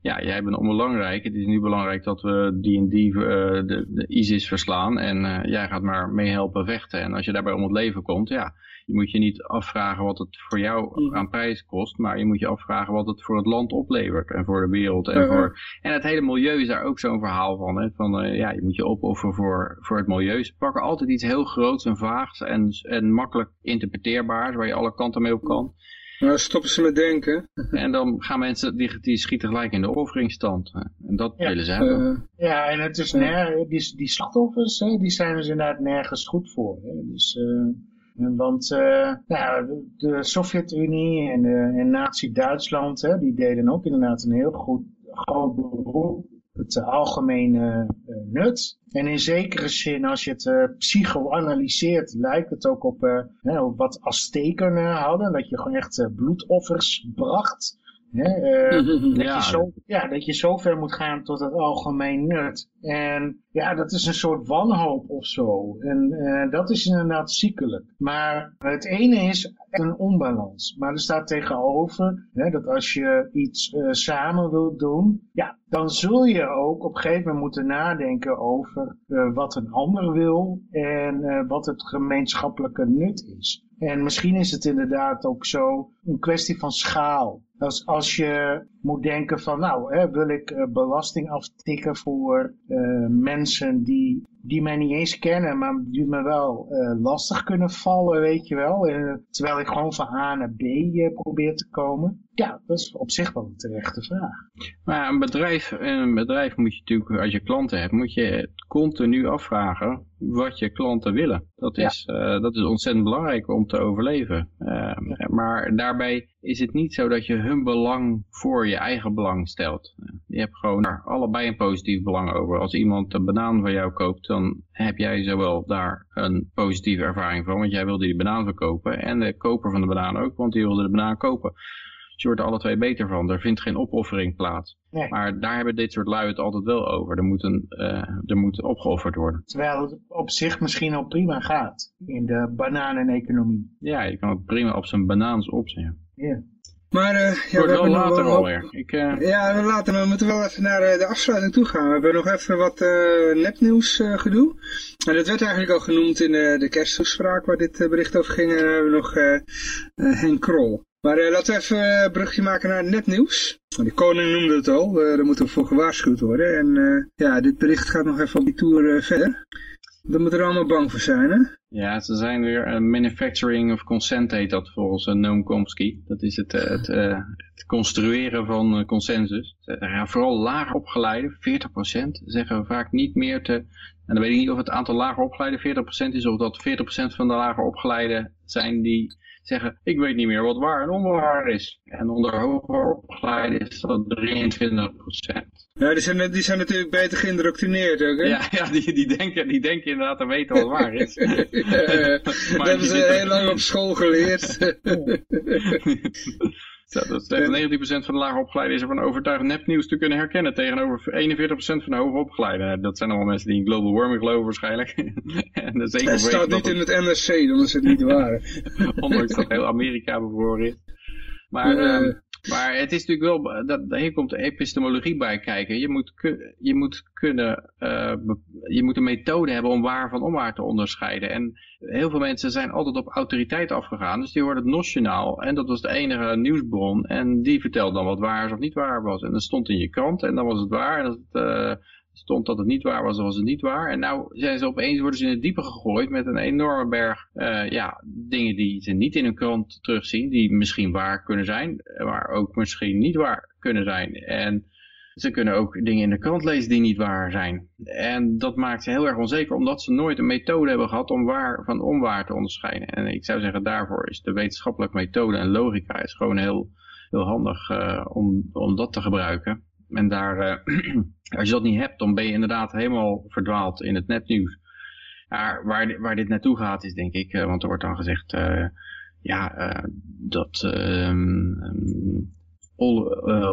ja, jij bent onbelangrijk. Het is nu belangrijk dat we die en die, eh, de, de ISIS verslaan. En eh, jij gaat maar meehelpen vechten. En als je daarbij om het leven komt, ja, je moet je niet afvragen wat het voor jou Mhm. aan prijs kost. Maar je moet je afvragen wat het voor het land oplevert. En voor de wereld. En voor en het hele milieu is daar ook zo'n verhaal van. Hè? van eh, ja, je moet je opofferen voor, voor het milieu. Ze pakken altijd iets heel groots en vaags en, en makkelijk interpreteerbaars, waar je alle kanten mee op kan. Maar dan stoppen ze met denken. [LAUGHS] En dan gaan mensen, die, die schieten gelijk in de offeringsstand. hè. En dat Ja. willen ze hebben. Ja, en het is ner die, die slachtoffers, hè, die zijn dus inderdaad nergens goed voor. Hè. Dus, eh, want nou, de, Sovjet-Unie en, eh, en Nazi-Duitsland, die deden ook inderdaad een heel goed, groot beroep het algemene eh, nut. En in zekere zin, als je het psychoanalyseert, lijkt het ook op, eh, hè, op wat Azteken hadden. Dat je gewoon echt bloedoffers bracht. Hè, eh, [LAUGHS] dat, Ja. je zo, ja, dat je zo ver moet gaan tot het algemeen nut. En ja, dat is een soort wanhoop of zo. En uh, dat is inderdaad ziekelijk. Maar het ene is een onbalans. Maar er staat tegenover hè, dat als je iets uh, samen wilt doen, ja, dan zul je ook op een gegeven moment moeten nadenken over wat een ander wil en wat het gemeenschappelijke nut is. En misschien is het inderdaad ook zo een kwestie van schaal. Als, als je moet denken van, nou, hè, wil ik uh, belasting aftikken voor uh, mensen die, die mij niet eens kennen, maar die me wel uh, lastig kunnen vallen, weet je wel. terwijl ik gewoon van A naar B probeer te komen. Ja, dat is op zich wel een terechte vraag. Maar een bedrijf, een bedrijf moet je natuurlijk, als je klanten hebt, moet je continu afvragen wat je klanten willen. Dat is, ja. dat is ontzettend belangrijk om te overleven. Maar daarbij is het niet zo dat je hun belang voor je eigen belang stelt. Je hebt gewoon allebei een positief belang over. Als iemand een banaan van jou koopt, dan heb jij zowel daar een positieve ervaring van, want jij wilde die banaan verkopen. En de koper van de banaan ook, want die wilde de banaan kopen. Dus je wordt er alle twee beter van. Er vindt geen opoffering plaats. Nee. Maar daar hebben dit soort lui het altijd wel over. Er moet, een, uh, er moet opgeofferd worden. Terwijl het op zich misschien al prima gaat in de bananeneconomie. Ja, je kan het prima op zijn banaans opzeggen. Ja. Maar uh, ja, we wel later wel, alweer. Ik, uh... Ja, later. We moeten wel even naar uh, de afsluiting toe gaan. We hebben nog even wat nepnieuws gedoe. En dat werd eigenlijk al genoemd in de kersttoespraak waar dit bericht over ging. En dan hebben we nog Henk Krol. Maar laten we even een brugje maken naar nepnieuws. De koning noemde het al, daar moeten we voor gewaarschuwd worden. En ja, dit bericht gaat nog even op die tour verder. Daar moeten er allemaal bang voor zijn, hè? Ja, ze zijn weer uh, manufacturing of consent heet dat volgens uh, Noam Chomsky. Dat is het, uh, het, het, construeren van consensus. Vooral laag opgeleide, 40%, zeggen we vaak niet meer te... En dan weet ik niet of het aantal lager opgeleide 40% is of dat 40% van de lager opgeleide zijn die zeggen, ik weet niet meer wat waar en onwaar is. En onder hoger opgeleide is dat 23% Ja, die zijn, die zijn natuurlijk beter geïndoctrineerd ook, hè? Ja, ja die, die, denken, die denken inderdaad te weten wat waar is. [LAUGHS] ja, [LAUGHS] dat hebben ze heel lang op school geleerd. [LAUGHS] Dat is 19% van de lager opgeleiden is ervan overtuigd nepnieuws te kunnen herkennen tegenover 41% van de hoger opgeleiden. Dat zijn allemaal mensen die in global warming geloven waarschijnlijk. [LAUGHS] en dat staat niet in het NRC, dan is het niet waar. [LAUGHS] Ondanks dat heel Amerika bevroren is. Maar, uh, maar het is natuurlijk wel, dat, hier komt de epistemologie bij kijken. Je moet, je moet kunnen, uh, je moet een methode hebben om waar van onwaar te onderscheiden. En heel veel mensen zijn altijd op autoriteit afgegaan. Dus die hoorden het nationaal. En dat was de enige nieuwsbron. En die vertelde dan wat waar is of niet waar was. En dat stond in je krant en dan was het waar. En dat uh, stond dat het niet waar was, dan was het niet waar. En nou zijn ze opeens, worden ze in het diepe gegooid met een enorme berg uh, ja, dingen die ze niet in hun krant terugzien, die misschien waar kunnen zijn, maar ook misschien niet waar kunnen zijn. En ze kunnen ook dingen in de krant lezen die niet waar zijn. En dat maakt ze heel erg onzeker, omdat ze nooit een methode hebben gehad om waar van onwaar te onderscheiden. En ik zou zeggen, daarvoor is de wetenschappelijke methode en logica is gewoon heel, heel handig uh, om, om dat te gebruiken. En daar, uh, [CLEARS THROAT] als je dat niet hebt, dan ben je inderdaad helemaal verdwaald in het netnieuws. Maar waar, waar dit naartoe gaat is denk ik, uh, want er wordt dan gezegd, uh, ja, dat um,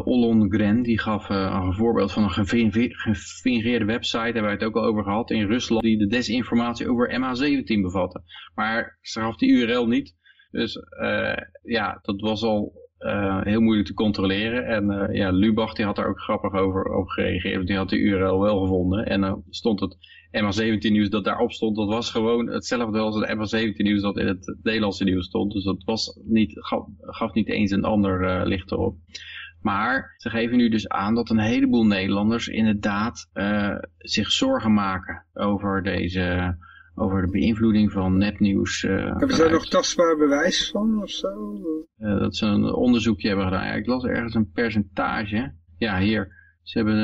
Ollongren, die gaf een voorbeeld van een gefingeerde website, daar hebben we het ook al over gehad, in Rusland, die de desinformatie over MH17 bevatte. Maar ze gaf die URL niet. Dus ja, dat was al uh, heel moeilijk te controleren. En uh, ja, Lubach die had daar ook grappig over, over gereageerd. Die had de URL wel gevonden. En dan stond het MH17 nieuws dat daarop stond. Dat was gewoon hetzelfde als het MH17 nieuws dat in het Nederlandse nieuws stond. Dus dat was niet, gaf, gaf niet eens een ander uh, licht erop. Maar ze geven nu dus aan dat een heleboel Nederlanders inderdaad zich zorgen maken over deze over de beïnvloeding van nepnieuws. Uh, hebben ze daar nog tastbaar bewijs van of zo? Uh, dat ze een onderzoekje hebben gedaan. Ja, ik las ergens een percentage. Ja, hier. Ze hebben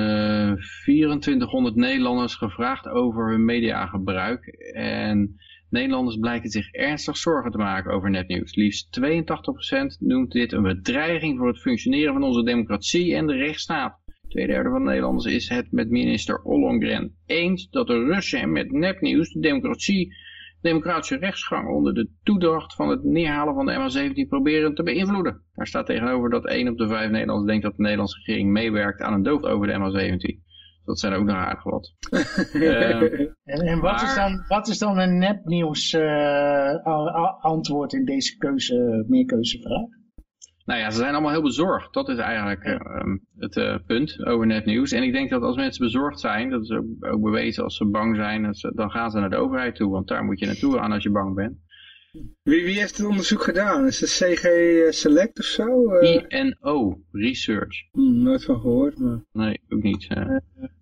uh, 2400 Nederlanders gevraagd over hun mediagebruik. En Nederlanders blijken zich ernstig zorgen te maken over nepnieuws. Liefst 82% noemt dit een bedreiging voor het functioneren van onze democratie en de rechtsstaat. Tweederde van de Nederlanders is het met minister Ollongren eens dat de Russen met nepnieuws de democratie, democratische rechtsgang onder de toedracht van het neerhalen van de MH17 proberen te beïnvloeden. Daar staat tegenover dat 1 op de 5 Nederlanders denkt dat de Nederlandse regering meewerkt aan een dood over de MH17. Dat zijn ook nog aardig wat. Ehm, [LAUGHS] En, en wat, is dan, wat is dan een nepnieuws eh, a- antwoord in deze keuze, meerkeuzevraag? Nou ja, ze zijn allemaal heel bezorgd. Dat is eigenlijk eh, ehm, het eh, punt over netnieuws. En ik denk dat als mensen bezorgd zijn, dat is ook, ook bewezen als ze bang zijn, ze- dan gaan ze naar de overheid toe. Want daar moet je naartoe gaan als je bang bent. Wie, wie heeft het onderzoek gedaan? Is het CG Select of zo? Eh, INO Research. hm, nooit van gehoord, maar... Nee, ook niet. eh.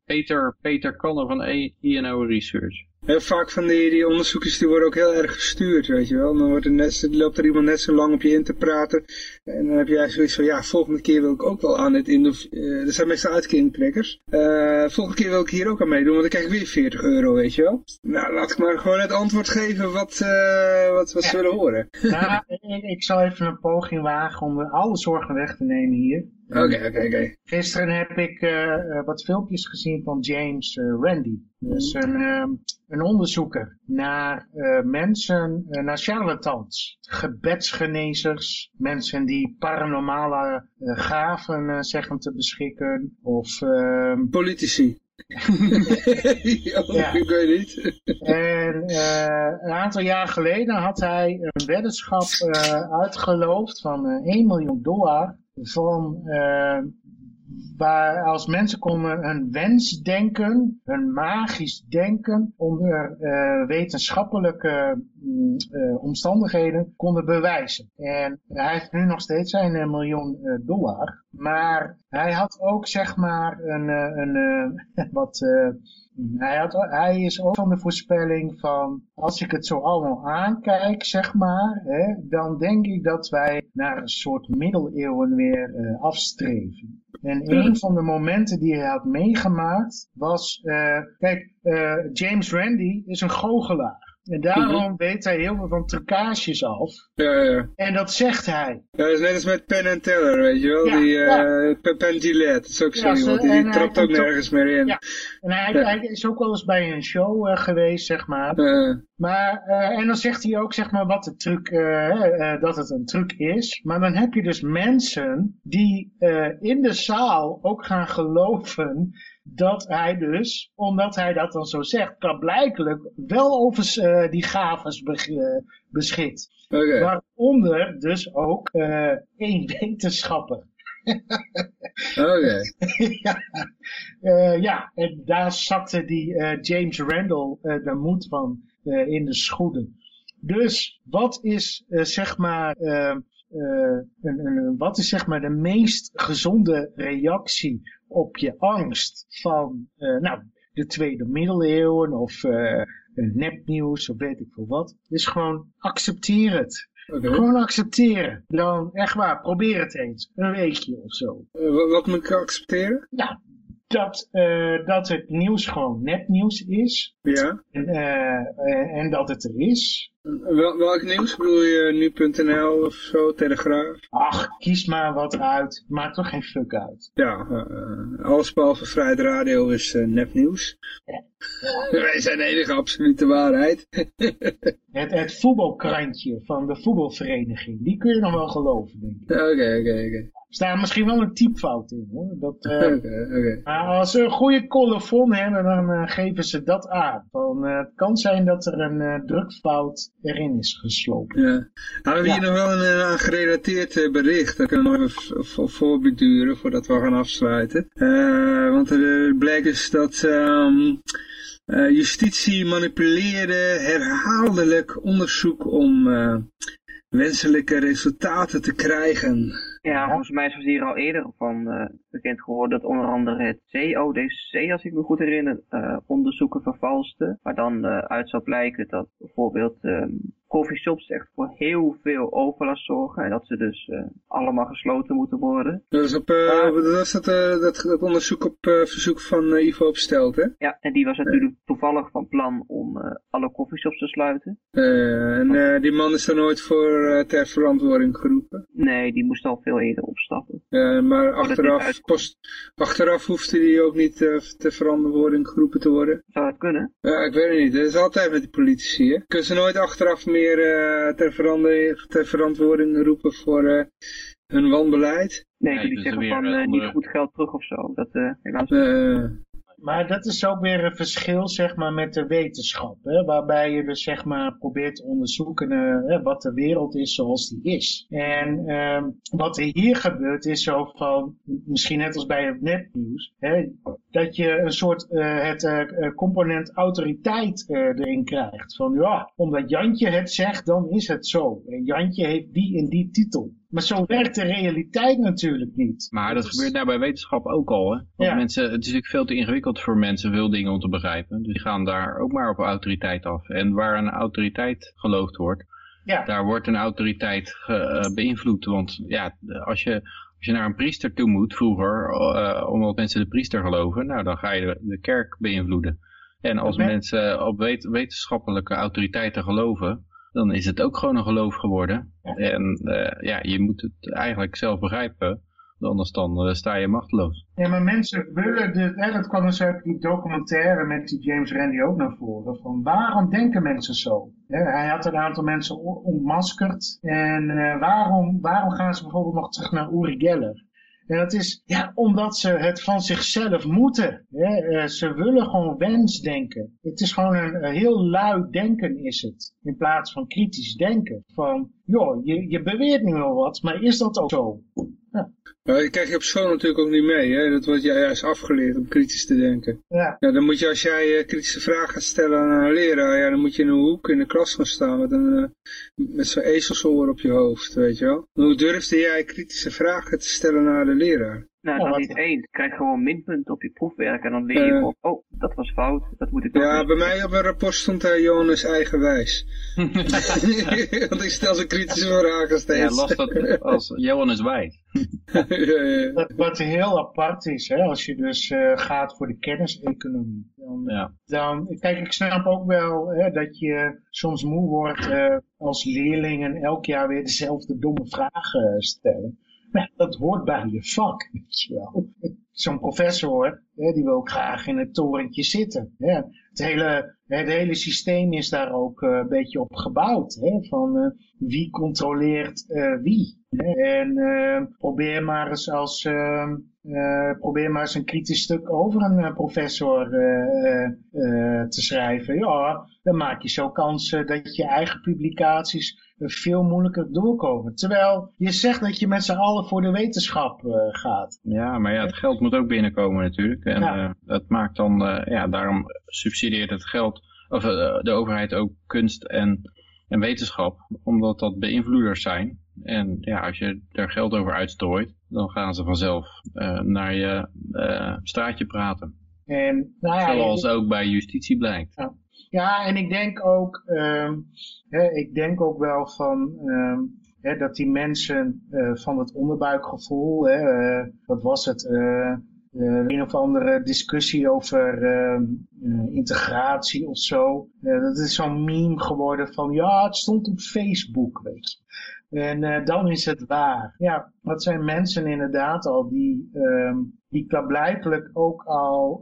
Peter, Peter Kanner van E- INO Research. Heel vaak van die, die onderzoekers die worden ook heel erg gestuurd, weet je wel. Dan wordt er net, loopt er iemand net zo lang op je in te praten. En dan heb jij zoiets van, ja, volgende keer wil ik ook wel aan inno- eh Er zijn meestal uitkering-trekkers. Eh, volgende keer wil ik hier ook aan meedoen, want dan krijg ik weer 40 euro, weet je wel. Nou, laat ik maar gewoon het antwoord geven wat, eh, wat, wat ze willen horen. Nou, ik, ik zal even een poging wagen om alle zorgen weg te nemen hier. Oké, oké, oké. Gisteren heb ik wat filmpjes gezien van James Randi. Dus een, ehm, een onderzoeker naar mensen, naar charlatans, gebedsgenezers, mensen die paranormale eh, gaven eh, zeggen te beschikken, of ehm, Politici. [LAUGHS] oh, Ja. Ik weet niet. En eh, een aantal jaar geleden had hij een weddenschap eh, uitgeloofd van eh, 1 miljoen dollar. Van, waar als mensen konden een wens denken, een magisch denken, onder eh, wetenschappelijke mm, eh, omstandigheden konden bewijzen. En hij heeft nu nog steeds zijn eh, miljoen dollar. Maar hij had ook zeg maar een, een [LAUGHS] wat... hij, had, hij is ook van de voorspelling van, als ik het zo allemaal aankijk, zeg maar, hè, dan denk ik dat wij naar een soort middeleeuwen weer afstreven. En een van de momenten die hij had meegemaakt was, eh, kijk, eh, James Randi is een goochelaar. En daarom weet hij heel veel van trucages af. Ja, ja, ja. En dat zegt hij. Ja, dat is net als met Penn en Teller, weet je wel. Ja, die uh, Penn Gillette, dat is ook zo iemand. Die, die trapt ook nergens meer in. En hij, hij is ook wel eens bij een show eh, geweest, zeg maar. Maar, eh, en dan zegt hij ook, zeg maar, wat de truc, dat het een truc is. Maar dan heb je dus mensen die in de zaal ook gaan geloven dat hij dus, omdat hij dat dan zo zegt, blijkelijk wel over eh, die gaves be- eh, beschikt. Oké. Waaronder dus ook eh één wetenschapper. Oké. [LAUGHS] ja. Ja, en daar zakte die James Randall de moed van in de schoenen. Dus wat is zeg maar een, een, wat is zeg maar de meest gezonde reactie op je angst van eh, nou, de tweede middeleeuwen of eh, nepnieuws of weet ik veel wat? Is gewoon accepteer het. Gewoon accepteren. Dan echt waar, probeer het eens. Een weekje of zo. Wat, moet ik accepteren? Nou, dat, dat het nieuws gewoon nepnieuws is. Ja. En, en dat het er is. Wel, welk nieuws? Bedoel je nu.nl of zo, Telegraaf? Ach, kies maar wat uit. Maakt toch geen fuck uit. Ja, eh, alles behalve Vrijheid Radio is eh, nepnieuws. Wij zijn de enige absolute waarheid. [LAUGHS] Het, het voetbalkrantje van de voetbalvereniging. Die kun je nog wel geloven, denk ik. Oké, oké, oké. Er staat misschien wel een typfout in, hoor. Dat, [LAUGHS] eh, Oké, oké. maar als ze een goede colofon hebben, dan eh, geven ze dat aan. Van, eh, het kan zijn dat er een drukfout erin is geslopen. Ja. We hebben Ja. hier nog wel een aan gerelateerd bericht. Dat kunnen we nog even voorbeduren voordat we gaan afsluiten. Want er blijkt dus dat ehm, eh, justitie manipuleerde herhaaldelijk onderzoek om eh, wenselijke resultaten te krijgen. Ja, volgens mij is er hier al eerder van eh, bekend geworden dat onder andere het CODC, als ik me goed herinner, eh, onderzoeken vervalste. Maar dan eh, uit zou blijken dat bijvoorbeeld ehm coffeeshops echt voor heel veel overlast zorgen. En dat ze dus allemaal gesloten moeten worden. Dat was, op, dat, was dat, dat, dat onderzoek op verzoek van Ivo Opstelt, hè? Ja, en die was natuurlijk toevallig van plan om alle coffeeshops te sluiten. En die man is er nooit voor ter verantwoording geroepen. Nee, die moest al veel eerder opstappen. Ja, maar dat dit achteraf, post, achteraf hoefde die ook niet eh, ter verantwoording geroepen te worden. Zou het kunnen? Ja, ik weet het niet. Dat is altijd met die politici, hè. Kunnen ze nooit achteraf meer eh, ter, ter verantwoording roepen voor eh, hun wanbeleid? Nee, die dus zeggen van eh, niet goed geld terug of zo. Dat, eh, helaas. Eh, Maar dat is ook weer een verschil zeg maar, met de wetenschap. Hè? Waarbij je dus zeg maar, probeert te onderzoeken uh, wat de wereld is zoals die is. En uh, wat er hier gebeurt is zo van, misschien net als bij het netnieuws, hè, dat je een soort uh, het uh, component autoriteit erin krijgt. Van ja, omdat Jantje het zegt, dan is het zo. En Jantje heeft die en die titel. Maar zo werkt de realiteit natuurlijk niet. Maar dat, gebeurt nou bij wetenschap ook al. Hè? Want mensen, het is natuurlijk veel te ingewikkeld voor mensen veel dingen om te begrijpen. Dus die gaan daar ook maar op autoriteit af. En waar een autoriteit geloofd wordt, ja. daar wordt een autoriteit ge, beïnvloed. Want ja, als je, als je naar een priester toe moet vroeger, uh, omdat mensen de priester geloven, nou dan ga je de, de kerk beïnvloeden. En als mensen op wet, wetenschappelijke autoriteiten geloven, dan is het ook gewoon een geloof geworden. En uh, ja, je moet het eigenlijk zelf begrijpen. Anders dan uh, sta je machteloos. Ja, maar mensen willen, de, hè, dat kwam dus uit die documentaire met die James Randi ook naar voren. Van waarom denken mensen zo? hij had een aantal mensen ontmaskerd. En uh, waarom, waarom gaan ze bijvoorbeeld nog terug naar Uri Geller? En dat is ja, omdat ze het van zichzelf moeten. Hè? Ze willen gewoon wensdenken. Het is gewoon een, heel luid denken is het. In plaats van kritisch denken. Van, joh, je, je beweert nu wel wat, maar is dat ook zo? Ja. Maar krijg je op school natuurlijk ook niet mee. Hè? Dat wordt juist afgeleerd om kritisch te denken. Ja. ja dan moet je, als jij uh, kritische vragen gaat stellen aan een leraar, ja, dan moet je in een hoek in de klas gaan staan met, een, uh, met zo'n ezelsoor op je hoofd, weet je wel. Hoe durfde jij kritische vragen te stellen naar de leraar? Nou, dat niet eens. Krijg gewoon minpunten op je proefwerk en dan leer je uh, op, oh, dat was fout, dat moet ik ook Ja, bij mij op een rapport stond daar Jonas eigenwijs. [LAUGHS] Want ik stel ze kritische vragen steeds. Ja, las dat als Jonas wijs. [LAUGHS] Wat, wat, heel apart is, hè, als je dus uh, gaat voor de kenniseconomie. Dan, ja. dan, kijk, ik snap ook wel hè, dat je soms moe wordt uh, als leerling en elk jaar weer dezelfde domme vragen stellen. Dat hoort bij je vak. Zo'n professor, hè, die wil ook graag in het torentje zitten. Hè. Het, hele, het hele systeem is daar ook uh, een beetje op gebouwd. Hè, van uh, wie controleert uh, wie. Hè. En probeer maar eens als... Uh, probeer maar eens een kritisch stuk over een professor te schrijven. Ja, dan maak je zo kans dat je eigen publicaties veel moeilijker doorkomen. Terwijl je zegt dat je met z'n allen voor de wetenschap gaat. Ja, maar ja, het geld moet ook binnenkomen natuurlijk. En ja. dat maakt dan, ja, daarom subsidieert het geld, of de overheid ook kunst en, en wetenschap, omdat dat beïnvloeders zijn. En ja, als je er geld over uitstrooit, dan gaan ze vanzelf naar je straatje praten. En, nou ja, Zoals ook bij justitie blijkt. Ja. Ja, en ik denk ook, um, hè, ik denk ook wel van, um, hè, dat die mensen uh, van het onderbuikgevoel, hè, wat was het, een of andere discussie over integratie of zo. dat is zo'n meme geworden van, ja, het stond op Facebook, weet je. En dan is het waar. Ja, dat zijn mensen inderdaad al die, um, die klaarblijkelijk ook al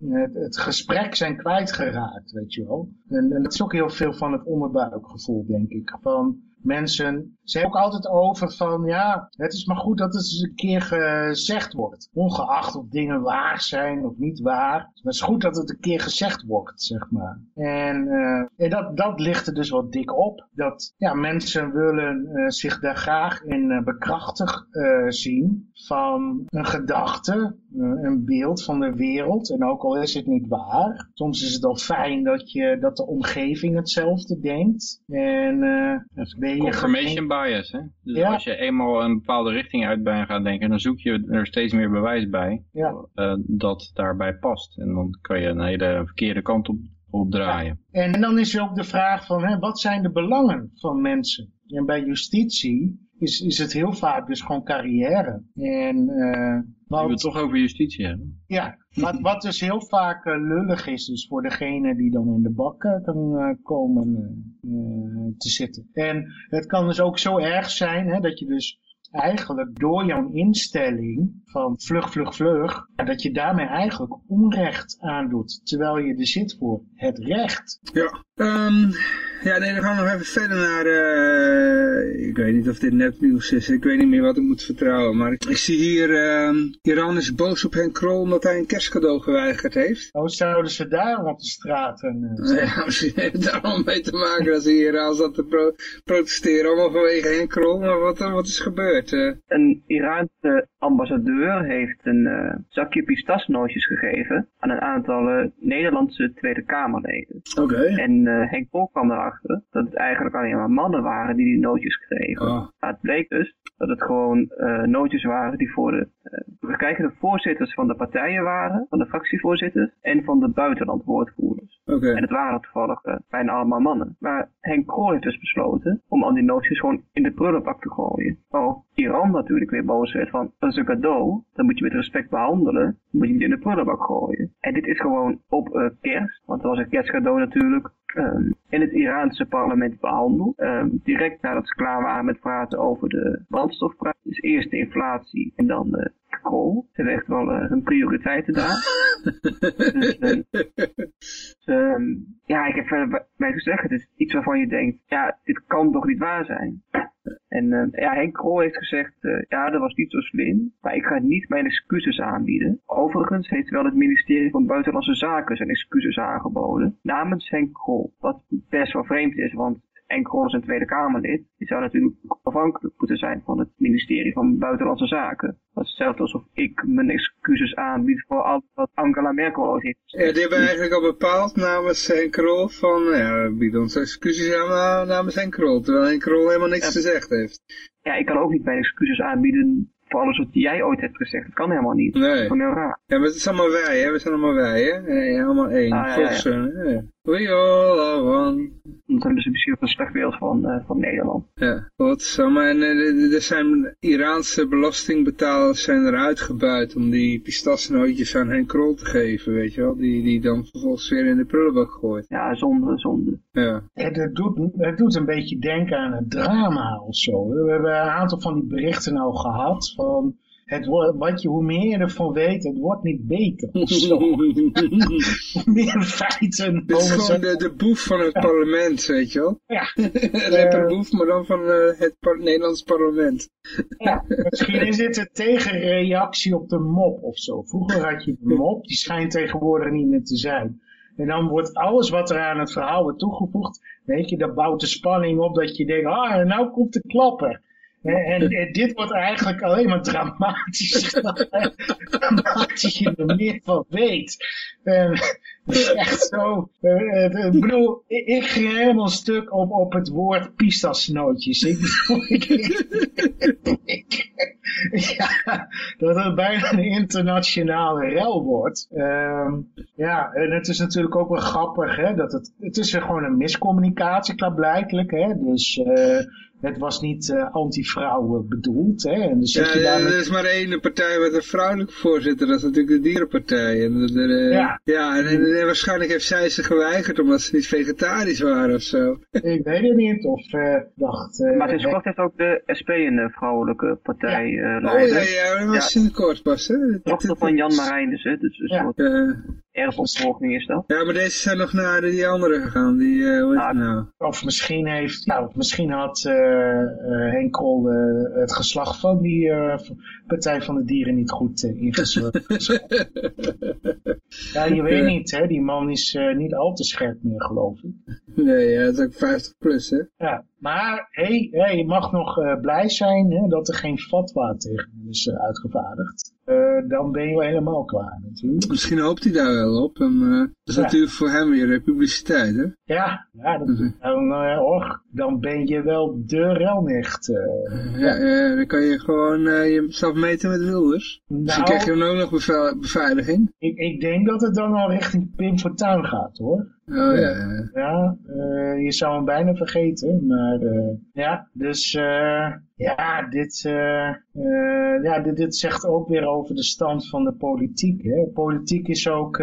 het, het, gesprek zijn kwijtgeraakt, weet je wel. En, dat is ook heel veel van het onderbuikgevoel, denk ik. Van, mensen, ze hebben ook altijd over van, ja, het is maar goed dat het eens een keer gezegd wordt. Ongeacht of dingen waar zijn of niet waar. Het is goed dat het een keer gezegd wordt, zeg maar. En, uh, en dat, dat ligt er dus wat dik op. Dat, ja, mensen willen uh, zich daar graag in uh, bekrachtigd zien van een gedachte, een beeld van de wereld. En ook al is het niet waar. Soms is het al fijn dat, je, dat de omgeving hetzelfde denkt. En ben Confirmation bias, hè? Dus als je eenmaal een bepaalde richting uit bij gaat denken, dan zoek je er steeds meer bewijs bij ja. uh, dat daarbij past. En dan kan je een hele verkeerde kant op, draaien. Ja. En dan is er ook de vraag van, hè, wat zijn de belangen van mensen? En bij justitie is, is het heel vaak dus gewoon carrière. En, uh, wat, je het toch over justitie hebben. Ja, wat, wat dus heel vaak uh, lullig is dus voor degene die dan in de bak uh, kan komen te zitten. En het kan dus ook zo erg zijn hè, dat je dus eigenlijk door jouw instelling van vlug, vlug, vlug, dat je daarmee eigenlijk onrecht aandoet, terwijl je er zit voor het recht. Ja, um, Ja, nee, dan gaan we nog even verder naar, uh, ik weet niet of dit nepnieuws is, ik weet niet meer wat ik moet vertrouwen, maar ik, ik zie hier, uh, Iran is boos op Henk Krol omdat hij een kerstcadeau geweigerd heeft. Hoe zouden ze daar op de straten? Uh, ja, [LAUGHS] misschien heeft het daar allemaal mee te maken dat ze hier Iran zat te pro protesteren, allemaal vanwege Henk Krol, maar wat, wat is gebeurd? Uh? Een Iraanse ambassadeur heeft een zakje pistasnootjes gegeven aan een aantal Nederlandse Tweede Kamerleden. Oké. En Henk Krol kwam erachter dat het eigenlijk alleen maar mannen waren die die nootjes kregen. Oh. Maar het bleek dus dat het gewoon uh, nootjes waren die voor de, uh, kijken, de voorzitters van de partijen waren, van de fractievoorzitters en van de buitenlandwoordvoerders. Okay. En het waren toevallig bijna allemaal mannen. Maar Henk Krol heeft dus besloten om al die nootjes gewoon in de prullenbak te gooien. Oh, Iran natuurlijk weer boos werd van, dat is een cadeau, dan moet je met respect behandelen, dan moet je niet in de prullenbak gooien. En dit is gewoon op kerst, want het was een kerstcadeau natuurlijk, um, in het Iraanse parlement behandeld. Um, direct nadat ze klaar waren met praten over de brandstofprijs. Dus eerst de inflatie en dan de kool. Ze hebben echt wel uh, hun prioriteiten daar. [LAUGHS] dus, um, um, ja, ik heb verder bij gezegd, het is iets waarvan je denkt, ja, dit kan toch niet waar zijn. En uh, ja, Henk Krol heeft gezegd, uh, ja, dat was niet zo slim, maar ik ga niet mijn excuses aanbieden. Overigens heeft wel het ministerie van Buitenlandse Zaken zijn excuses aangeboden, namens Henk Krol. Wat best wel vreemd is, want Krol is een Tweede Kamerlid. Die zou natuurlijk afhankelijk moeten zijn van het ministerie van Buitenlandse Zaken. Dat is hetzelfde alsof ik mijn excuses aanbied voor alles wat Angela Merkel ooit heeft Ja, die hebben eigenlijk al bepaald namens Henk Krol van, ja, bied ons excuses aan namens Henk Krol. Terwijl Henk Krol helemaal niks Ja. gezegd heeft. Ja, ik kan ook niet mijn excuses aanbieden voor alles wat jij ooit hebt gezegd. Dat kan helemaal niet. Dat Nee. is heel raar. Ja, maar het is allemaal wij, hè. We zijn allemaal wij, hè. Nee, allemaal één. Ah, ja, ja. We all are one. Dan hebben ze misschien ook een slecht beeld van, eh, van Nederland. Ja, goed zo. Maar en, eh, er zijn Iraanse belastingbetalers zijn eruit gebuit om die pistasnootjes aan Henk Krol te geven, weet je wel. Die, die dan vervolgens weer in de prullenbak gooit. Ja, zonde, zonde. Ja. Het, het doet, het doet een beetje denken aan het drama of zo. We hebben een aantal van die berichten al gehad. Van het wordt, wat je, hoe meer je ervan weet, het wordt niet beter. Of [LAUGHS] zo. hoe meer feiten. Dit is gewoon ze- de, de boef van het parlement, weet je wel. Ja. [LAUGHS] Een rapperboef, maar dan van eh, het par Nederlands parlement. Ja, misschien is dit een tegenreactie op de mop of zo. Vroeger had je de mop, die schijnt tegenwoordig niet meer te zijn. En dan wordt alles wat er aan het verhaal wordt toegevoegd, weet je, dat bouwt de spanning op dat je denkt, ah, nou komt de klapper. En, dit wordt eigenlijk alleen maar dramatisch. [LAUGHS] dramatisch je er meer van weet. En, het is echt zo. eh, eh, ik bedoel, ik, ik ging helemaal stuk op, op het woord pistasnootjes. Ik, ik- ja, dat het bijna een internationale rel wordt. Ehm, ja, en het is natuurlijk ook wel grappig, hè, dat het, het is gewoon een miscommunicatie, klaarblijkelijk, hè, dus eh, het was niet eh, anti-vrouwen bedoeld, hè, en dan zit Ja, je daar er is maar één partij met een vrouwelijke voorzitter, dat is natuurlijk de dierenpartij. En, de- de- Ja. ja en, en- en waarschijnlijk heeft zij ze geweigerd omdat ze niet vegetarisch waren of zo. Ik weet het niet, of eh dacht... eh, Maar sinds kort heeft ook de SP een eh, vrouwelijke partij eh Oh ja, ja, dat was sinds kort pas, hè. Dochter dat- van Jan Marijn dus, hè. Dus een Ja. soort Ja. Erfopvolging is dat. ja, maar deze zijn nog naar die andere gegaan, die, eh hoe heet het Ah. nou? Of misschien heeft, of misschien had eh eh, eh, het geslacht van die eh, Partij van de Dieren niet goed ingezet. [LAUGHS] ja, je weet niet, hè? Die man is eh, niet al te scherp meer, geloof ik. Nee, ja, dat is ook 50 plus, hè. Ja, maar hey, je mag nog eh, blij zijn hè, dat er geen fatwa tegen is uitgevaardigd. Dan ben je wel helemaal klaar natuurlijk. Misschien hoopt hij daar wel op. En, dat is Ja. natuurlijk voor hem weer publiciteit, hè. Ja, ja dat, Mhm. dan, och, dan ben je wel de relnicht. Ja, dan kan je gewoon jezelf meten met Wilders. Misschien Nou, krijg je dan ook nog beve- beveiliging. Ik, ik denk dat het dan al richting Pim Fortuyn gaat hoor. Oh ja, ja. Eh, je zou hem bijna vergeten, maar eh, ja, dus eh, ja, dit, ja dit, dit zegt ook weer over de stand van de politiek. Hè. Politiek is ook,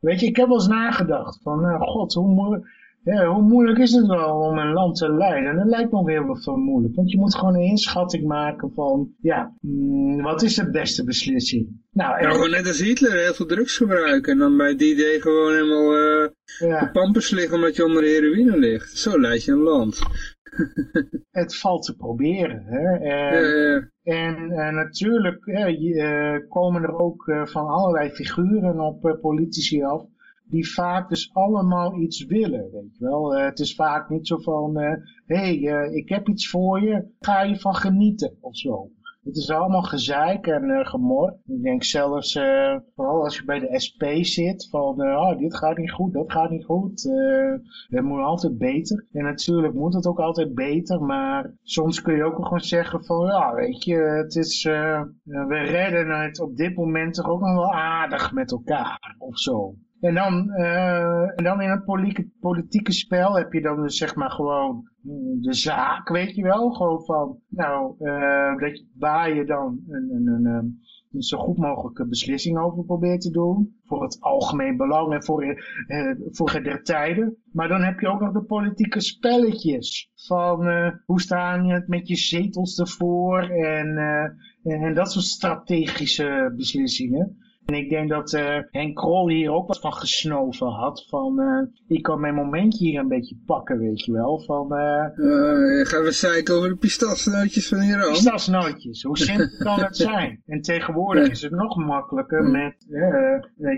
weet je, ik heb wel eens nagedacht van, nou god, hoe moet, Ja, hoe moeilijk is het wel om een land te leiden? Dat lijkt me ook heel veel moeilijk. Want je moet gewoon een inschatting maken van, ja, mm, wat is de beste beslissing? Nou, Ja, gewoon net als Hitler, heel veel drugs gebruiken. En dan bij die idee gewoon helemaal eh ja, de pampers liggen omdat je onder de heroïne ligt. Zo leid je een land. [LAUGHS] het valt te proberen. Hè? En, ja. en eh, natuurlijk eh, komen er ook van allerlei figuren op politici af. Die vaak dus allemaal iets willen, weet je wel. Eh, het is vaak niet zo van, hé, hey, eh, ik heb iets voor je, ga je van genieten of zo. Het is allemaal gezeik en eh, gemor. Ik denk zelfs, eh, vooral als je bij de SP zit, van eh, oh, dit gaat niet goed, dat gaat niet goed. eh, het moet altijd beter. En natuurlijk moet het ook altijd beter, maar soms kun je ook gewoon zeggen van, ja, weet je, het is, eh, we redden het op dit moment toch ook nog wel aardig met elkaar, of zo. En dan, eh, en dan in het politieke, spel heb je dan dus zeg maar gewoon mm, de zaak, weet je wel. Gewoon van, nou, eh, dat je, waar je dan een, een, een, een zo goed mogelijke beslissing over probeert te doen. Voor het algemeen belang en voor, eh, voor der tijden. Maar dan heb je ook nog de politieke spelletjes. Van hoe staan je het met je zetels ervoor en, eh, en dat soort strategische beslissingen. En ik denk dat eh, Henk Krol hier ook wat van gesnoven had. Van, eh, ik kan mijn momentje hier een beetje pakken, weet je wel. Van, eh Eh, gaan we zeiken over de pistasnootjes van Iran? pistasnootjes, hoe simpel kan het [LAUGHS] zijn? En tegenwoordig is het nog makkelijker met,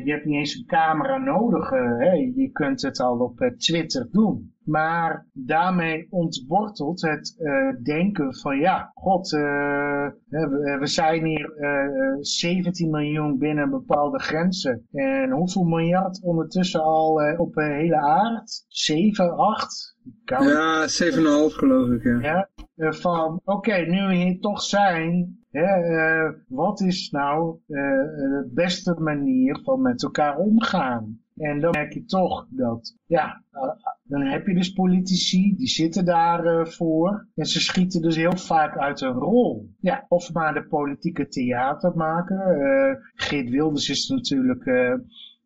je hebt niet eens een camera nodig. hè, je kunt het al op Twitter doen. Maar daarmee ontwortelt het eh, denken van ja, god, eh, we, we zijn hier eh, 17 miljoen binnen bepaalde grenzen. En hoeveel miljard ondertussen al eh, op de hele aard? 7, 8? Kan Ja, 7,5 geloof ik, ja. ja, eh, van oké, nu we hier toch zijn, eh, wat is nou eh, de beste manier van met elkaar omgaan? En dan merk je toch dat, ja, eh, dan heb je dus politici, die zitten daarvoor voor. En ze schieten dus heel vaak uit een rol. Ja, of maar de politieke theater maken. Eh Geert Wilders is natuurlijk eh,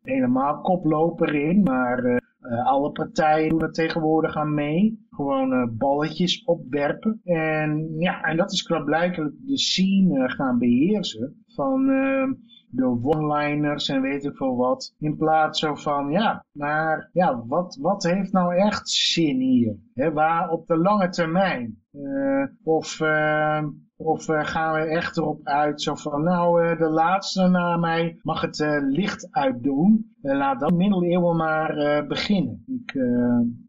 helemaal koploper in, maar eh, alle partijen doen er tegenwoordig aan mee. Gewoon balletjes opwerpen. En ja, en dat is klaarblijkelijk de scene gaan beheersen. Van de one-liners en weet ik veel wat. In plaats van, ja, maar ja, wat, wat heeft nou echt zin hier? Hè, waar op de lange termijn? Eh, of... eh, of eh, gaan we echt erop uit, zo van, nou, de laatste na mij mag het licht uitdoen. En laat dan middeleeuwen maar beginnen. Ik,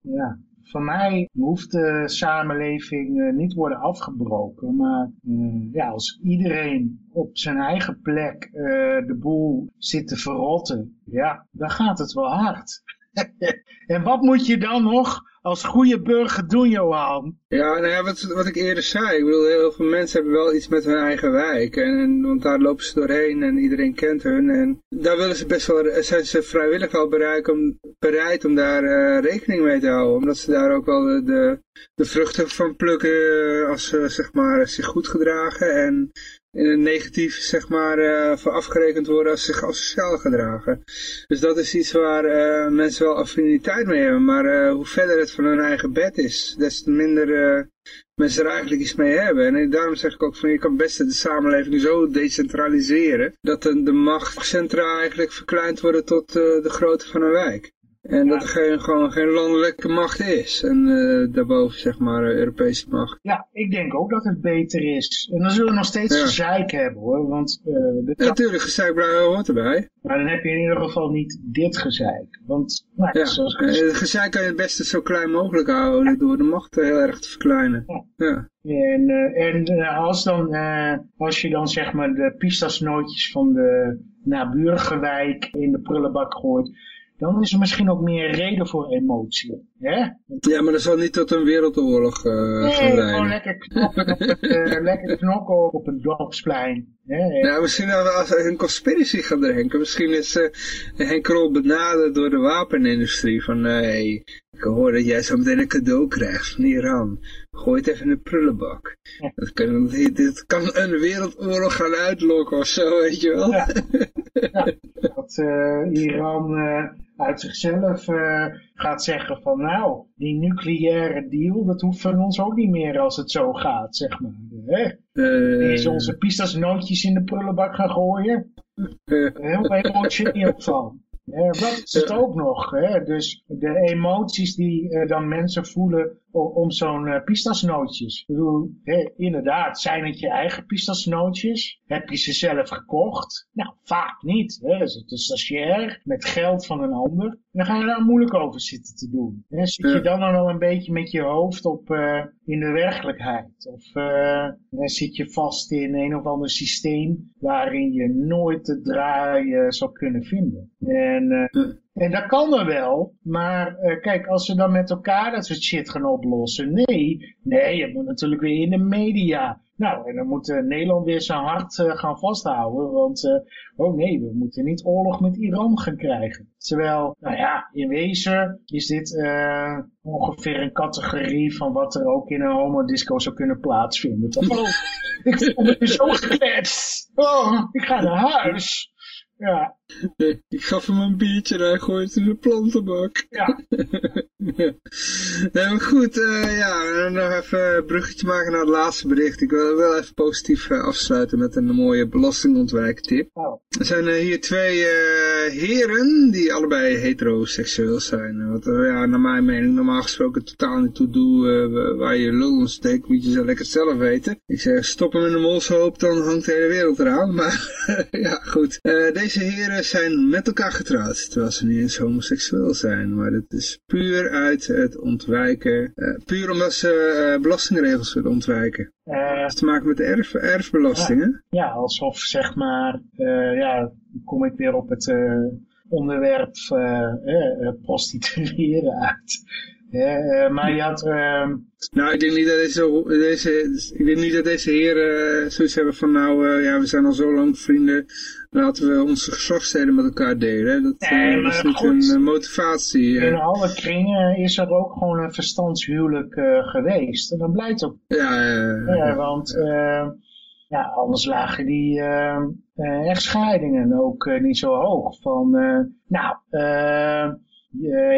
ja, voor mij hoeft de samenleving eh, niet worden afgebroken, maar eh, ja, als iedereen op zijn eigen plek eh, de boel zit te verrotten, ja, dan gaat het wel hard. [LAUGHS] en wat moet je dan nog als goede burger doen, Johan? Ja, nou ja, wat, wat ik eerder zei. Ik bedoel, heel veel mensen hebben wel iets met hun eigen wijk. En, want daar lopen ze doorheen en iedereen kent hun. En daar willen ze best wel, zijn ze vrijwillig wel bereid om, bereid om daar eh, rekening mee te houden. Omdat ze daar ook wel de, de, de vruchten van plukken eh, als ze zeg maar, zich goed gedragen. En negatief zeg maar eh, voor afgerekend worden als ze zich asociaal gedragen. Dus dat is iets waar eh, mensen wel affiniteit mee hebben. Maar eh, hoe verder het van hun eigen bed is, des te minder mensen er eigenlijk iets mee hebben. En daarom zeg ik ook van je kan best de samenleving zo decentraliseren dat de, de machtcentra eigenlijk verkleind worden tot de grootte van een wijk. En dat er geen, gewoon geen landelijke macht is. En eh, daarboven zeg maar eh, Europese macht. Ja, ik denk ook dat het beter is. En dan zullen we nog steeds Ja. gezeik hebben hoor. Want eh, de Ja, natuurlijk, gezeikbruin hoort erbij. maar dan heb je in ieder geval niet dit gezeik. Want, nou, Ja, zoals gezegd, het gezeik kan je het beste zo klein mogelijk houden door de macht heel erg te verkleinen. Ja. En, en als, dan, als je dan zeg maar de pistasnootjes van de naburige wijk in de prullenbak gooit, dan is er misschien ook meer reden voor emotie. Hè? ja, maar dat zal niet tot een wereldoorlog gaan Nee, gewoon leiden. lekker knokken op het, eh, [LAUGHS] lekker knokken op het dorpsplein. Hè? Ja, misschien als we een conspiracy gaan denken. Misschien is eh Henk Krol benaderd door de wapenindustrie. Van, nee, ik hoor dat jij zo meteen een cadeau krijgt van Iran. Gooi het even in de prullenbak. Dat kan, dit kan een wereldoorlog gaan uitlokken of zo, weet je wel. Ja. [LAUGHS] dat uh, Iran uh, uit zichzelf uh, gaat zeggen van nou, die nucleaire deal, dat hoeft van ons ook niet meer als het zo gaat, zeg maar. Die is onze pistasnootjes in de prullenbak gaan gooien. [LAUGHS] Heel emotioneel van. Dat is het ook nog. Hè? Dus de emoties die dan mensen voelen om zo'n uh, pistasnootjes. Ik bedoel, hè, inderdaad, zijn het je eigen pistasnootjes? Heb je ze zelf gekocht? Nou, vaak niet. Hè? Is het een stagiair met geld van een ander? Dan ga je daar moeilijk over zitten te doen. Hè? Zit je dan dan al een beetje met je hoofd op uh, in de werkelijkheid? Of dan zit je vast in een of ander systeem waarin je nooit te draaien zou kunnen vinden? En, en dat kan er wel, maar uh, kijk, als ze dan met elkaar dat soort shit gaan oplossen, nee, nee, je moet natuurlijk weer in de media. Nou, en dan moet uh, Nederland weer zijn hart uh, gaan vasthouden, want, oh nee, we moeten niet oorlog met Iran gaan krijgen. Terwijl, nou ja, in wezen is dit ongeveer een categorie van wat er ook in een homodisco zou kunnen plaatsvinden. Oh, ik voel me zo gekletst. Oh, ik ga naar huis. Ja. Ik gaf hem een biertje en hij gooit in de plantenbak. Ja. [LAUGHS] nee, maar goed, uh, ja, nog even een bruggetje maken naar het laatste bericht. Ik wil wel even positief uh, afsluiten met een mooie belastingontwijktip. Oh. Er zijn uh, hier twee heren die allebei heteroseksueel zijn. Wat ja, naar mijn mening normaal gesproken totaal niet toe doe waar je lul om steekt, moet je zo lekker zelf weten. Ik zeg, stop hem in de molshoop, dan hangt de hele wereld eraan. [LAUGHS] Maar ja, goed. deze heren zijn met elkaar getrouwd, terwijl ze niet eens homoseksueel zijn. Maar het is puur uit het ontwijken, uh, puur omdat ze uh, belastingregels willen ontwijken. Uh, dat is te maken met de erf, erfbelastingen. Ja, ja, alsof zeg maar, ja, kom ik weer op het onderwerp prostitueren uit. Uh, maar je had... Uh... Nou, ik denk niet dat deze, deze, ik denk niet dat deze heren uh, zoiets hebben van nou, uh, ja, we zijn al zo lang vrienden, laten we onze geslachtsdelen met elkaar delen. Dat, nee, uh, dat is niet goed, een motivatie. In alle kringen is er ook gewoon een verstandshuwelijk geweest. En dan blijkt ook... Ja, ja want ja, anders lagen die echtscheidingen ook niet zo hoog. Van, nou...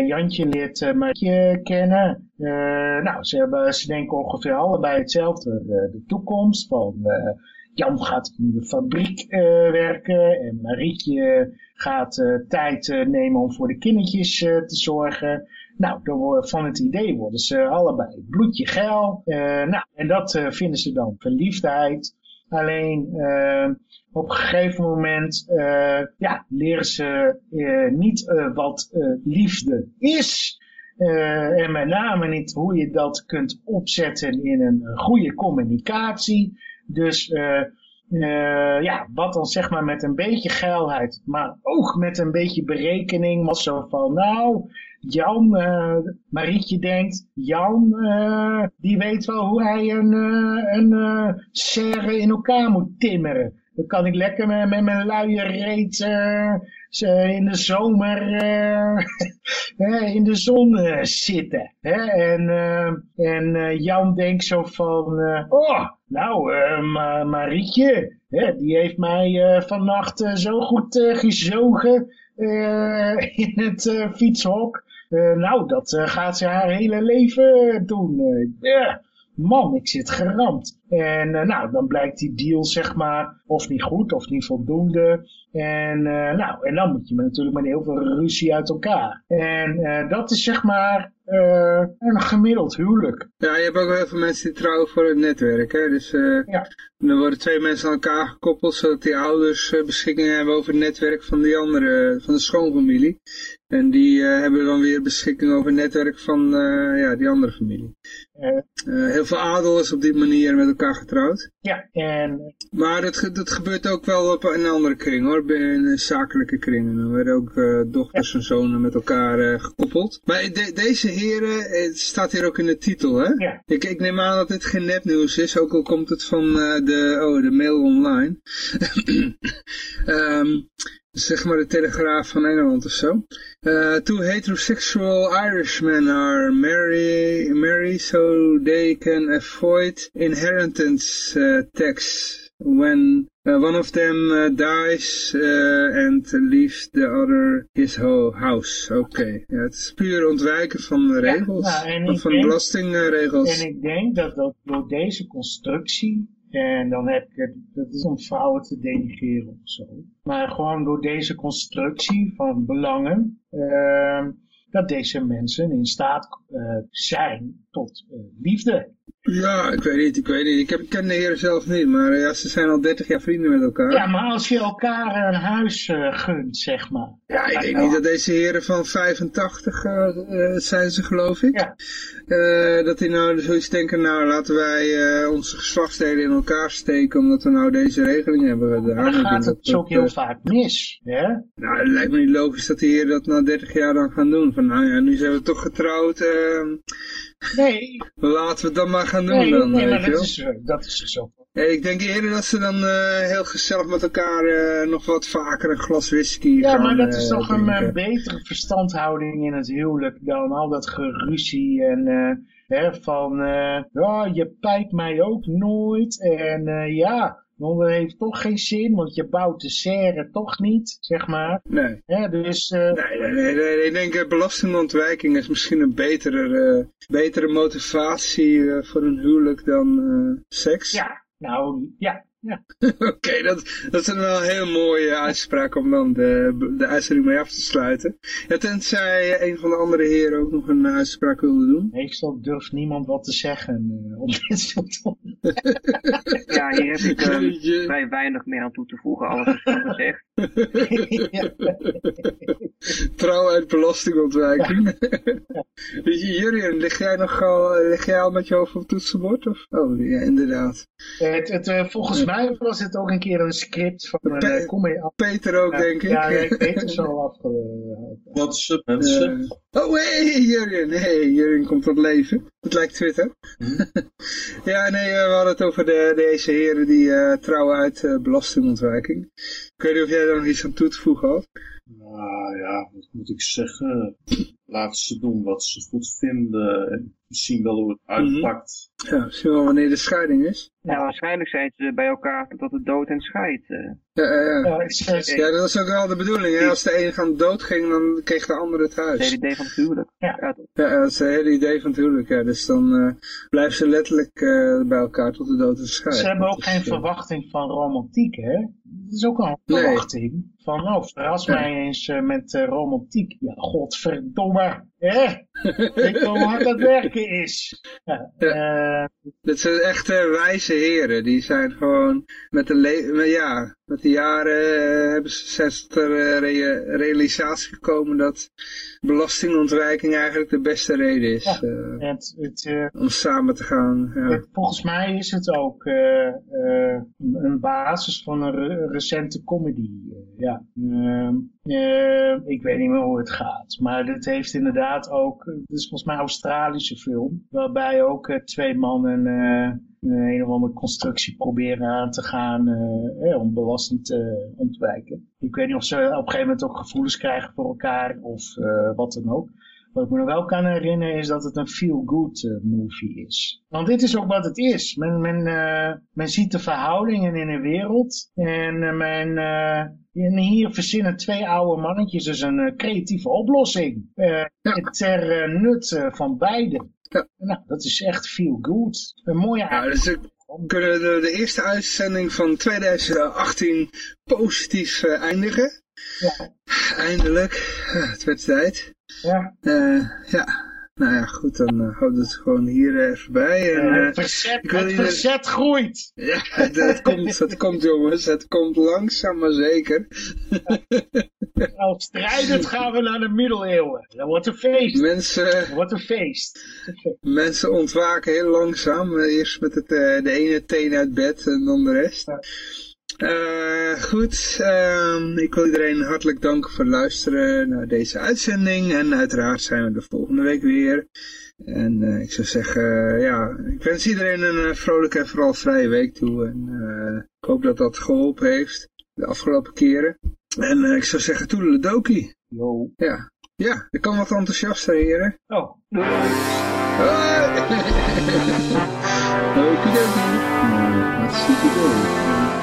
Jantje leert uh, Marietje kennen. Uh, nou, ze, hebben, ze denken ongeveer allebei hetzelfde. de toekomst van Jan gaat in de fabriek werken en Marietje gaat tijd nemen om voor de kindertjes te zorgen. Nou, door, van het idee worden ze allebei bloedje geil. nou, en dat vinden ze dan verliefdheid. Alleen op een gegeven moment uh, ja, leren ze uh, niet uh, wat liefde is. en met name niet hoe je dat kunt opzetten in een goede communicatie. Dus ja, wat dan zeg maar met een beetje geilheid, maar ook met een beetje berekening. Was zo van, nou, Jan, Marietje denkt, Jan, die weet wel hoe hij een, een serre in elkaar moet timmeren. Dan kan ik lekker met, mijn luie reet uh, in de zomer [LAUGHS] uh, in de zon uh, zitten. Hè? En, en Jan denkt zo van, oh, nou, Ma Marietje, hè, die heeft mij vannacht zo goed gezogen [LAUGHS] in het fietshok. Nou, dat gaat ze haar hele leven doen. Ja man, ik zit geramd. En uh, nou, dan blijkt die deal zeg maar of niet goed of niet voldoende. En uh, nou, en dan moet je natuurlijk met heel veel ruzie uit elkaar. En uh, dat is zeg maar een gemiddeld huwelijk. Ja, je hebt ook heel veel mensen die trouwen voor het netwerk. Hè? Dus ja. dan worden twee mensen aan elkaar gekoppeld zodat die ouders beschikking hebben over het netwerk van die andere, van de schoonfamilie. En die uh, hebben dan weer beschikking over het netwerk van uh, ja, die andere familie. Uh, heel veel adel is op die manier met elkaar getrouwd. Ja, en... Maar dat, dat gebeurt ook wel op een andere kring hoor, in zakelijke kringen. Dan werden ook dochters ja. en zonen met elkaar gekoppeld. Maar de, deze heren, het staat hier ook in de titel hè? Ja. Ik, ik neem aan dat dit geen nepnieuws is, ook al komt het van de, oh, de mail online. um, [CLEARS THROAT] zeg maar de Telegraaf van Engeland of zo. Uh, two heterosexual Irishmen are marry, marry so they can avoid inheritance uh, tax when uh, one of them uh, dies uh, and leaves the other his whole house. Oké, ja, het is puur ontwijken van de regels, nou, van, ik van denk- belastingregels. En ik denk dat, dat door deze constructie, en dan heb ik het, dat is om vrouwen te denigreren of zo, maar gewoon door deze constructie van belangen, ehm, dat deze mensen in staat eh, zijn tot eh, liefde. Ja, ik weet niet, ik weet niet. Ik, heb, ik ken de heren zelf niet, maar eh, ja, ze zijn al 30 jaar vrienden met elkaar. Ja, maar als je elkaar een huis eh, gunt, zeg maar. Ja, ik denk niet dat deze heren van 85 eh, eh, zijn ze, geloof ik. Ja. Dat die nou zoiets denken, nou laten wij onze geslachtsdelen in elkaar steken omdat we nou deze regeling hebben gedaan. Maar dan gaat dat het dus ook dat, heel vaak mis. Hè? Nou, het lijkt me niet logisch dat die heren dat na 30 jaar dan gaan doen. Van nou ja, nu zijn we toch getrouwd, eh, Nee, laten we het dan maar gaan doen nee, dan, nee maar je dat is, eh, dat is. Ja, ik denk eerder dat ze dan eh, heel gezellig met elkaar eh, nog wat vaker een glas whisky Ja, gaan maar dat is eh, toch een eh, betere verstandhouding in het huwelijk dan al dat geruzie en eh, hè, van eh, ja, je pijpt mij ook nooit en eh, ja, want dat heeft toch geen zin, want je bouwt de serre toch niet, zeg maar. Nee. Hè, dus eh, Nee, nee, nee, nee, ik denk belastingontwijking is misschien een betere, betere motivatie voor een huwelijk dan seks. ja, nou ja, ja. [LAUGHS] Oké, dat, dat is een wel heel mooie uitspraak om dan de, de uitzending mee af te sluiten. Ja, tenzij een van de andere heren ook nog een uitspraak wilde doen. Meestal durft niemand wat te zeggen uh, op [LAUGHS] dit soort Ja, hier heb ik um, weinig meer aan toe te voegen. Alles is al gezegd. [LAUGHS] Trouw uit belastingontwijking. Weet je, Jurien, lig jij nog al, lig jij al met je hoofd op het toetsenbord? Of? Oh, ja, inderdaad. het, het, uh, volgens mij was het ook een keer een script van een Pe- uh. Peter ook, Ja, denk ik. Ja, ik weet het zo afge... Wat is het, mensen? Eh, oh, hey, Jurien. Hey, Jurien komt tot leven. Het lijkt Twitter. [LAUGHS] ja, nee, eh, we hadden het over de, deze heren die eh, trouwen uit eh, belastingontwijking. Ik weet niet of jij daar nog iets aan toe te voegen had. Nou ja, wat moet ik zeggen? Laten ze doen wat ze goed vinden. En zien wel hoe het uitpakt. Ja, misschien wel wanneer de scheiding is. Ja, waarschijnlijk zijn ze bij elkaar tot het dood en scheidt. eh. Ja, ja, ja. Ja, is- dat was ook wel de bedoeling. Hè? Als de een gaan dood ging, dan kreeg de ander het Het hele huis. idee van het huwelijk. Ja. Dat is het hele idee van het huwelijk. Ja. Dus dan eh, blijven ze letterlijk eh, bij elkaar tot de dood en scheiden. Ze hebben ook geen verwachting van romantiek, hè? Dat is ook een Nee. verwachting. Van, nou, verras Ja. mij eens met romantiek. Ja, godverdomme. Hè? Weet je hoe hard dat werken is? Ja, eh, Dit zijn echte wijze heren. Die zijn gewoon met de, le met, ja, met de jaren eh, hebben ze, tot de rea- realisatie gekomen dat belastingontwijking eigenlijk de beste reden is Ja. eh, het, het, om samen te gaan. Ja. het- volgens mij is het ook een basis van een re- recente comedy. ja. Ehm, eh, ik weet niet meer hoe het gaat. Maar het heeft inderdaad ook, het is volgens mij een Australische film. Waarbij ook eh, twee mannen eh, een of andere constructie proberen aan te gaan eh, eh, om belasting te ontwijken. Ik weet niet of ze op een gegeven moment ook gevoelens krijgen voor elkaar of eh, wat dan ook. Wat ik me nog wel kan herinneren is dat het een feel-good eh, movie is. Want dit is ook wat het is. Men, men, eh, men ziet de verhoudingen in de wereld. En eh, men, en hier verzinnen twee oude mannetjes dus een creatieve oplossing. Eh, Ter nut van beiden. Ja. Nou, dat is echt feel-good. Een mooie Ja, dus we kunnen de, de eerste uitzending van 2018 positief eindigen. Ja. Eindelijk. Ja, het werd tijd. Ja. Eh, ja, nou ja, goed, dan uh, houdt het gewoon hier even bij. En, uh, het verzet, ik wil het ieder... verzet groeit. Ja, het, het, komt, het komt jongens, het komt langzaam maar zeker. Als [LAUGHS] strijdend gaan we naar de middeleeuwen. Dat wordt een feest. Mensen, wordt een feest. Mensen ontwaken heel langzaam. Eerst met het, uh, de ene teen uit bed en dan de rest. Ja. Uh, goed, uh, ik wil iedereen hartelijk danken voor het luisteren naar deze uitzending. En uiteraard zijn we de volgende week weer. En uh, ik zou zeggen, ja, ik wens iedereen een vrolijke en vooral vrije week toe. En ik hoop dat dat geholpen heeft de afgelopen keren. En ik zou zeggen, toedeledokie. Yo. Ja, ja, ik kan wat enthousiaster, heren. Oh. [LAUGHS] Okidoki. hartstikke idee.